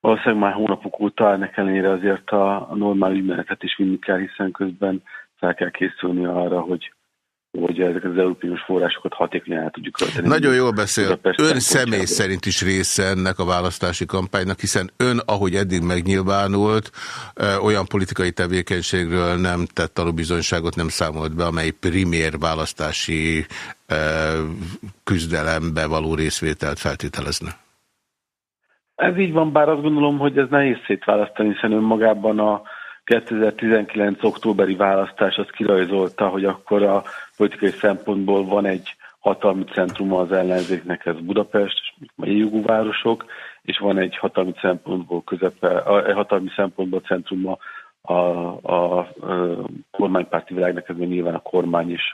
Valószínűleg már hónapok óta ennek ellenére azért a, a normál ügymenetet is vinni kell, hiszen közben fel kell készülni arra, hogy hogy ezeket az európai forrásokat hatékonyan el tudjuk költeni. Nagyon jól beszél. Ön személy szerint is része ennek a választási kampánynak, hiszen ön, ahogy eddig megnyilvánult, olyan politikai tevékenységről nem tett tanúbizonyságot, nem számolt be, amely primér választási küzdelembe való részvételt feltételezne. Ez így van, bár azt gondolom, hogy ez nehéz szétválasztani, hiszen önmagában a 2019. októberi választás az kirajzolta, hogy akkor a politikai szempontból van egy hatalmi centruma az ellenzéknek, ez Budapest, és megyei jogú városok, és van egy hatalmi szempontból közepe, egy hatalmi szempontból centruma a, a, a kormánypárti világnak, ez nyilván a kormány is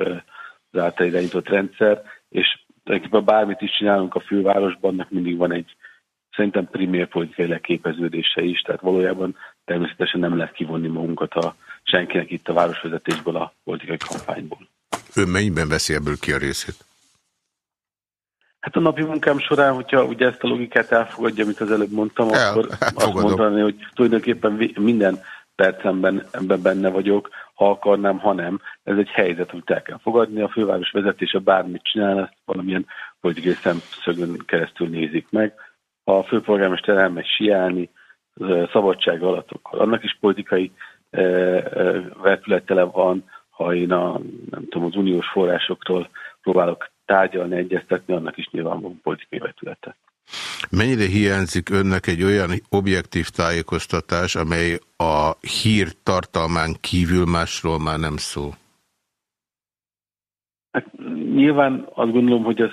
az által irányított rendszer, és tulajdonképpen bármit is csinálunk a fővárosban, annak mindig van egy szerintem primér politikai leképeződése is, tehát valójában természetesen nem lehet kivonni magunkat a senkinek itt a városvezetésből, a politikai kampányból. Ön mennyiben veszi ebből ki a részét? Hát a napi munkám során, hogyha ugye ezt a logikát elfogadja, amit az előbb mondtam, El, akkor elfogadom. azt mondani, hogy tulajdonképpen minden percemben ebben benne vagyok, ha akarnám, ha nem. Ez egy helyzet, amit el kell fogadni. A főváros vezetése bármit csinál, ezt valamilyen politikai szemszögön keresztül nézik meg. A főpolgármester elmegy siálni, szabadság alatt, akkor annak is politikai vetületele van, ha én a, nem tudom, az uniós forrásokról próbálok tárgyalni, egyeztetni, annak is nyilván van politikai vetülete. Mennyire hiányzik önnek egy olyan objektív tájékoztatás, amely a hír tartalmán kívül másról már nem szó? Hát, nyilván azt gondolom, hogy ez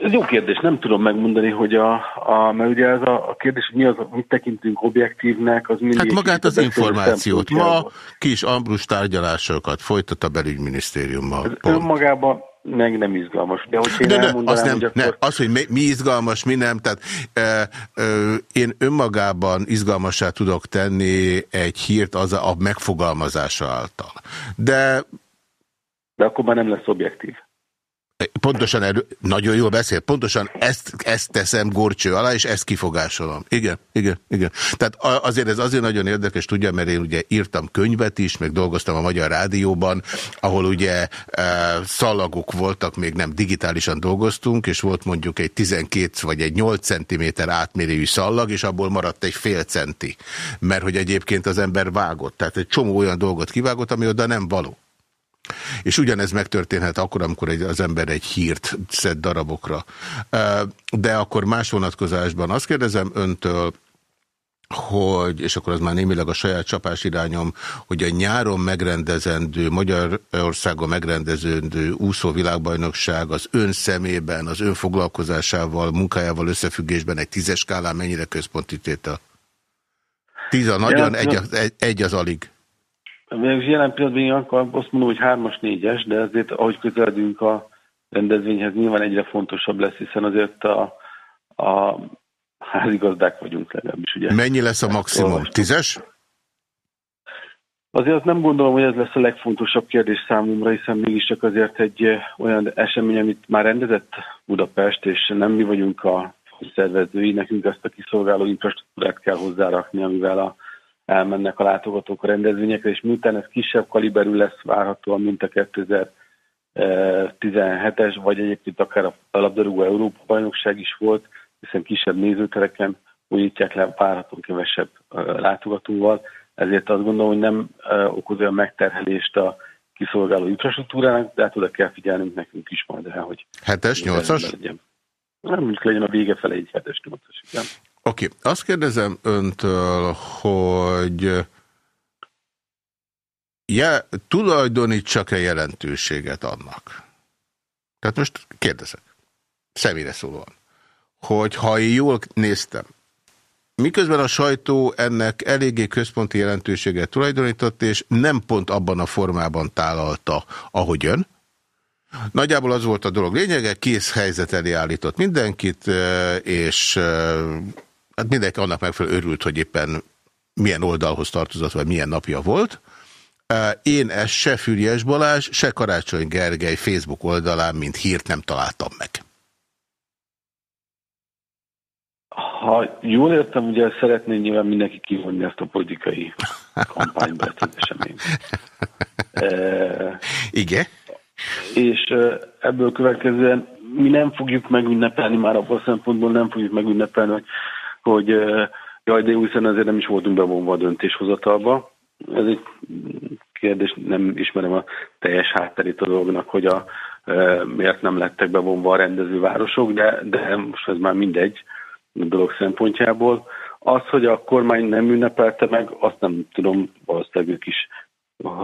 ez jó kérdés, nem tudom megmondani, hogy a, a mert ugye ez a, a kérdés, hogy mi az, mit tekintünk objektívnek, az mindig... Hát magát az információt. Ma kis Ambrus tárgyalásokat folytat a belügyminisztériummal. Ez önmagában meg nem izgalmas. De, hogy én de ne, az, nem, hogy akkor... ne, az, hogy mi, mi izgalmas, mi nem, tehát e, e, én önmagában izgalmassá tudok tenni egy hírt az a, a megfogalmazása által. De... De akkor már nem lesz objektív. Pontosan erő, nagyon jól beszél, pontosan ezt, ezt teszem gorcső alá, és ezt kifogásolom. Igen, igen, igen. Tehát azért ez azért nagyon érdekes, tudja, mert én ugye írtam könyvet is, meg dolgoztam a Magyar Rádióban, ahol ugye e, szalagok voltak, még nem digitálisan dolgoztunk, és volt mondjuk egy 12 vagy egy 8 cm átmérőjű szallag, és abból maradt egy fél centi. Mert hogy egyébként az ember vágott. Tehát egy csomó olyan dolgot kivágott, ami oda nem való. És ugyanez megtörténhet akkor, amikor egy, az ember egy hírt szed darabokra. De akkor más vonatkozásban azt kérdezem öntől, hogy, és akkor az már némileg a saját csapás irányom, hogy a nyáron megrendezendő, Magyarországon megrendezendő úszó világbajnokság az ön szemében, az ön foglalkozásával, munkájával összefüggésben egy tízes skálán mennyire központítéta? Tíz a nagyon, egy, egy, egy az alig. Jelen pillanatban én akkor azt mondom, hogy hármas, négyes, de azért ahogy közeledünk a rendezvényhez, nyilván egyre fontosabb lesz, hiszen azért a, a házigazdák vagyunk legalábbis. Ugye? Mennyi lesz a maximum? Tízes? Azért azt nem gondolom, hogy ez lesz a legfontosabb kérdés számomra, hiszen mégiscsak azért egy olyan esemény, amit már rendezett Budapest, és nem mi vagyunk a szervezői, nekünk ezt a kiszolgáló infrastruktúrát kell hozzárakni, amivel a, elmennek a látogatók a rendezvényekre, és miután ez kisebb kaliberű lesz várhatóan, mint a 2017-es, vagy egyébként akár a labdarúgó Európa bajnokság is volt, hiszen kisebb nézőtereken újítják le várhatóan kevesebb látogatóval, ezért azt gondolom, hogy nem okoz olyan megterhelést a kiszolgáló infrastruktúrának, de hát oda kell figyelnünk nekünk is majd el, hogy... 7-es, 8-as? Nem mondjuk legyen a vége fele egy 7-es, 8-as, igen. Oké, okay. azt kérdezem öntől, hogy je, tulajdonítsak-e jelentőséget annak? Tehát most kérdezek, személyre szólóan, hogy ha jól néztem, Miközben a sajtó ennek eléggé központi jelentőséget tulajdonított, és nem pont abban a formában tálalta, ahogy ön. Nagyjából az volt a dolog lényege, kész helyzet elé állított mindenkit, és hát mindenki annak megfelelő örült, hogy éppen milyen oldalhoz tartozott, vagy milyen napja volt. Én ezt se Füriyes Balázs, se Karácsony Gergely Facebook oldalán, mint hírt nem találtam meg. Ha jól értem, ugye szeretné nyilván mindenki kivonni ezt a politikai <laughs> az eseményt. E, Igen. És ebből következően mi nem fogjuk megünnepelni, már abban a szempontból nem fogjuk megünnepelni, hogy, hogy jaj, de hiszen azért nem is voltunk bevonva a döntéshozatalba. Ez egy kérdés, nem ismerem a teljes hátterét a dolognak, hogy a, miért nem lettek bevonva a rendezővárosok, de, de most ez már mindegy dolog szempontjából. Az, hogy a kormány nem ünnepelte meg, azt nem tudom, valószínűleg ők is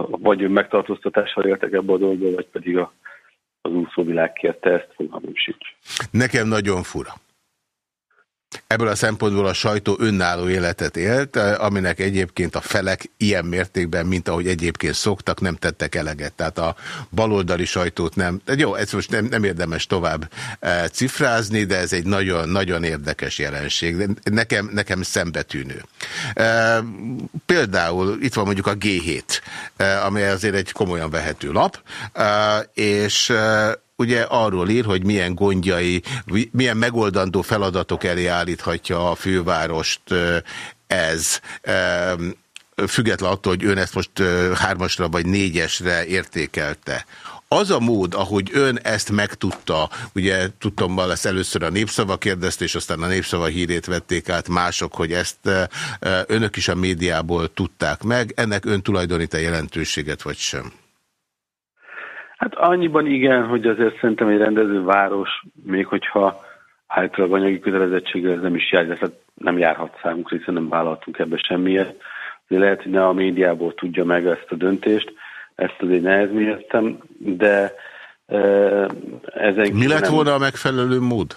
vagy megtartóztatással éltek ebbe a dolgba, vagy pedig a, az úszóvilág kérte ezt, fogalmam sincs. Nekem nagyon fura. Ebből a szempontból a sajtó önálló életet élt, aminek egyébként a felek ilyen mértékben, mint ahogy egyébként szoktak, nem tettek eleget. Tehát a baloldali sajtót nem... Jó, ez most nem, nem érdemes tovább e, cifrázni, de ez egy nagyon-nagyon érdekes jelenség. Nekem, nekem szembetűnő. E, például itt van mondjuk a G7, e, amely azért egy komolyan vehető lap, és ugye arról ír, hogy milyen gondjai, milyen megoldandó feladatok elé állíthatja a fővárost ez független attól, hogy ön ezt most hármasra vagy négyesre értékelte. Az a mód, ahogy ön ezt megtudta, ugye tudtam, ezt először a népszava kérdezte, és aztán a népszava hírét vették át mások, hogy ezt önök is a médiából tudták meg, ennek ön tulajdonít-e jelentőséget, vagy sem? Hát annyiban igen, hogy azért szerintem egy rendező város, még hogyha általában anyagi kötelezettséggel ez nem is jár, ez nem járhat számunkra, hiszen nem vállaltunk ebbe semmiért. Azért lehet, hogy ne a médiából tudja meg ezt a döntést, ezt azért nehezményeztem, de e, ezek... Mi lett nem... volna a megfelelő mód?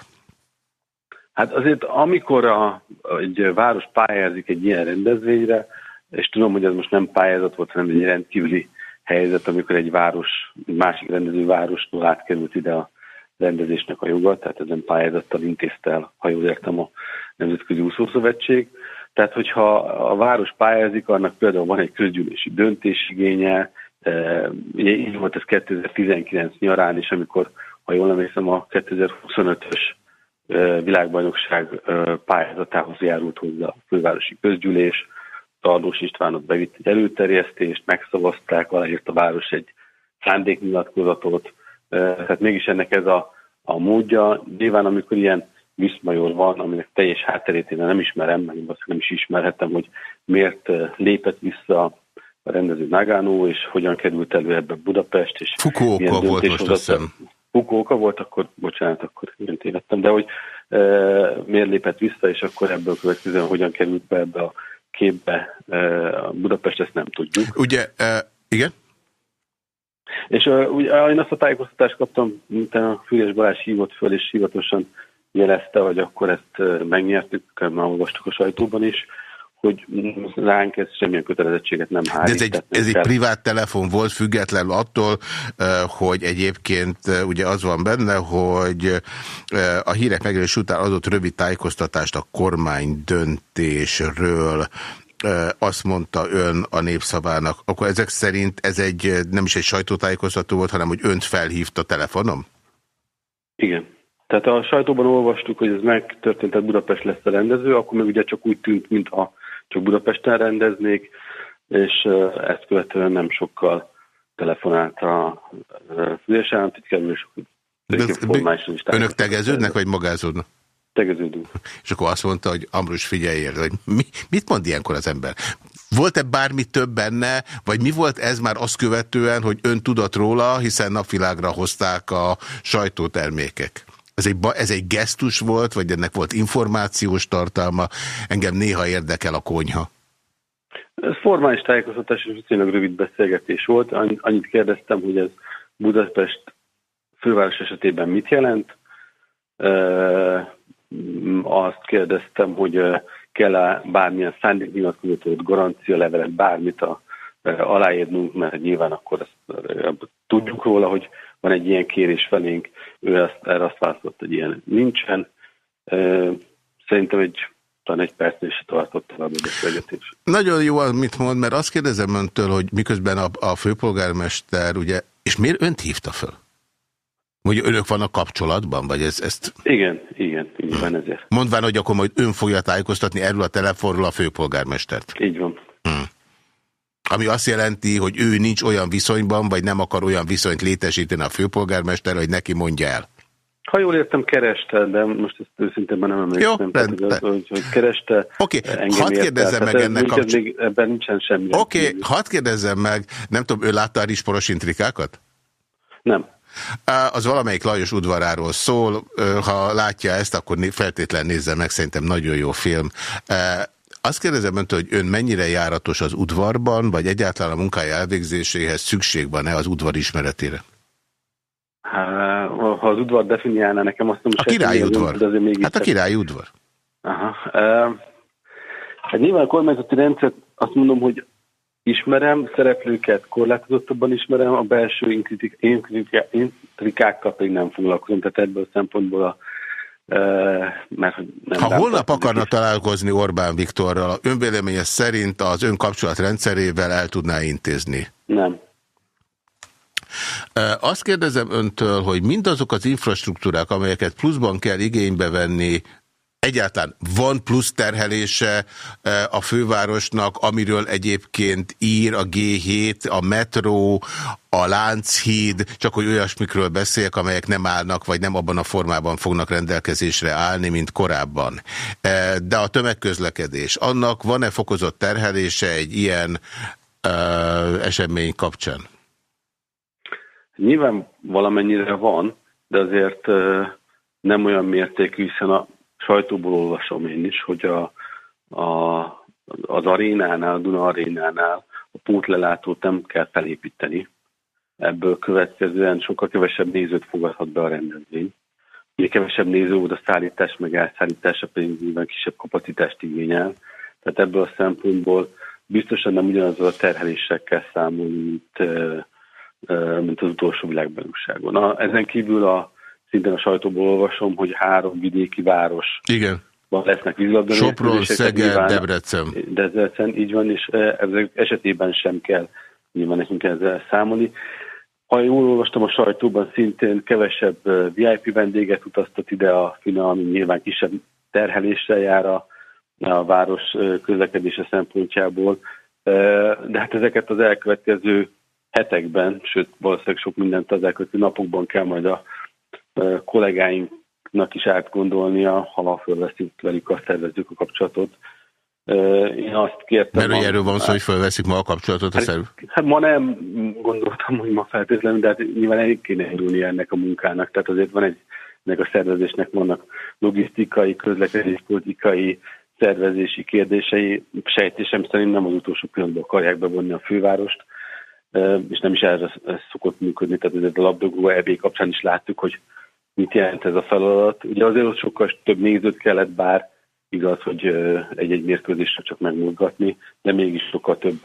Hát azért, amikor a, egy város pályázik egy ilyen rendezvényre, és tudom, hogy ez most nem pályázat volt, hanem egy rendkívüli helyzet, amikor egy város, egy másik rendező várostól átkerült ide a rendezésnek a joga, tehát ezen pályázattal intézte el, ha jól értem, a Nemzetközi Úszószövetség. Tehát, hogyha a város pályázik, annak például van egy közgyűlési döntésigénye, e, ugye így volt ez 2019 nyarán is, amikor, ha jól emlékszem, a 2025-ös e, világbajnokság e, pályázatához járult hozzá a fővárosi közgyűlés, Tarlós Istvánot bevitt egy előterjesztést, megszavazták, aláírt a város egy szándéknyilatkozatot, tehát mégis ennek ez a, a módja. Nyilván amikor ilyen viszmajor van, aminek teljes hátterét én nem ismerem, meg azt nem is ismerhetem, hogy miért lépett vissza a rendező Nagano, és hogyan került elő ebbe Budapest. És Fukuoka volt most azt hiszem. Fukuoka volt, akkor bocsánat, akkor ilyen tévedtem, de hogy e, miért lépett vissza, és akkor ebből következően hogyan került be ebbe a képbe a Budapest, ezt nem tudjuk. Ugye, igen? És ugye, én azt a tájékoztatást kaptam, mint a Füles Balázs hívott föl, és hivatosan jelezte, hogy akkor ezt megnyertük, már olvastuk a sajtóban is, hogy ránk ez semmilyen kötelezettséget nem hárít. De ez egy, ez egy privát telefon volt, független attól, hogy egyébként ugye az van benne, hogy a hírek megjelenés után adott rövid tájékoztatást a kormány döntésről. azt mondta ön a népszavának, akkor ezek szerint ez egy nem is egy sajtótájékoztató volt, hanem hogy önt felhívta telefonom? Igen. Tehát a sajtóban olvastuk, hogy ez megtörtént, tehát Budapest lesz a rendező, akkor meg ugye csak úgy tűnt, mintha csak Budapesten rendeznék, és ezt követően nem sokkal telefonált a Fidesz államtitkárul, és Önök tegeződnek, vagy magázódnak? Tegeződünk. <laughs> És akkor azt mondta, hogy Ambrus figyeljél, hogy mi, mit mond ilyenkor az ember? Volt-e bármi több benne, vagy mi volt ez már azt követően, hogy ön tudott róla, hiszen napvilágra hozták a sajtótermékek? Ez egy, ez egy gesztus volt, vagy ennek volt információs tartalma? Engem néha érdekel a konyha. Ez formális tájékoztatás és viszonylag rövid beszélgetés volt. Annyit kérdeztem, hogy ez Budapest főváros esetében mit jelent. Azt kérdeztem, hogy kell-e bármilyen szándéknyilatkozatot, garancia levelet, bármit a, aláírnunk, mert nyilván akkor azt, tudjuk róla, hogy van egy ilyen kérés felénk, ő azt, erre azt válaszolt, hogy ilyen nincsen. Szerintem egy talán egy percnél se tartott tovább a beszélgetés. Nagyon jó, amit mond, mert azt kérdezem öntől, hogy miközben a, a főpolgármester, ugye, és miért önt hívta föl? Hogy önök vannak kapcsolatban, vagy ez, ezt... Igen, igen, így van ezért. Mondván, hogy akkor majd ön fogja tájékoztatni erről a telefonról a főpolgármestert. Így van. Hmm. Ami azt jelenti, hogy ő nincs olyan viszonyban, vagy nem akar olyan viszonyt létesíteni a főpolgármester, hogy neki mondja el. Ha jól értem, kereste, de most ezt őszintén nem emlékszem. Jó, tehát, hogy, hogy, kereste. Oké, okay, hadd kérdezzem meg ennek kapcsolatban. Ebben nincsen semmi. Oké, okay, hadd kérdezzem meg, nem tudom, ő látta a risporos intrikákat? Nem. Az valamelyik Lajos udvaráról szól, ha látja ezt, akkor feltétlen nézze meg, szerintem nagyon jó film. Azt kérdezem öntől, hogy ön mennyire járatos az udvarban, vagy egyáltalán a munkája elvégzéséhez szükség van-e az udvar ismeretére? Ha az udvar definiálná nekem, azt nem A király udvar. Azért hát a király udvar. Aha. Hát nyilván a kormányzati rendszert azt mondom, hogy ismerem, szereplőket korlátozottabban ismerem, a belső intrikákkal pedig nem foglalkozom, tehát ebből a szempontból a mert nem ha holnap akarna találkozni Orbán Viktorral, önvéleménye szerint az ön kapcsolatrendszerével el tudná intézni? Nem. Azt kérdezem öntől, hogy mindazok az infrastruktúrák, amelyeket pluszban kell igénybe venni, egyáltalán van plusz terhelése a fővárosnak, amiről egyébként ír a G7, a metró, a Lánchíd, csak hogy olyasmikről beszéljek, amelyek nem állnak, vagy nem abban a formában fognak rendelkezésre állni, mint korábban. De a tömegközlekedés, annak van-e fokozott terhelése egy ilyen esemény kapcsán? Nyilván valamennyire van, de azért nem olyan mértékű, hiszen a sajtóból olvasom én is, hogy a, a, az arénánál, a Duna arénánál a pótlelátót nem kell felépíteni. Ebből következően sokkal kevesebb nézőt fogadhat be a rendezvény. Ugye kevesebb néző volt a szállítás, meg elszállítása pedig nyilván kisebb kapacitást igényel. Tehát ebből a szempontból biztosan nem ugyanazzal a terheléssel kell számolni, mint mint az utolsó világbajnokságon. Na, ezen kívül a, szintén a sajtóból olvasom, hogy három vidéki város Igen. lesznek vízilabda. Sopron, Szeged, Debrecen. Debrecen, így van, és ezek esetében sem kell nyilván nekünk ezzel számolni. Ha jól olvastam a sajtóban, szintén kevesebb VIP vendéget utaztat ide a FINA, ami nyilván kisebb terheléssel jár a, a város közlekedése szempontjából. De hát ezeket az elkövetkező hetekben, sőt valószínűleg sok mindent az elkövető napokban kell majd a kollégáinknak is átgondolnia, ha fölveszik velük a szervezők a kapcsolatot. Én azt kértem... Mert erről van szó, hogy fölveszik ma a kapcsolatot a hát- szervezők? Hát, ma nem gondoltam, hogy ma feltétlenül, de hát nyilván elég kéne örülni ennek a munkának. Tehát azért van egy, ennek a szervezésnek vannak logisztikai, közlekedéspolitikai, szervezési kérdései. Sejtésem szerint nem az utolsó pillanatban akarják bevonni a fővárost és nem is erre szokott működni, tehát azért a labdogó EB kapcsán is láttuk, hogy mit jelent ez a feladat. Ugye azért ott sokkal több nézőt kellett, bár igaz, hogy egy-egy mérkőzésre csak megmozgatni, de mégis sokkal több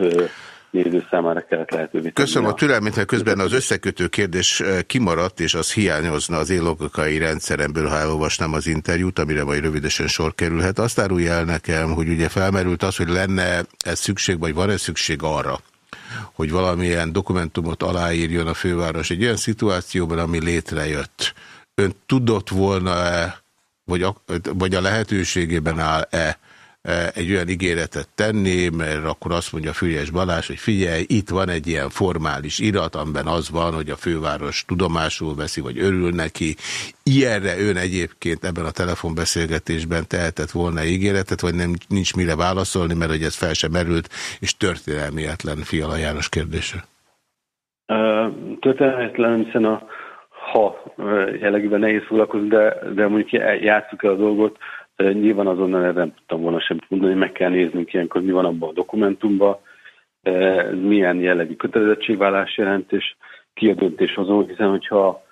néző számára kellett lehetővé Köszönöm a türelmét, mert közben az összekötő kérdés kimaradt, és az hiányozna az élokokai rendszeremből, ha elolvasnám az interjút, amire majd rövidesen sor kerülhet. Azt árulja el nekem, hogy ugye felmerült az, hogy lenne ez szükség, vagy van-e szükség arra, hogy valamilyen dokumentumot aláírjon a főváros egy olyan szituációban, ami létrejött. Ön tudott volna-e, vagy vagy a lehetőségében áll-e E, egy olyan ígéretet tenni, mert akkor azt mondja Fülyes Balázs, hogy figyelj, itt van egy ilyen formális irat, amiben az van, hogy a főváros tudomásul veszi, vagy örül neki. Ilyenre ön egyébként ebben a telefonbeszélgetésben tehetett volna ígéretet, vagy nem, nincs mire válaszolni, mert hogy ez fel sem merült, és történelmietlen Fiala János kérdése. Történelmietlen, hiszen a ha jellegűben nehéz foglalkozni, de, de mondjuk játsszuk el a dolgot, Nyilván azonnal erre nem tudtam volna sem mondani, meg kell néznünk ilyenkor, mi van abban a dokumentumban, milyen jellegű kötelezettségvállás jelent, és ki a döntéshozó, hiszen hogyha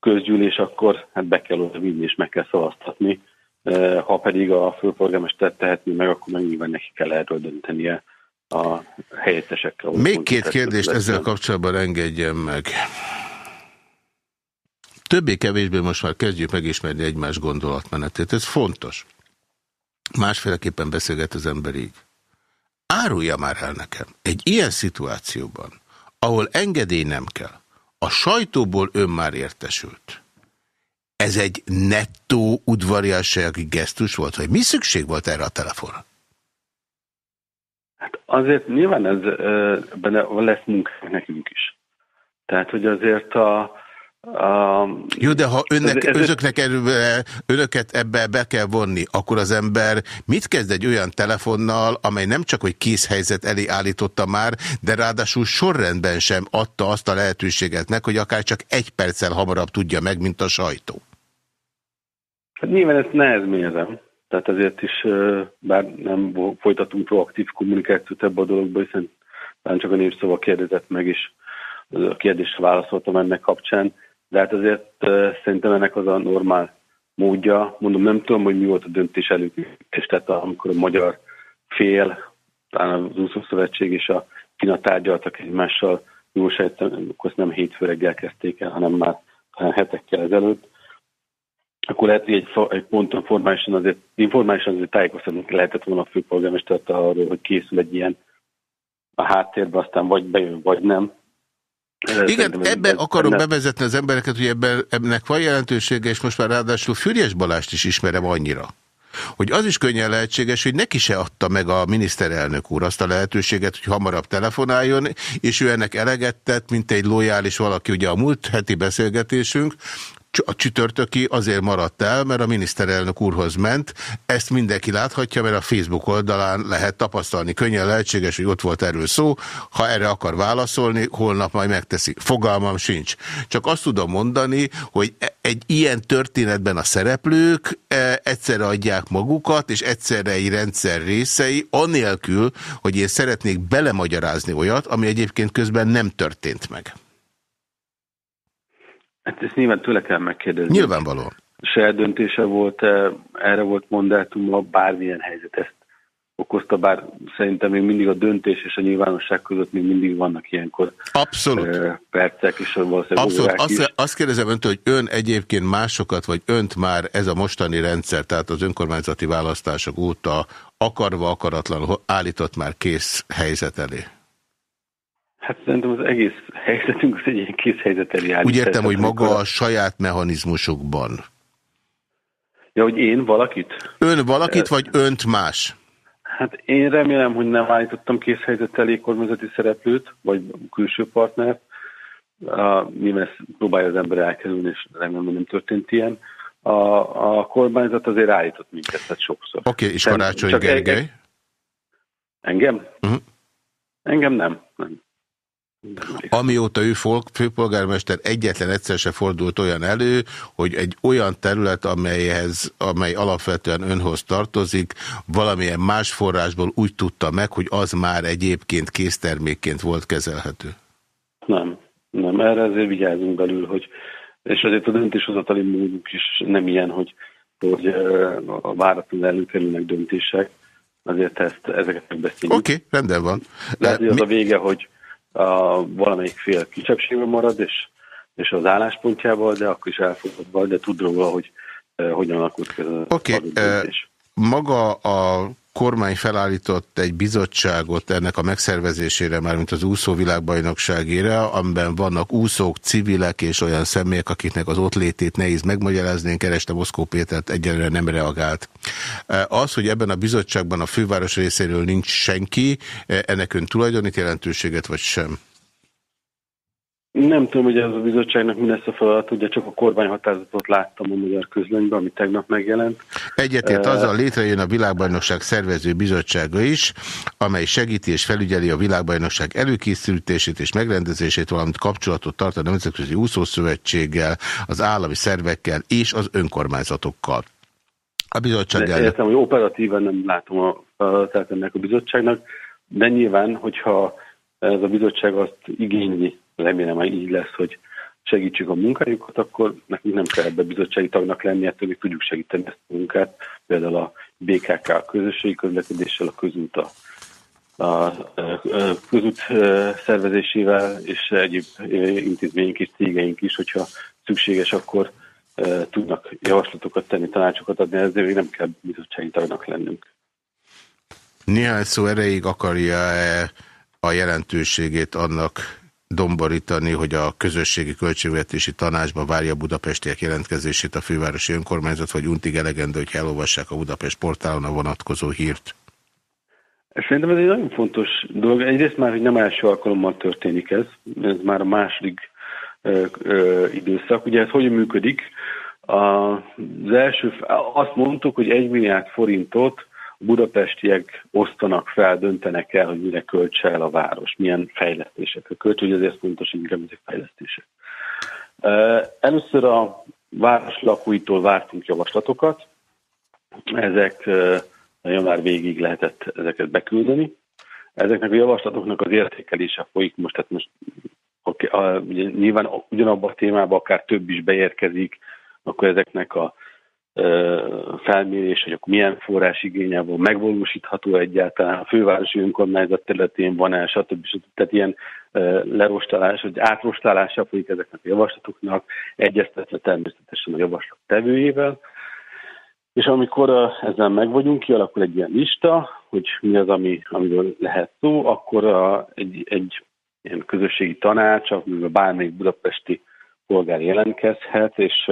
közgyűlés, akkor hát be kell oda vinni, és meg kell szavaztatni. Ha pedig a főpolgármester tehetni meg, akkor meg nyilván neki kell erről döntenie a helyettesekkel. Még két kérdést ezzel kapcsolatban engedjem meg. Többé-kevésbé most már kezdjük megismerni egymás gondolatmenetét. Ez fontos. Másféleképpen beszélget az ember így. Árulja már el nekem, egy ilyen szituációban, ahol engedély nem kell, a sajtóból ön már értesült. Ez egy nettó udvariassági gesztus volt, vagy mi szükség volt erre a telefonra? Hát azért nyilván ez benne lesz munka nekünk is. Tehát, hogy azért a, Um, Jó, de ha önnek, ez, ez önöknek erőbe, önöket ebbe be kell vonni, akkor az ember mit kezd egy olyan telefonnal, amely nem csak, hogy készhelyzet elé állította már, de ráadásul sorrendben sem adta azt a lehetőséget meg, hogy akár csak egy perccel hamarabb tudja meg, mint a sajtó. Hát nyilván ezt nehezményezem. Tehát ezért is, bár nem folytatunk proaktív kommunikációt ebbe a dologba, hiszen nem csak a népszava kérdezett meg, és a kérdésre válaszoltam ennek kapcsán, de hát azért szerintem ennek az a normál módja. Mondom, nem tudom, hogy mi volt a döntés és tehát amikor a magyar fél, talán az úszó szövetség és a Kína tárgyaltak egymással, jól sejtem, akkor ezt nem hétfő reggel kezdték el, hanem már talán hetekkel ezelőtt, akkor lehet, hogy egy, egy ponton formálisan azért, informálisan azért tájékoztatni lehetett volna a főpolgármestert arról, hogy készül egy ilyen a háttérbe, aztán vagy bejön, vagy nem. Igen, ebben akarom bevezetni az embereket, hogy ebben, ennek van jelentősége, és most már ráadásul Fürjes Balást is ismerem annyira, hogy az is könnyen lehetséges, hogy neki se adta meg a miniszterelnök úr azt a lehetőséget, hogy hamarabb telefonáljon, és ő ennek eleget tett, mint egy lojális valaki. Ugye a múlt heti beszélgetésünk a csütörtöki azért maradt el, mert a miniszterelnök úrhoz ment. Ezt mindenki láthatja, mert a Facebook oldalán lehet tapasztalni. Könnyen lehetséges, hogy ott volt erről szó. Ha erre akar válaszolni, holnap majd megteszi. Fogalmam sincs. Csak azt tudom mondani, hogy e- egy ilyen történetben a szereplők e, egyszerre adják magukat, és egyszerre egy rendszer részei, anélkül, hogy én szeretnék belemagyarázni olyat, ami egyébként közben nem történt meg. Hát ezt nyilván tőle kell megkérdezni. Nyilvánvaló. Se döntése volt, erre volt mandátuma, bármilyen helyzet ezt okozta, bár szerintem még mindig a döntés és a nyilvánosság között még mindig vannak ilyenkor Abszolút. Percek, és valószínűleg Abszolút. Azt, azt kérdezem öntől, hogy ön egyébként másokat, vagy önt már ez a mostani rendszer, tehát az önkormányzati választások óta akarva, akaratlan állított már kész helyzet elé? Hát szerintem az egész helyzetünk az egy ilyen kész helyzet elé Úgy értem, hogy maga a saját mechanizmusokban. Ja, hogy én valakit? Ön valakit, vagy önt más? Hát én remélem, hogy nem állítottam kész helyzet elé kormányzati szereplőt, vagy külső partnert. Uh, nyilván ezt próbálja az ember elkerülni, és remélem, hogy nem történt ilyen. A, a kormányzat azért állított minket, tehát sokszor. Oké, okay, és Karácsony Gergely? Engem? Uh mhm. -huh. Engem nem. nem. Amióta ő főpolgármester egyetlen egyszer se fordult olyan elő, hogy egy olyan terület, amelyhez, amely alapvetően önhoz tartozik, valamilyen más forrásból úgy tudta meg, hogy az már egyébként késztermékként volt kezelhető. Nem, nem, erre azért vigyázunk belül, hogy és azért a döntéshozatali módunk is nem ilyen, hogy, hogy a váratlan előkerülnek döntések. azért ezt, ezeket megbeszéljük. Oké, okay, rendben van. Lehet, hogy az Mi... a vége, hogy a, valamelyik fél kisebbségben marad, és, és az álláspontjával, de akkor is elfogadva, de tud róla, hogy uh, hogyan alakult ez Oké, okay, maga a kormány felállított egy bizottságot ennek a megszervezésére, mármint az úszó világbajnokságére, amiben vannak úszók, civilek és olyan személyek, akiknek az ott létét nehéz megmagyarázni. Én kerestem Oszkó Pétert, egyelőre nem reagált. Az, hogy ebben a bizottságban a főváros részéről nincs senki, ennek ön tulajdonít jelentőséget, vagy sem? Nem tudom, hogy ez a bizottságnak mi lesz a feladat, ugye csak a kormányhatározatot láttam a magyar közlönyben, ami tegnap megjelent. Egyetért uh, azzal létrejön a világbajnokság szervező bizottsága is, amely segíti és felügyeli a világbajnokság előkészítését és megrendezését, valamint kapcsolatot tart a Nemzetközi Úszószövetséggel, az állami szervekkel és az önkormányzatokkal. A bizottság ellen... Értem, hogy operatíven nem látom a feladatát ennek a bizottságnak, de nyilván, hogyha ez a bizottság azt igényli, remélem, hogy így lesz, hogy segítsük a munkájukat, akkor nekünk nem kell ebbe bizottsági tagnak lenni, ettől még tudjuk segíteni ezt a munkát, például a BKK a közösségi közlekedéssel, a közút a, a, a közút szervezésével, és egyéb intézményünk és cégeink is, hogyha szükséges, akkor tudnak javaslatokat tenni, tanácsokat adni, ezért még nem kell bizottsági tagnak lennünk. Néhány szó erejéig akarja-e a jelentőségét annak domborítani, hogy a közösségi költségvetési tanácsba várja a budapestiek jelentkezését a fővárosi önkormányzat, vagy untig elegendő, hogy elolvassák a Budapest portálon a vonatkozó hírt? Szerintem ez egy nagyon fontos dolog. Egyrészt már, hogy nem első alkalommal történik ez, ez már a második ö, ö, időszak. Ugye ez hogy működik? Az első, azt mondtuk, hogy egy milliárd forintot budapestiek osztanak fel, döntenek el, hogy mire költse el a város, milyen fejlesztésekre költ, hogy ezért fontos, hogy inkább ezek fejlesztések. Először a város lakóitól vártunk javaslatokat, ezek január végig lehetett ezeket beküldeni. Ezeknek a javaslatoknak az értékelése folyik most, tehát most okay, a, ugye, nyilván ugyanabban a témában akár több is beérkezik, akkor ezeknek a felmérés, hogy akkor milyen forrás igényával megvalósítható egyáltalán, a fővárosi önkormányzat területén van-e, stb. stb. Tehát ilyen lerostálás, vagy átrostálása folyik ezeknek a javaslatoknak, egyeztetve természetesen a javaslat tevőjével. És amikor ezzel meg vagyunk, kialakul egy ilyen lista, hogy mi az, ami, amiről lehet szó, akkor egy, egy ilyen közösségi tanács, amiben bármelyik budapesti polgár jelentkezhet, és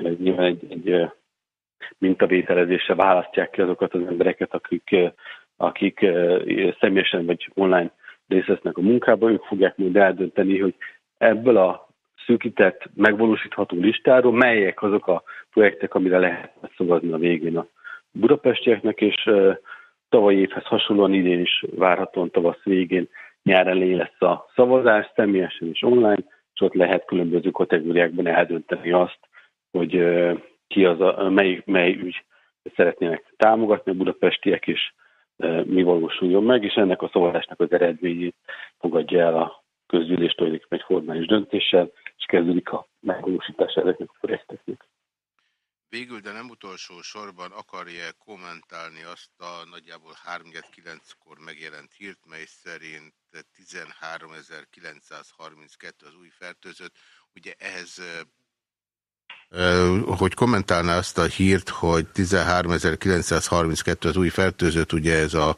nyilván egy, egy mintavételezéssel választják ki azokat az embereket, akik, akik személyesen vagy online részt vesznek a munkában, ők fogják majd eldönteni, hogy ebből a szűkített, megvalósítható listáról melyek azok a projektek, amire lehet szavazni a végén a budapestieknek, és tavalyi évhez hasonlóan idén is várhatóan tavasz végén nyár elején lesz a szavazás, személyesen és online, és ott lehet különböző kategóriákban eldönteni azt, hogy ki az a, mely, mely ügy szeretnének támogatni a budapestiek, és mi valósuljon meg, és ennek a szavazásnak az eredményét fogadja el a közgyűlés tulajdonképpen egy formális döntéssel, és kezdődik a megvalósítása ezeknek a projekteknek. Végül, de nem utolsó sorban akarja kommentálni azt a nagyjából 3-9-kor megjelent hírt, mely szerint 13.932 az új fertőzött. Ugye ehhez hogy kommentálná azt a hírt, hogy 13.932 az új fertőzött, ugye ez a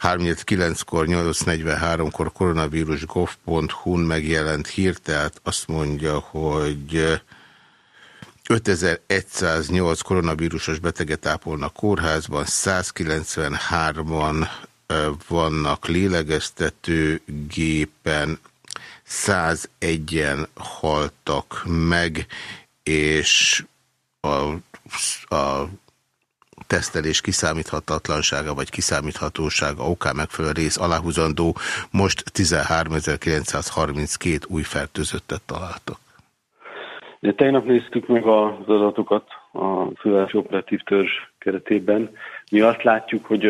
3.9-kor, 8.43-kor koronavírus gov.hu-n megjelent hír, tehát azt mondja, hogy 5108 koronavírusos beteget ápolnak kórházban, 193-an vannak lélegeztető gépen, 101-en haltak meg, és a, a tesztelés kiszámíthatatlansága vagy kiszámíthatósága okán megfelelő rész aláhúzandó, most 13.932 új fertőzöttet találtak. De tegnap néztük meg az adatokat a fővárosi operatív törzs keretében. Mi azt látjuk, hogy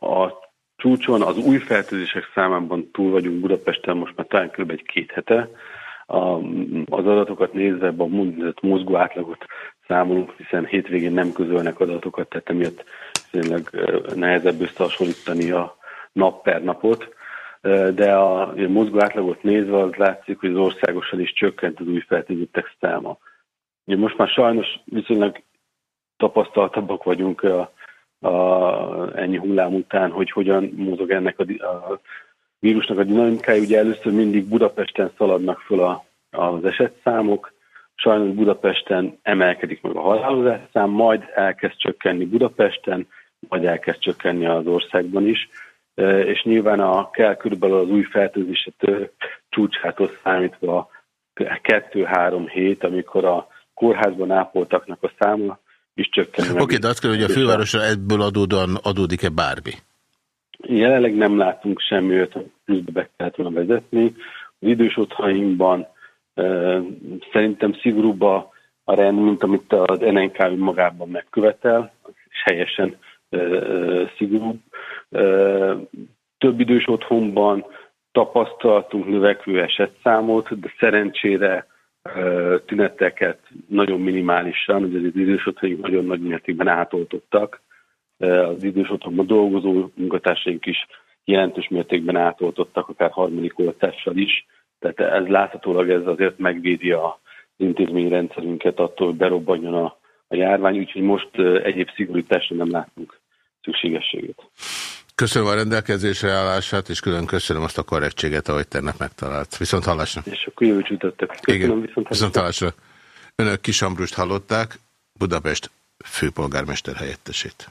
a csúcson az új fertőzések számában túl vagyunk Budapesten most már talán kb. egy két hete, a, az adatokat nézve, a mozgó átlagot számolunk, hiszen hétvégén nem közölnek adatokat, tehát emiatt tényleg nehezebb összehasonlítani a nap per napot, de a, mozgó átlagot nézve az látszik, hogy az országosan is csökkent az új fertőzöttek száma. Ugye most már sajnos viszonylag tapasztaltabbak vagyunk a, a, ennyi hullám után, hogy hogyan mozog ennek a, a vírusnak a dinamikája. Ugye először mindig Budapesten szaladnak föl a, az esetszámok, sajnos Budapesten emelkedik meg a halálozás szám, majd elkezd csökkenni Budapesten, majd elkezd csökkenni az országban is, és nyilván a kell körülbelül az új fertőzéset csúcsától számítva 2-3 hét, amikor a kórházban ápoltaknak a száma is csökken. Oké, okay, de azt kell, hogy a fővárosra ebből adódóan adódik-e bármi? Jelenleg nem látunk semmi olyat, pluszbe be kellett volna vezetni. Az idős otthonainkban e, szerintem szigorúbb a, a rend, mint amit az NNK magában megkövetel, és helyesen szigorúbb. Több idős otthonban tapasztaltunk növekvő esetszámot, de szerencsére tüneteket nagyon minimálisan, ugye az idős otthonaink nagyon nagy mértékben átoltottak. Az idős otthonban dolgozó munkatársaink is jelentős mértékben átoltottak, akár harmadik oltással is. Tehát ez láthatólag ez azért megvédi a intézményrendszerünket attól, hogy berobbanjon a, a járvány, úgyhogy most egyéb szigorításra nem látunk szükségességét. Köszönöm a rendelkezésre állását, és külön köszönöm azt a korrektséget, ahogy tennek megtalált. Viszont hallásra. És akkor jövő csütörtök. Igen, viszont, viszont hallásra. Önök Kis Ambrust hallották, Budapest főpolgármester helyettesét.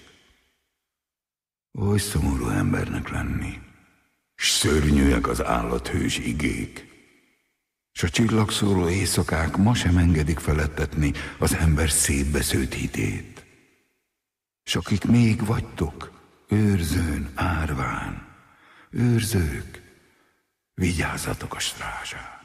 Oly szomorú embernek lenni, s szörnyűek az állathős igék, s a csillagszóró éjszakák ma sem engedik felettetni az ember szétbesződt hitét. S akik még vagytok, őrzőn, árván, őrzők, vigyázzatok a strázsán.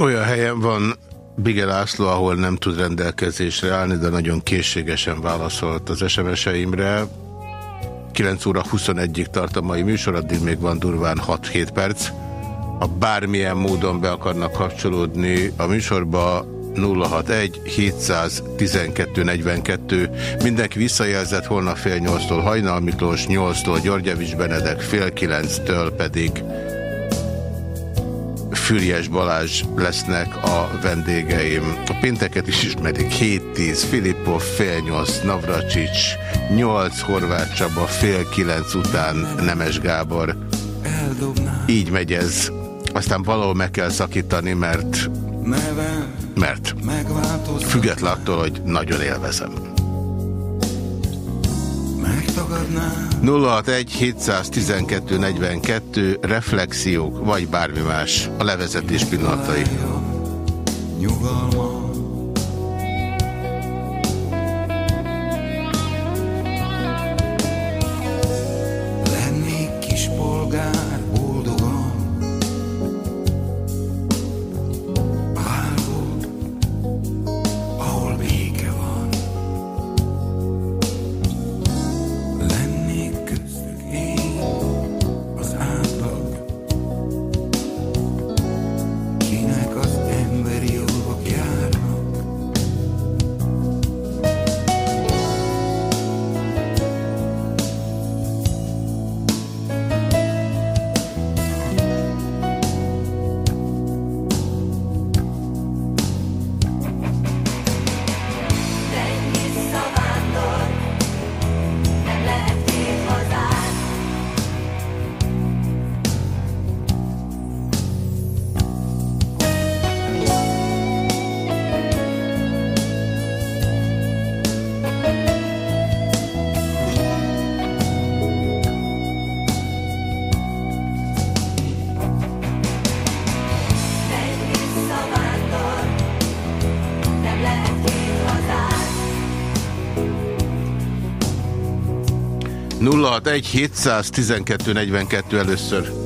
Olyan helyen van Bige László, ahol nem tud rendelkezésre állni, de nagyon készségesen válaszolt az SMS-eimre. 9 óra 21-ig tart a mai műsor, addig még van durván 6-7 perc ha bármilyen módon be akarnak kapcsolódni a műsorba 061 712 42. Mindenki visszajelzett holnap fél nyolctól Hajnal Miklós, 8-tól Györgyevics Benedek, fél kilenctől pedig Füriyes Balázs lesznek a vendégeim. A pénteket is ismerik 7-10, Filippov fél 8, Navracsics, 8 Horváth Csaba, fél 9 után Nemes Gábor. Így megy ez aztán valahol meg kell szakítani, mert mert független attól, hogy nagyon élvezem. 061 712 42 reflexiók, vagy bármi más a levezetés pillanatai. Nyugalma 061 712 42 először.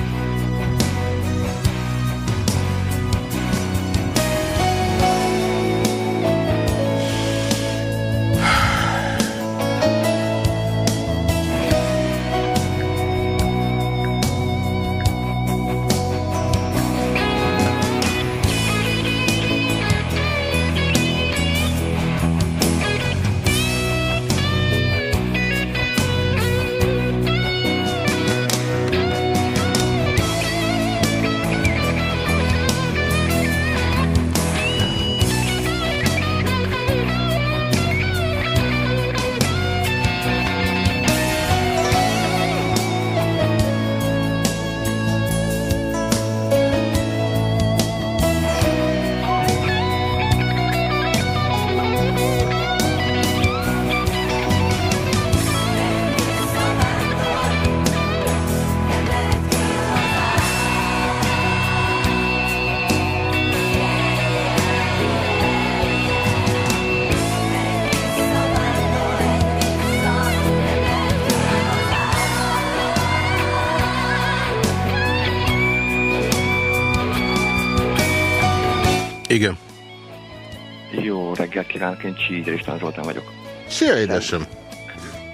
Én Csígyre István Zoltán vagyok. Szia, édesem!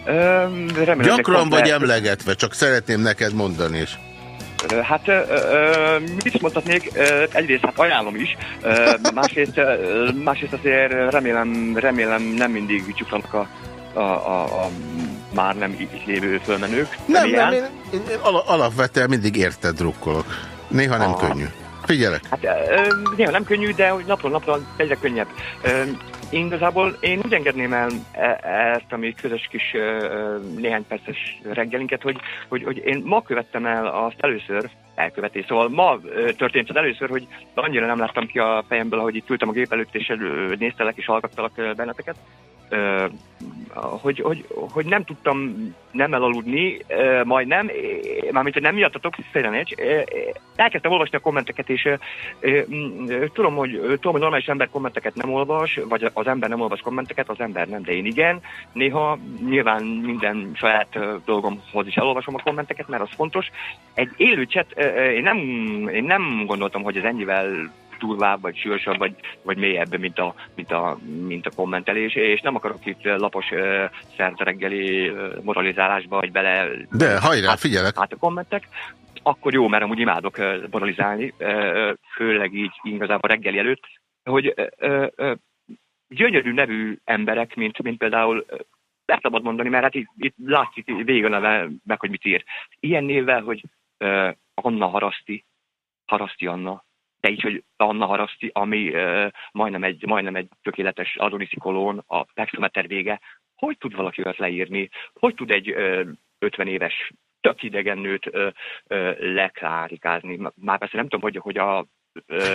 Remélem, Gyakran vagy lehet- emlegetve, csak szeretném neked mondani is. Hát ö, ö, mit mondhatnék, egyrészt hát ajánlom is, Ö, másrészt, másrészt azért remélem, remélem nem mindig csuklanak a, a, a, a már nem itt lévő fölmenők. Nem, nem, én, én al- alapvetően mindig érted drukkolok. Néha nem Ah. könnyű. Figyelek. Hát ö, néha nem könnyű, de hogy napról napra egyre könnyebb. Ö, én igazából én úgy engedném el e- ezt a mi közös kis néhány perces reggelinket, hogy, hogy, hogy én ma követtem el azt először, elkövetés. Szóval ma történt az először, hogy annyira nem láttam ki a fejemből, ahogy itt ültem a gép előtt, és néztelek és hallgattalak benneteket, hogy, hogy, hogy nem tudtam nem elaludni, majdnem, mármint, hogy nem miattatok, félrenécs, elkezdtem olvasni a kommenteket, és tudom, hogy, tudom, hogy normális ember kommenteket nem olvas, vagy az ember nem olvas kommenteket, az ember nem, de én igen. Néha nyilván minden saját dolgomhoz is elolvasom a kommenteket, mert az fontos. Egy élő chat, én nem, én nem gondoltam, hogy ez ennyivel durvább, vagy sűrűsebb, vagy, vagy mélyebb, mint a, mint, a, mint a kommentelés, és nem akarok itt lapos uh, reggeli ö, moralizálásba, vagy bele... De, hajrá, figyelek. Hát a kommentek, akkor jó, mert amúgy imádok ö, moralizálni, ö, főleg így igazából reggeli előtt, hogy ö, ö, gyönyörű nevű emberek, mint, mint például le szabad mondani, mert hát itt, itt látszik végig a neve, meg hogy mit ír. Ilyen névvel, hogy uh, Anna Haraszti, Haraszti Anna, de így, hogy Anna Haraszti, ami uh, majdnem, egy, majdnem egy tökéletes adoniszi kolón, a Pexometer vége. Hogy tud valaki olyat leírni? Hogy tud egy uh, 50 éves tök idegen nőt uh, uh, leklárikázni? Már persze nem tudom, hogy, hogy a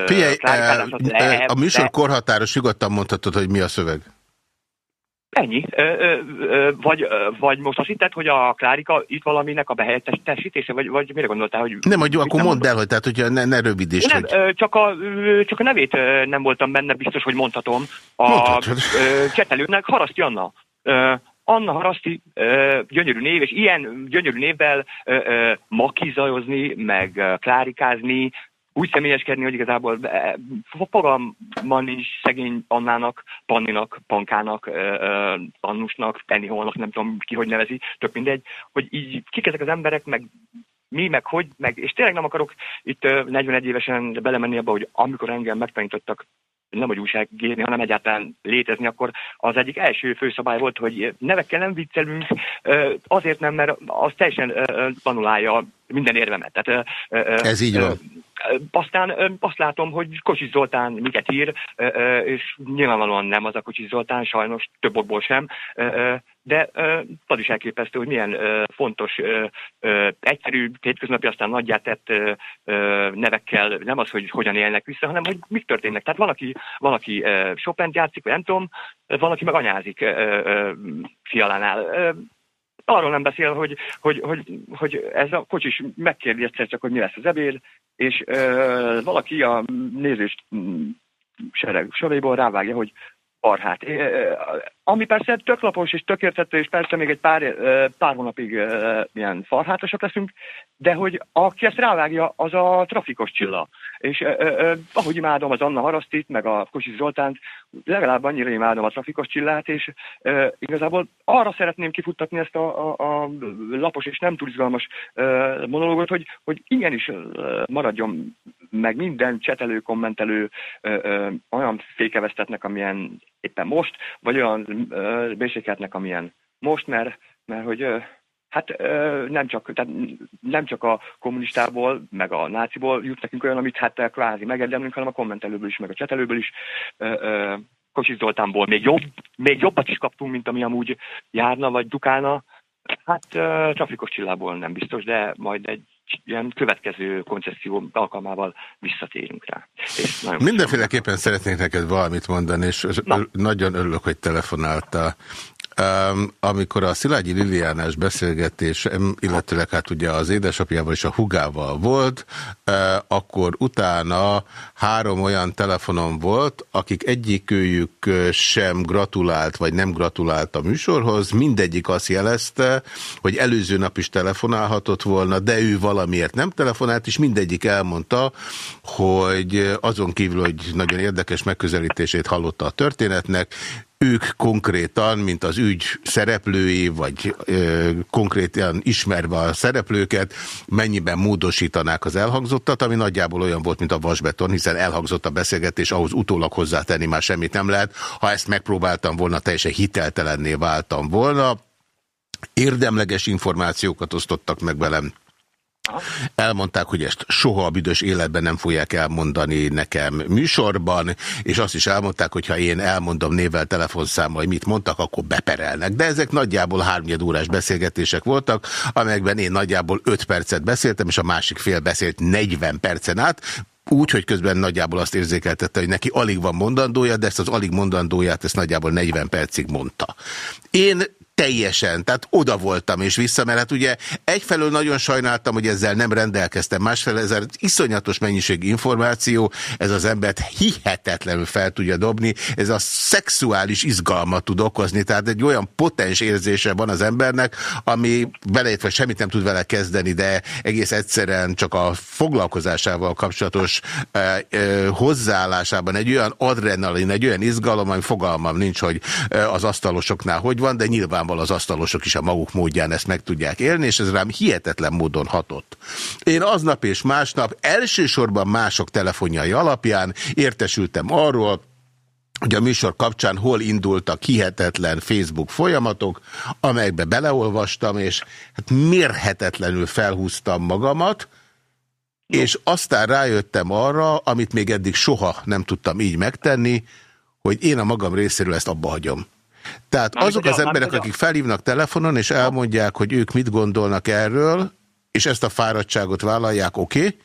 Figyelj, lehet, a műsor de- korhatáros nyugodtan mondhatod, hogy mi a szöveg. Ennyi. Ö, ö, ö, vagy, vagy most azt hitted, hogy a Klárika itt valaminek a behelyettesítése, vagy, vagy mire gondoltál? Hogy nem, hogy akkor mondd el, hogy, tehát, hogyha ne, ne rövidíts. Nem, hogy... csak, a, csak a nevét nem voltam benne, biztos, hogy mondhatom. A ö, csetelőnek Haraszti Anna. Anna Haraszti ö, gyönyörű név, és ilyen gyönyörű névvel ö, ö, makizajozni, meg klárikázni, úgy személyeskedni, hogy igazából fogalman nincs szegény Annának, Panninak, Pankának, Annusnak, Penny Holnak, nem tudom ki, hogy nevezi, tök mindegy, hogy így kik ezek az emberek, meg mi, meg hogy, meg, és tényleg nem akarok itt 41 évesen belemenni abba, hogy amikor engem megtanítottak nem hogy újságírni, hanem egyáltalán létezni, akkor az egyik első főszabály volt, hogy nevekkel nem viccelünk, azért nem, mert az teljesen tanulálja minden érvemet. Tehát, Ez így van. Aztán azt látom, hogy Kocsis Zoltán miket ír, és nyilvánvalóan nem az a Kocsis Zoltán, sajnos több okból sem, de az is elképesztő, hogy milyen fontos, egyszerű, hétköznapi, aztán nagyját tett nevekkel, nem az, hogy hogyan élnek vissza, hanem hogy mik történnek. Tehát valaki, valaki chopin játszik, vagy nem tudom, valaki meg anyázik fialánál arról nem beszél, hogy, hogy, hogy, hogy ez a kocsis megkérdi egyszer csak, hogy mi lesz az ebéd, és ö, valaki a nézést sereg soréból rávágja, hogy arhát. Ami persze tök lapos és tök érthető, és persze még egy pár, pár hónapig ilyen farhátosak leszünk, de hogy aki ezt rávágja, az a trafikos csilla. És ahogy imádom az Anna Harasztit, meg a Kocsis Zoltánt, legalább annyira imádom a trafikos csillát, és igazából arra szeretném kifuttatni ezt a, a, a lapos és nem túl izgalmas monológot, hogy, hogy igenis maradjon meg minden csetelő, kommentelő olyan fékevesztetnek, amilyen éppen most, vagy olyan béséketnek, amilyen most, mert, mert hogy hát nem csak, tehát nem csak a kommunistából, meg a náciból jut nekünk olyan, amit hát kvázi megérdemlünk, hanem a kommentelőből is, meg a csetelőből is. Kocsis Zoltánból még, jobb, még jobbat is kaptunk, mint ami amúgy járna, vagy dukálna. Hát trafikos csillából nem biztos, de majd egy ilyen következő koncesszió alkalmával visszatérünk rá. Mindenféleképpen szeretnék neked valamit mondani, és Na. nagyon örülök, hogy telefonáltál. Amikor a Szilágyi Liliánás beszélgetés, illetőleg hát ugye az édesapjával és a hugával volt, uh, akkor utána három olyan telefonom volt, akik egyikőjük sem gratulált, vagy nem gratulált a műsorhoz, mindegyik azt jelezte, hogy előző nap is telefonálhatott volna, de ő valamiért nem telefonált, és mindegyik elmondta, hogy azon kívül, hogy nagyon érdekes megközelítését hallotta a történetnek, ők konkrétan, mint az ügy szereplői, vagy ö, konkrétan ismerve a szereplőket, mennyiben módosítanák az elhangzottat, ami nagyjából olyan volt, mint a vasbeton, hiszen elhangzott a beszélgetés, ahhoz utólag hozzátenni már semmit nem lehet. Ha ezt megpróbáltam volna, teljesen hiteltelenné váltam volna. Érdemleges információkat osztottak meg velem Elmondták, hogy ezt soha a büdös életben nem fogják elmondani nekem műsorban, és azt is elmondták, hogy ha én elmondom névvel, telefonszámmal, hogy mit mondtak, akkor beperelnek. De ezek nagyjából háromnyed órás beszélgetések voltak, amelyekben én nagyjából 5 percet beszéltem, és a másik fél beszélt 40 percen át, úgy, hogy közben nagyjából azt érzékeltette, hogy neki alig van mondandója, de ezt az alig mondandóját ezt nagyjából 40 percig mondta. Én teljesen, tehát oda voltam és vissza, mert hát ugye egyfelől nagyon sajnáltam, hogy ezzel nem rendelkeztem, másfelől ez az iszonyatos mennyiségű információ, ez az embert hihetetlenül fel tudja dobni, ez a szexuális izgalmat tud okozni, tehát egy olyan potens érzése van az embernek, ami beleértve semmit nem tud vele kezdeni, de egész egyszerűen csak a foglalkozásával kapcsolatos eh, eh, hozzáállásában egy olyan adrenalin, egy olyan izgalom, ami fogalmam nincs, hogy eh, az asztalosoknál hogy van, de nyilván nyilvánvalóan az asztalosok is a maguk módján ezt meg tudják élni, és ez rám hihetetlen módon hatott. Én aznap és másnap elsősorban mások telefonjai alapján értesültem arról, hogy a műsor kapcsán hol indultak hihetetlen Facebook folyamatok, amelyekbe beleolvastam, és hát mérhetetlenül felhúztam magamat, és aztán rájöttem arra, amit még eddig soha nem tudtam így megtenni, hogy én a magam részéről ezt abba hagyom. Tehát már azok az emberek, akik felhívnak telefonon, és elmondják, hogy ők mit gondolnak erről, és ezt a fáradtságot vállalják, oké? Okay?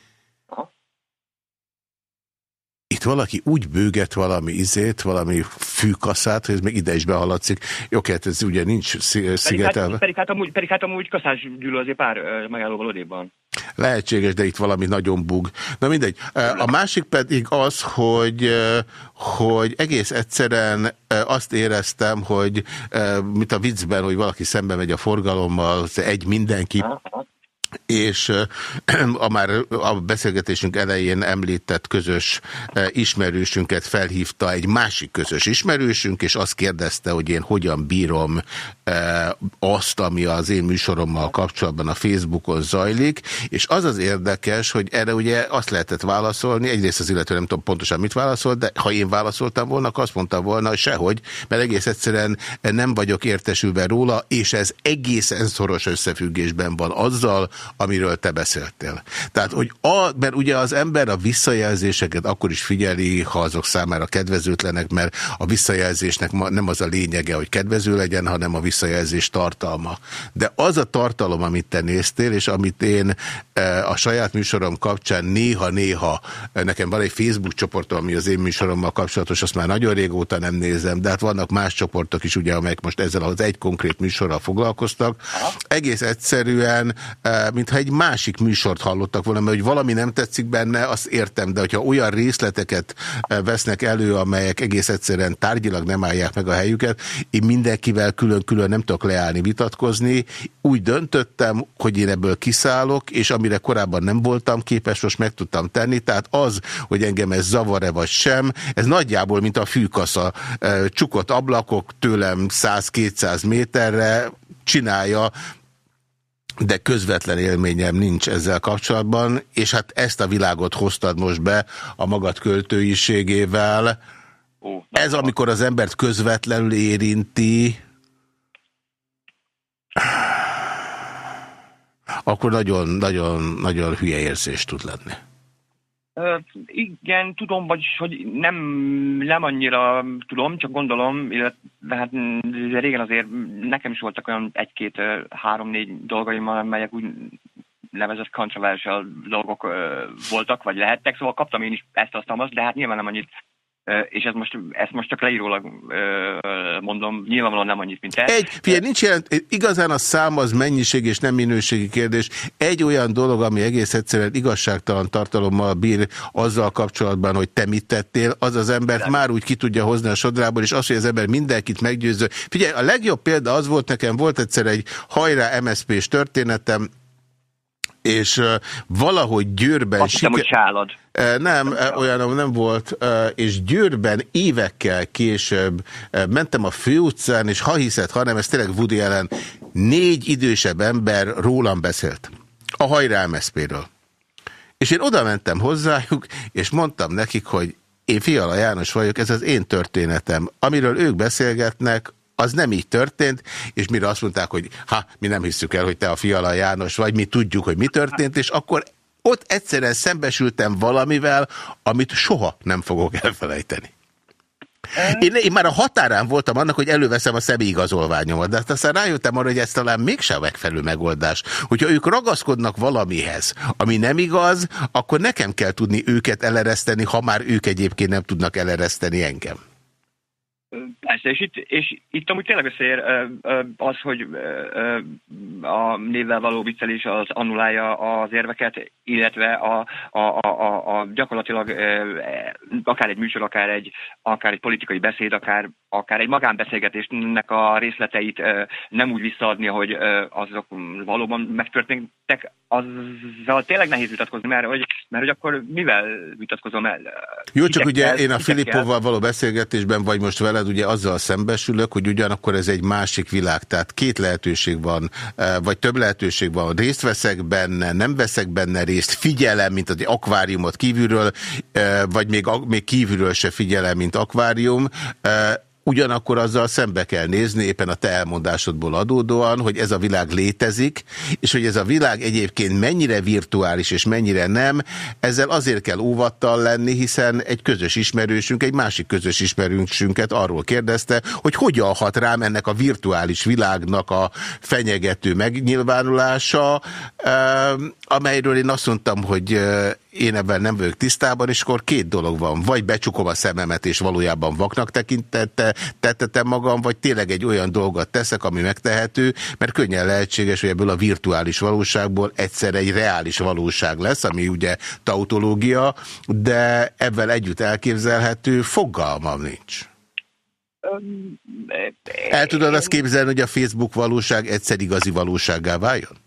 itt valaki úgy bőget valami izét, valami fűkaszát, hogy ez még ide is behaladszik. Jó, hát ez ugye nincs szigetelve. Pedig hát, pedig hát amúgy, pedig hát amúgy kaszás gyűlő azért pár megállóval odéban. Lehetséges, de itt valami nagyon bug. Na mindegy. A másik pedig az, hogy, hogy egész egyszerűen azt éreztem, hogy mint a viccben, hogy valaki szembe megy a forgalommal, egy mindenki, és <clears throat> a már a beszélgetésünk elején említett közös ismerősünket felhívta egy másik közös ismerősünk, és azt kérdezte, hogy én hogyan bírom azt, ami az én műsorommal kapcsolatban a Facebookon zajlik, és az az érdekes, hogy erre ugye azt lehetett válaszolni, egyrészt az illető nem tudom pontosan mit válaszolt, de ha én válaszoltam volna, azt mondtam volna, hogy sehogy, mert egész egyszerűen nem vagyok értesülve róla, és ez egészen szoros összefüggésben van azzal, amiről te beszéltél. Tehát, hogy a, mert ugye az ember a visszajelzéseket akkor is figyeli, ha azok számára kedvezőtlenek, mert a visszajelzésnek nem az a lényege, hogy kedvező legyen, hanem a visszajelzés tartalma. De az a tartalom, amit te néztél, és amit én e, a saját műsorom kapcsán néha-néha, e, nekem van egy Facebook csoportom, ami az én műsorommal kapcsolatos, azt már nagyon régóta nem nézem, de hát vannak más csoportok is, ugye, amelyek most ezzel az egy konkrét műsorral foglalkoztak. Egész egyszerűen, e, mintha egy másik műsort hallottak volna, mert hogy valami nem tetszik benne, azt értem, de hogyha olyan részleteket vesznek elő, amelyek egész egyszerűen tárgyilag nem állják meg a helyüket, én mindenkivel külön-külön nem tudok leállni, vitatkozni. Úgy döntöttem, hogy én ebből kiszállok, és amire korábban nem voltam képes, most meg tudtam tenni, tehát az, hogy engem ez zavar-e vagy sem, ez nagyjából, mint a fűkasza, csukott ablakok tőlem 100-200 méterre, csinálja, de közvetlen élményem nincs ezzel kapcsolatban, és hát ezt a világot hoztad most be a magad költőiségével. Ó, Ez, amikor az embert közvetlenül érinti, akkor nagyon-nagyon hülye érzés tud lenni. Igen, tudom, vagyis, hogy nem, nem annyira tudom, csak gondolom, illetve hát régen azért nekem is voltak olyan egy-két, három-négy dolgaim, amelyek úgy nevezett controversial dolgok voltak, vagy lehettek, szóval kaptam én is ezt azt, de hát nyilván nem annyit és ez most, ezt most csak leírólag mondom, nyilvánvalóan nem annyit, mint te. Egy, figyelj, nincs jelent, igazán a szám az mennyiség és nem minőségi kérdés. Egy olyan dolog, ami egész egyszerűen igazságtalan tartalommal bír azzal kapcsolatban, hogy te mit tettél, az az embert nem. már úgy ki tudja hozni a sodrából, és az, hogy az ember mindenkit meggyőző. Figyelj, a legjobb példa az volt nekem, volt egyszer egy hajrá MSZP-s történetem, és valahogy Győrben... Azt hiszem, hogy sálad. Nem, olyan nem volt, és Győrben évekkel később mentem a főutcán, és ha hiszed, ha nem, ez tényleg Woody ellen, négy idősebb ember rólam beszélt. A hajrá MSZP-ről. És én oda mentem hozzájuk, és mondtam nekik, hogy én Fiala János vagyok, ez az én történetem. Amiről ők beszélgetnek, az nem így történt, és mire azt mondták, hogy ha, mi nem hiszük el, hogy te a Fiala János vagy, mi tudjuk, hogy mi történt, és akkor ott egyszerűen szembesültem valamivel, amit soha nem fogok elfelejteni. Én, én már a határán voltam annak, hogy előveszem a személyigazolványomat, de hát aztán rájöttem arra, hogy ez talán mégsem megfelelő megoldás. Hogyha ők ragaszkodnak valamihez, ami nem igaz, akkor nekem kell tudni őket elereszteni, ha már ők egyébként nem tudnak elereszteni engem. Persze, és itt, és itt amúgy tényleg összeér az, hogy a névvel való viccelés az annulálja az érveket, illetve a, a, a, a gyakorlatilag akár egy műsor, akár egy, akár egy politikai beszéd, akár, akár egy magánbeszélgetésnek a részleteit nem úgy visszaadni, hogy azok valóban megtörténtek, azzal tényleg nehéz vitatkozni, mert hogy, mert hogy akkor mivel vitatkozom el? Jó, csak ugye én a Filippovval való beszélgetésben, vagy most veled ugye azzal szembesülök, hogy ugyanakkor ez egy másik világ, tehát két lehetőség van, vagy több lehetőség van, részt veszek benne, nem veszek benne részt, figyelem, mint az akváriumot kívülről, vagy még, még kívülről se figyelem, mint akvárium, Ugyanakkor azzal szembe kell nézni, éppen a te elmondásodból adódóan, hogy ez a világ létezik, és hogy ez a világ egyébként mennyire virtuális és mennyire nem, ezzel azért kell óvattal lenni, hiszen egy közös ismerősünk, egy másik közös ismerősünket arról kérdezte, hogy hogyan hat rám ennek a virtuális világnak a fenyegető megnyilvánulása, amelyről én azt mondtam, hogy én ebben nem vagyok tisztában, és akkor két dolog van. Vagy becsukom a szememet, és valójában vaknak tekintette, tettetem magam, vagy tényleg egy olyan dolgot teszek, ami megtehető, mert könnyen lehetséges, hogy ebből a virtuális valóságból egyszer egy reális valóság lesz, ami ugye tautológia, de ebben együtt elképzelhető, fogalmam nincs. El tudod azt képzelni, hogy a Facebook valóság egyszer igazi valósággá váljon?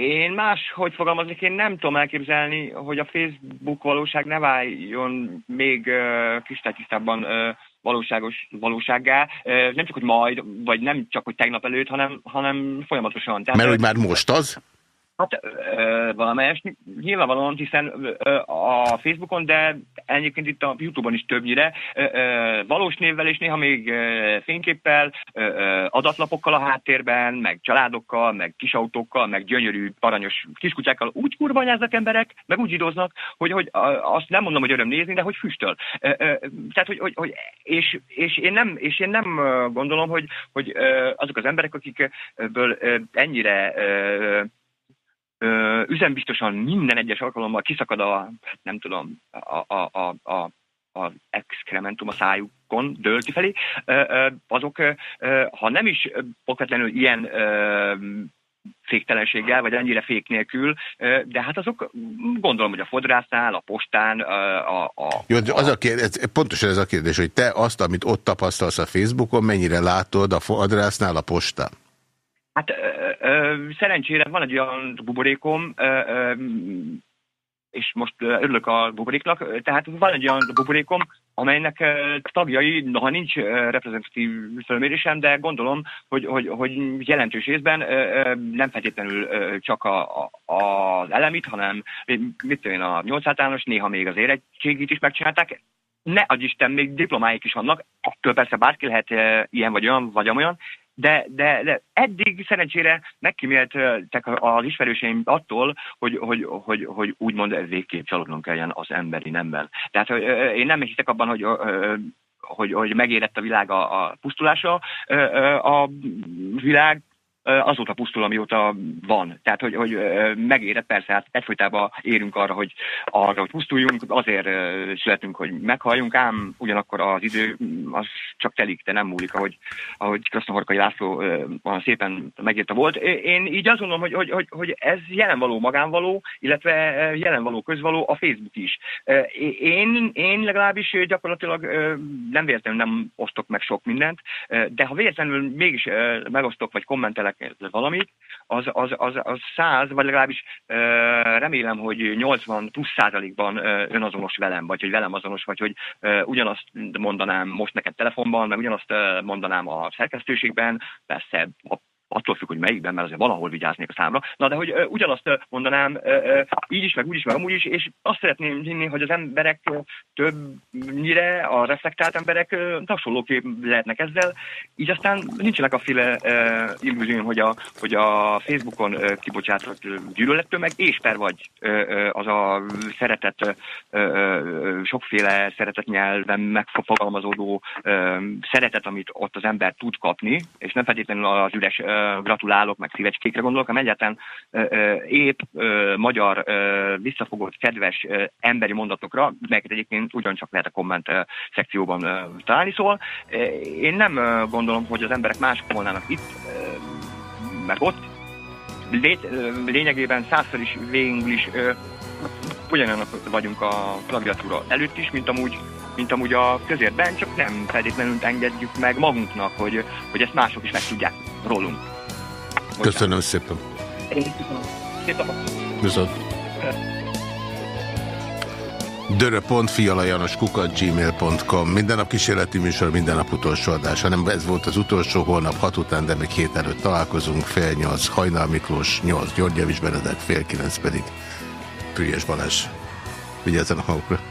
Én más, hogy fogalmaznék, én nem tudom elképzelni, hogy a Facebook valóság ne váljon még uh, kristálytisztábban uh, valóságos valósággá. Nem csak, hogy majd, vagy nem csak, hogy tegnap előtt, hanem, hanem folyamatosan. Tehát, Mert hogy már most az? Hát valamelyes nyilvánvalóan, hiszen a Facebookon, de egyébként itt a Youtube-on is többnyire valós névvel és néha még fényképpel, adatlapokkal a háttérben, meg családokkal, meg kisautókkal, meg gyönyörű, aranyos kiskutyákkal úgy kurvanyáznak emberek, meg úgy idoznak, hogy, hogy azt nem mondom, hogy öröm nézni, de hogy füstöl. Tehát, hogy, hogy, hogy és, és, én nem, és én nem gondolom, hogy, hogy azok az emberek, akikből ennyire üzembiztosan minden egyes alkalommal kiszakad a, nem tudom, a, a, a, a az exkrementum a szájukon dől kifelé, azok, ha nem is okvetlenül ilyen féktelenséggel, vagy ennyire fék nélkül, de hát azok gondolom, hogy a fodrásznál, a postán, a... a Jó, az a kérdés, pontosan ez a kérdés, hogy te azt, amit ott tapasztalsz a Facebookon, mennyire látod a fodrásznál, a postán? Hát ö, ö, szerencsére van egy olyan buborékom, ö, ö, és most örülök a buboréknak, tehát van egy olyan buborékom, amelynek tagjai, ha nincs reprezentatív fölmérésem, de gondolom, hogy, hogy, hogy jelentős részben nem feltétlenül csak a, a, az elemit, hanem mit én, a 8 általános, néha még az érettségit is megcsinálták, ne adj Isten, még diplomáik is vannak, attól persze bárki lehet ilyen vagy olyan, vagy olyan, de, de, de eddig szerencsére megkíméltek az ismerőseim attól, hogy, hogy, hogy, hogy úgymond végképp csalódnunk kelljen az emberi nemben. Tehát hogy, én nem hiszek abban, hogy hogy, hogy megérett a világ a, a pusztulása. A világ azóta pusztul, amióta van. Tehát, hogy, hogy megérett, persze, hát egyfolytában érünk arra, hogy, arra, hogy pusztuljunk, azért születünk, hogy meghalljunk, ám ugyanakkor az idő az csak telik, de nem múlik, ahogy, ahogy Krasznahorkai László szépen megírta volt. Én így azt gondolom, hogy, hogy, hogy, hogy ez jelenvaló magánvaló, illetve jelenvaló közvaló a Facebook is. Én, én legalábbis gyakorlatilag nem véletlenül nem osztok meg sok mindent, de ha véletlenül mégis megosztok, vagy kommentelek valamit, az, az, az, az 100, vagy legalábbis uh, remélem, hogy 80 plusz százalékban önazonos velem, vagy hogy velem azonos, vagy hogy uh, ugyanazt mondanám most neked telefonban, meg ugyanazt uh, mondanám a szerkesztőségben, persze a attól függ, hogy melyikben, mert azért valahol vigyáznék a számra. Na, de hogy ugyanazt mondanám így is, meg úgy is, meg amúgy is, és azt szeretném hinni, hogy az emberek többnyire, a reflektált emberek hasonlóképp lehetnek ezzel, így aztán nincsenek a féle illúzióm, hogy a, hogy a Facebookon kibocsátott gyűlölettömeg, és per vagy az a szeretet, sokféle szeretet nyelven megfogalmazódó szeretet, amit ott az ember tud kapni, és nem feltétlenül az üres gratulálok, meg szívecskékre gondolok, hanem egyáltalán épp magyar, visszafogott, kedves emberi mondatokra, melyeket egyébként ugyancsak lehet a komment szekcióban találni. Szóval én nem gondolom, hogy az emberek mások volnának itt, meg ott. Lényegében százszor is végül is ugyanannak vagyunk a klaviatúra előtt is, mint amúgy, mint amúgy a közérben, csak nem feltétlenül engedjük meg magunknak, hogy, hogy ezt mások is meg tudják rólunk. Köszönöm szépen. Viszont. kukat gmail.com Minden nap kísérleti műsor, minden nap utolsó adás. Hanem ez volt az utolsó, holnap hat után, de még hét előtt találkozunk. Fél nyolc, Hajnal Miklós, nyolc, György Javis Benedek, fél kilenc pedig Pülyes Balázs. Vigyázzanak magukra!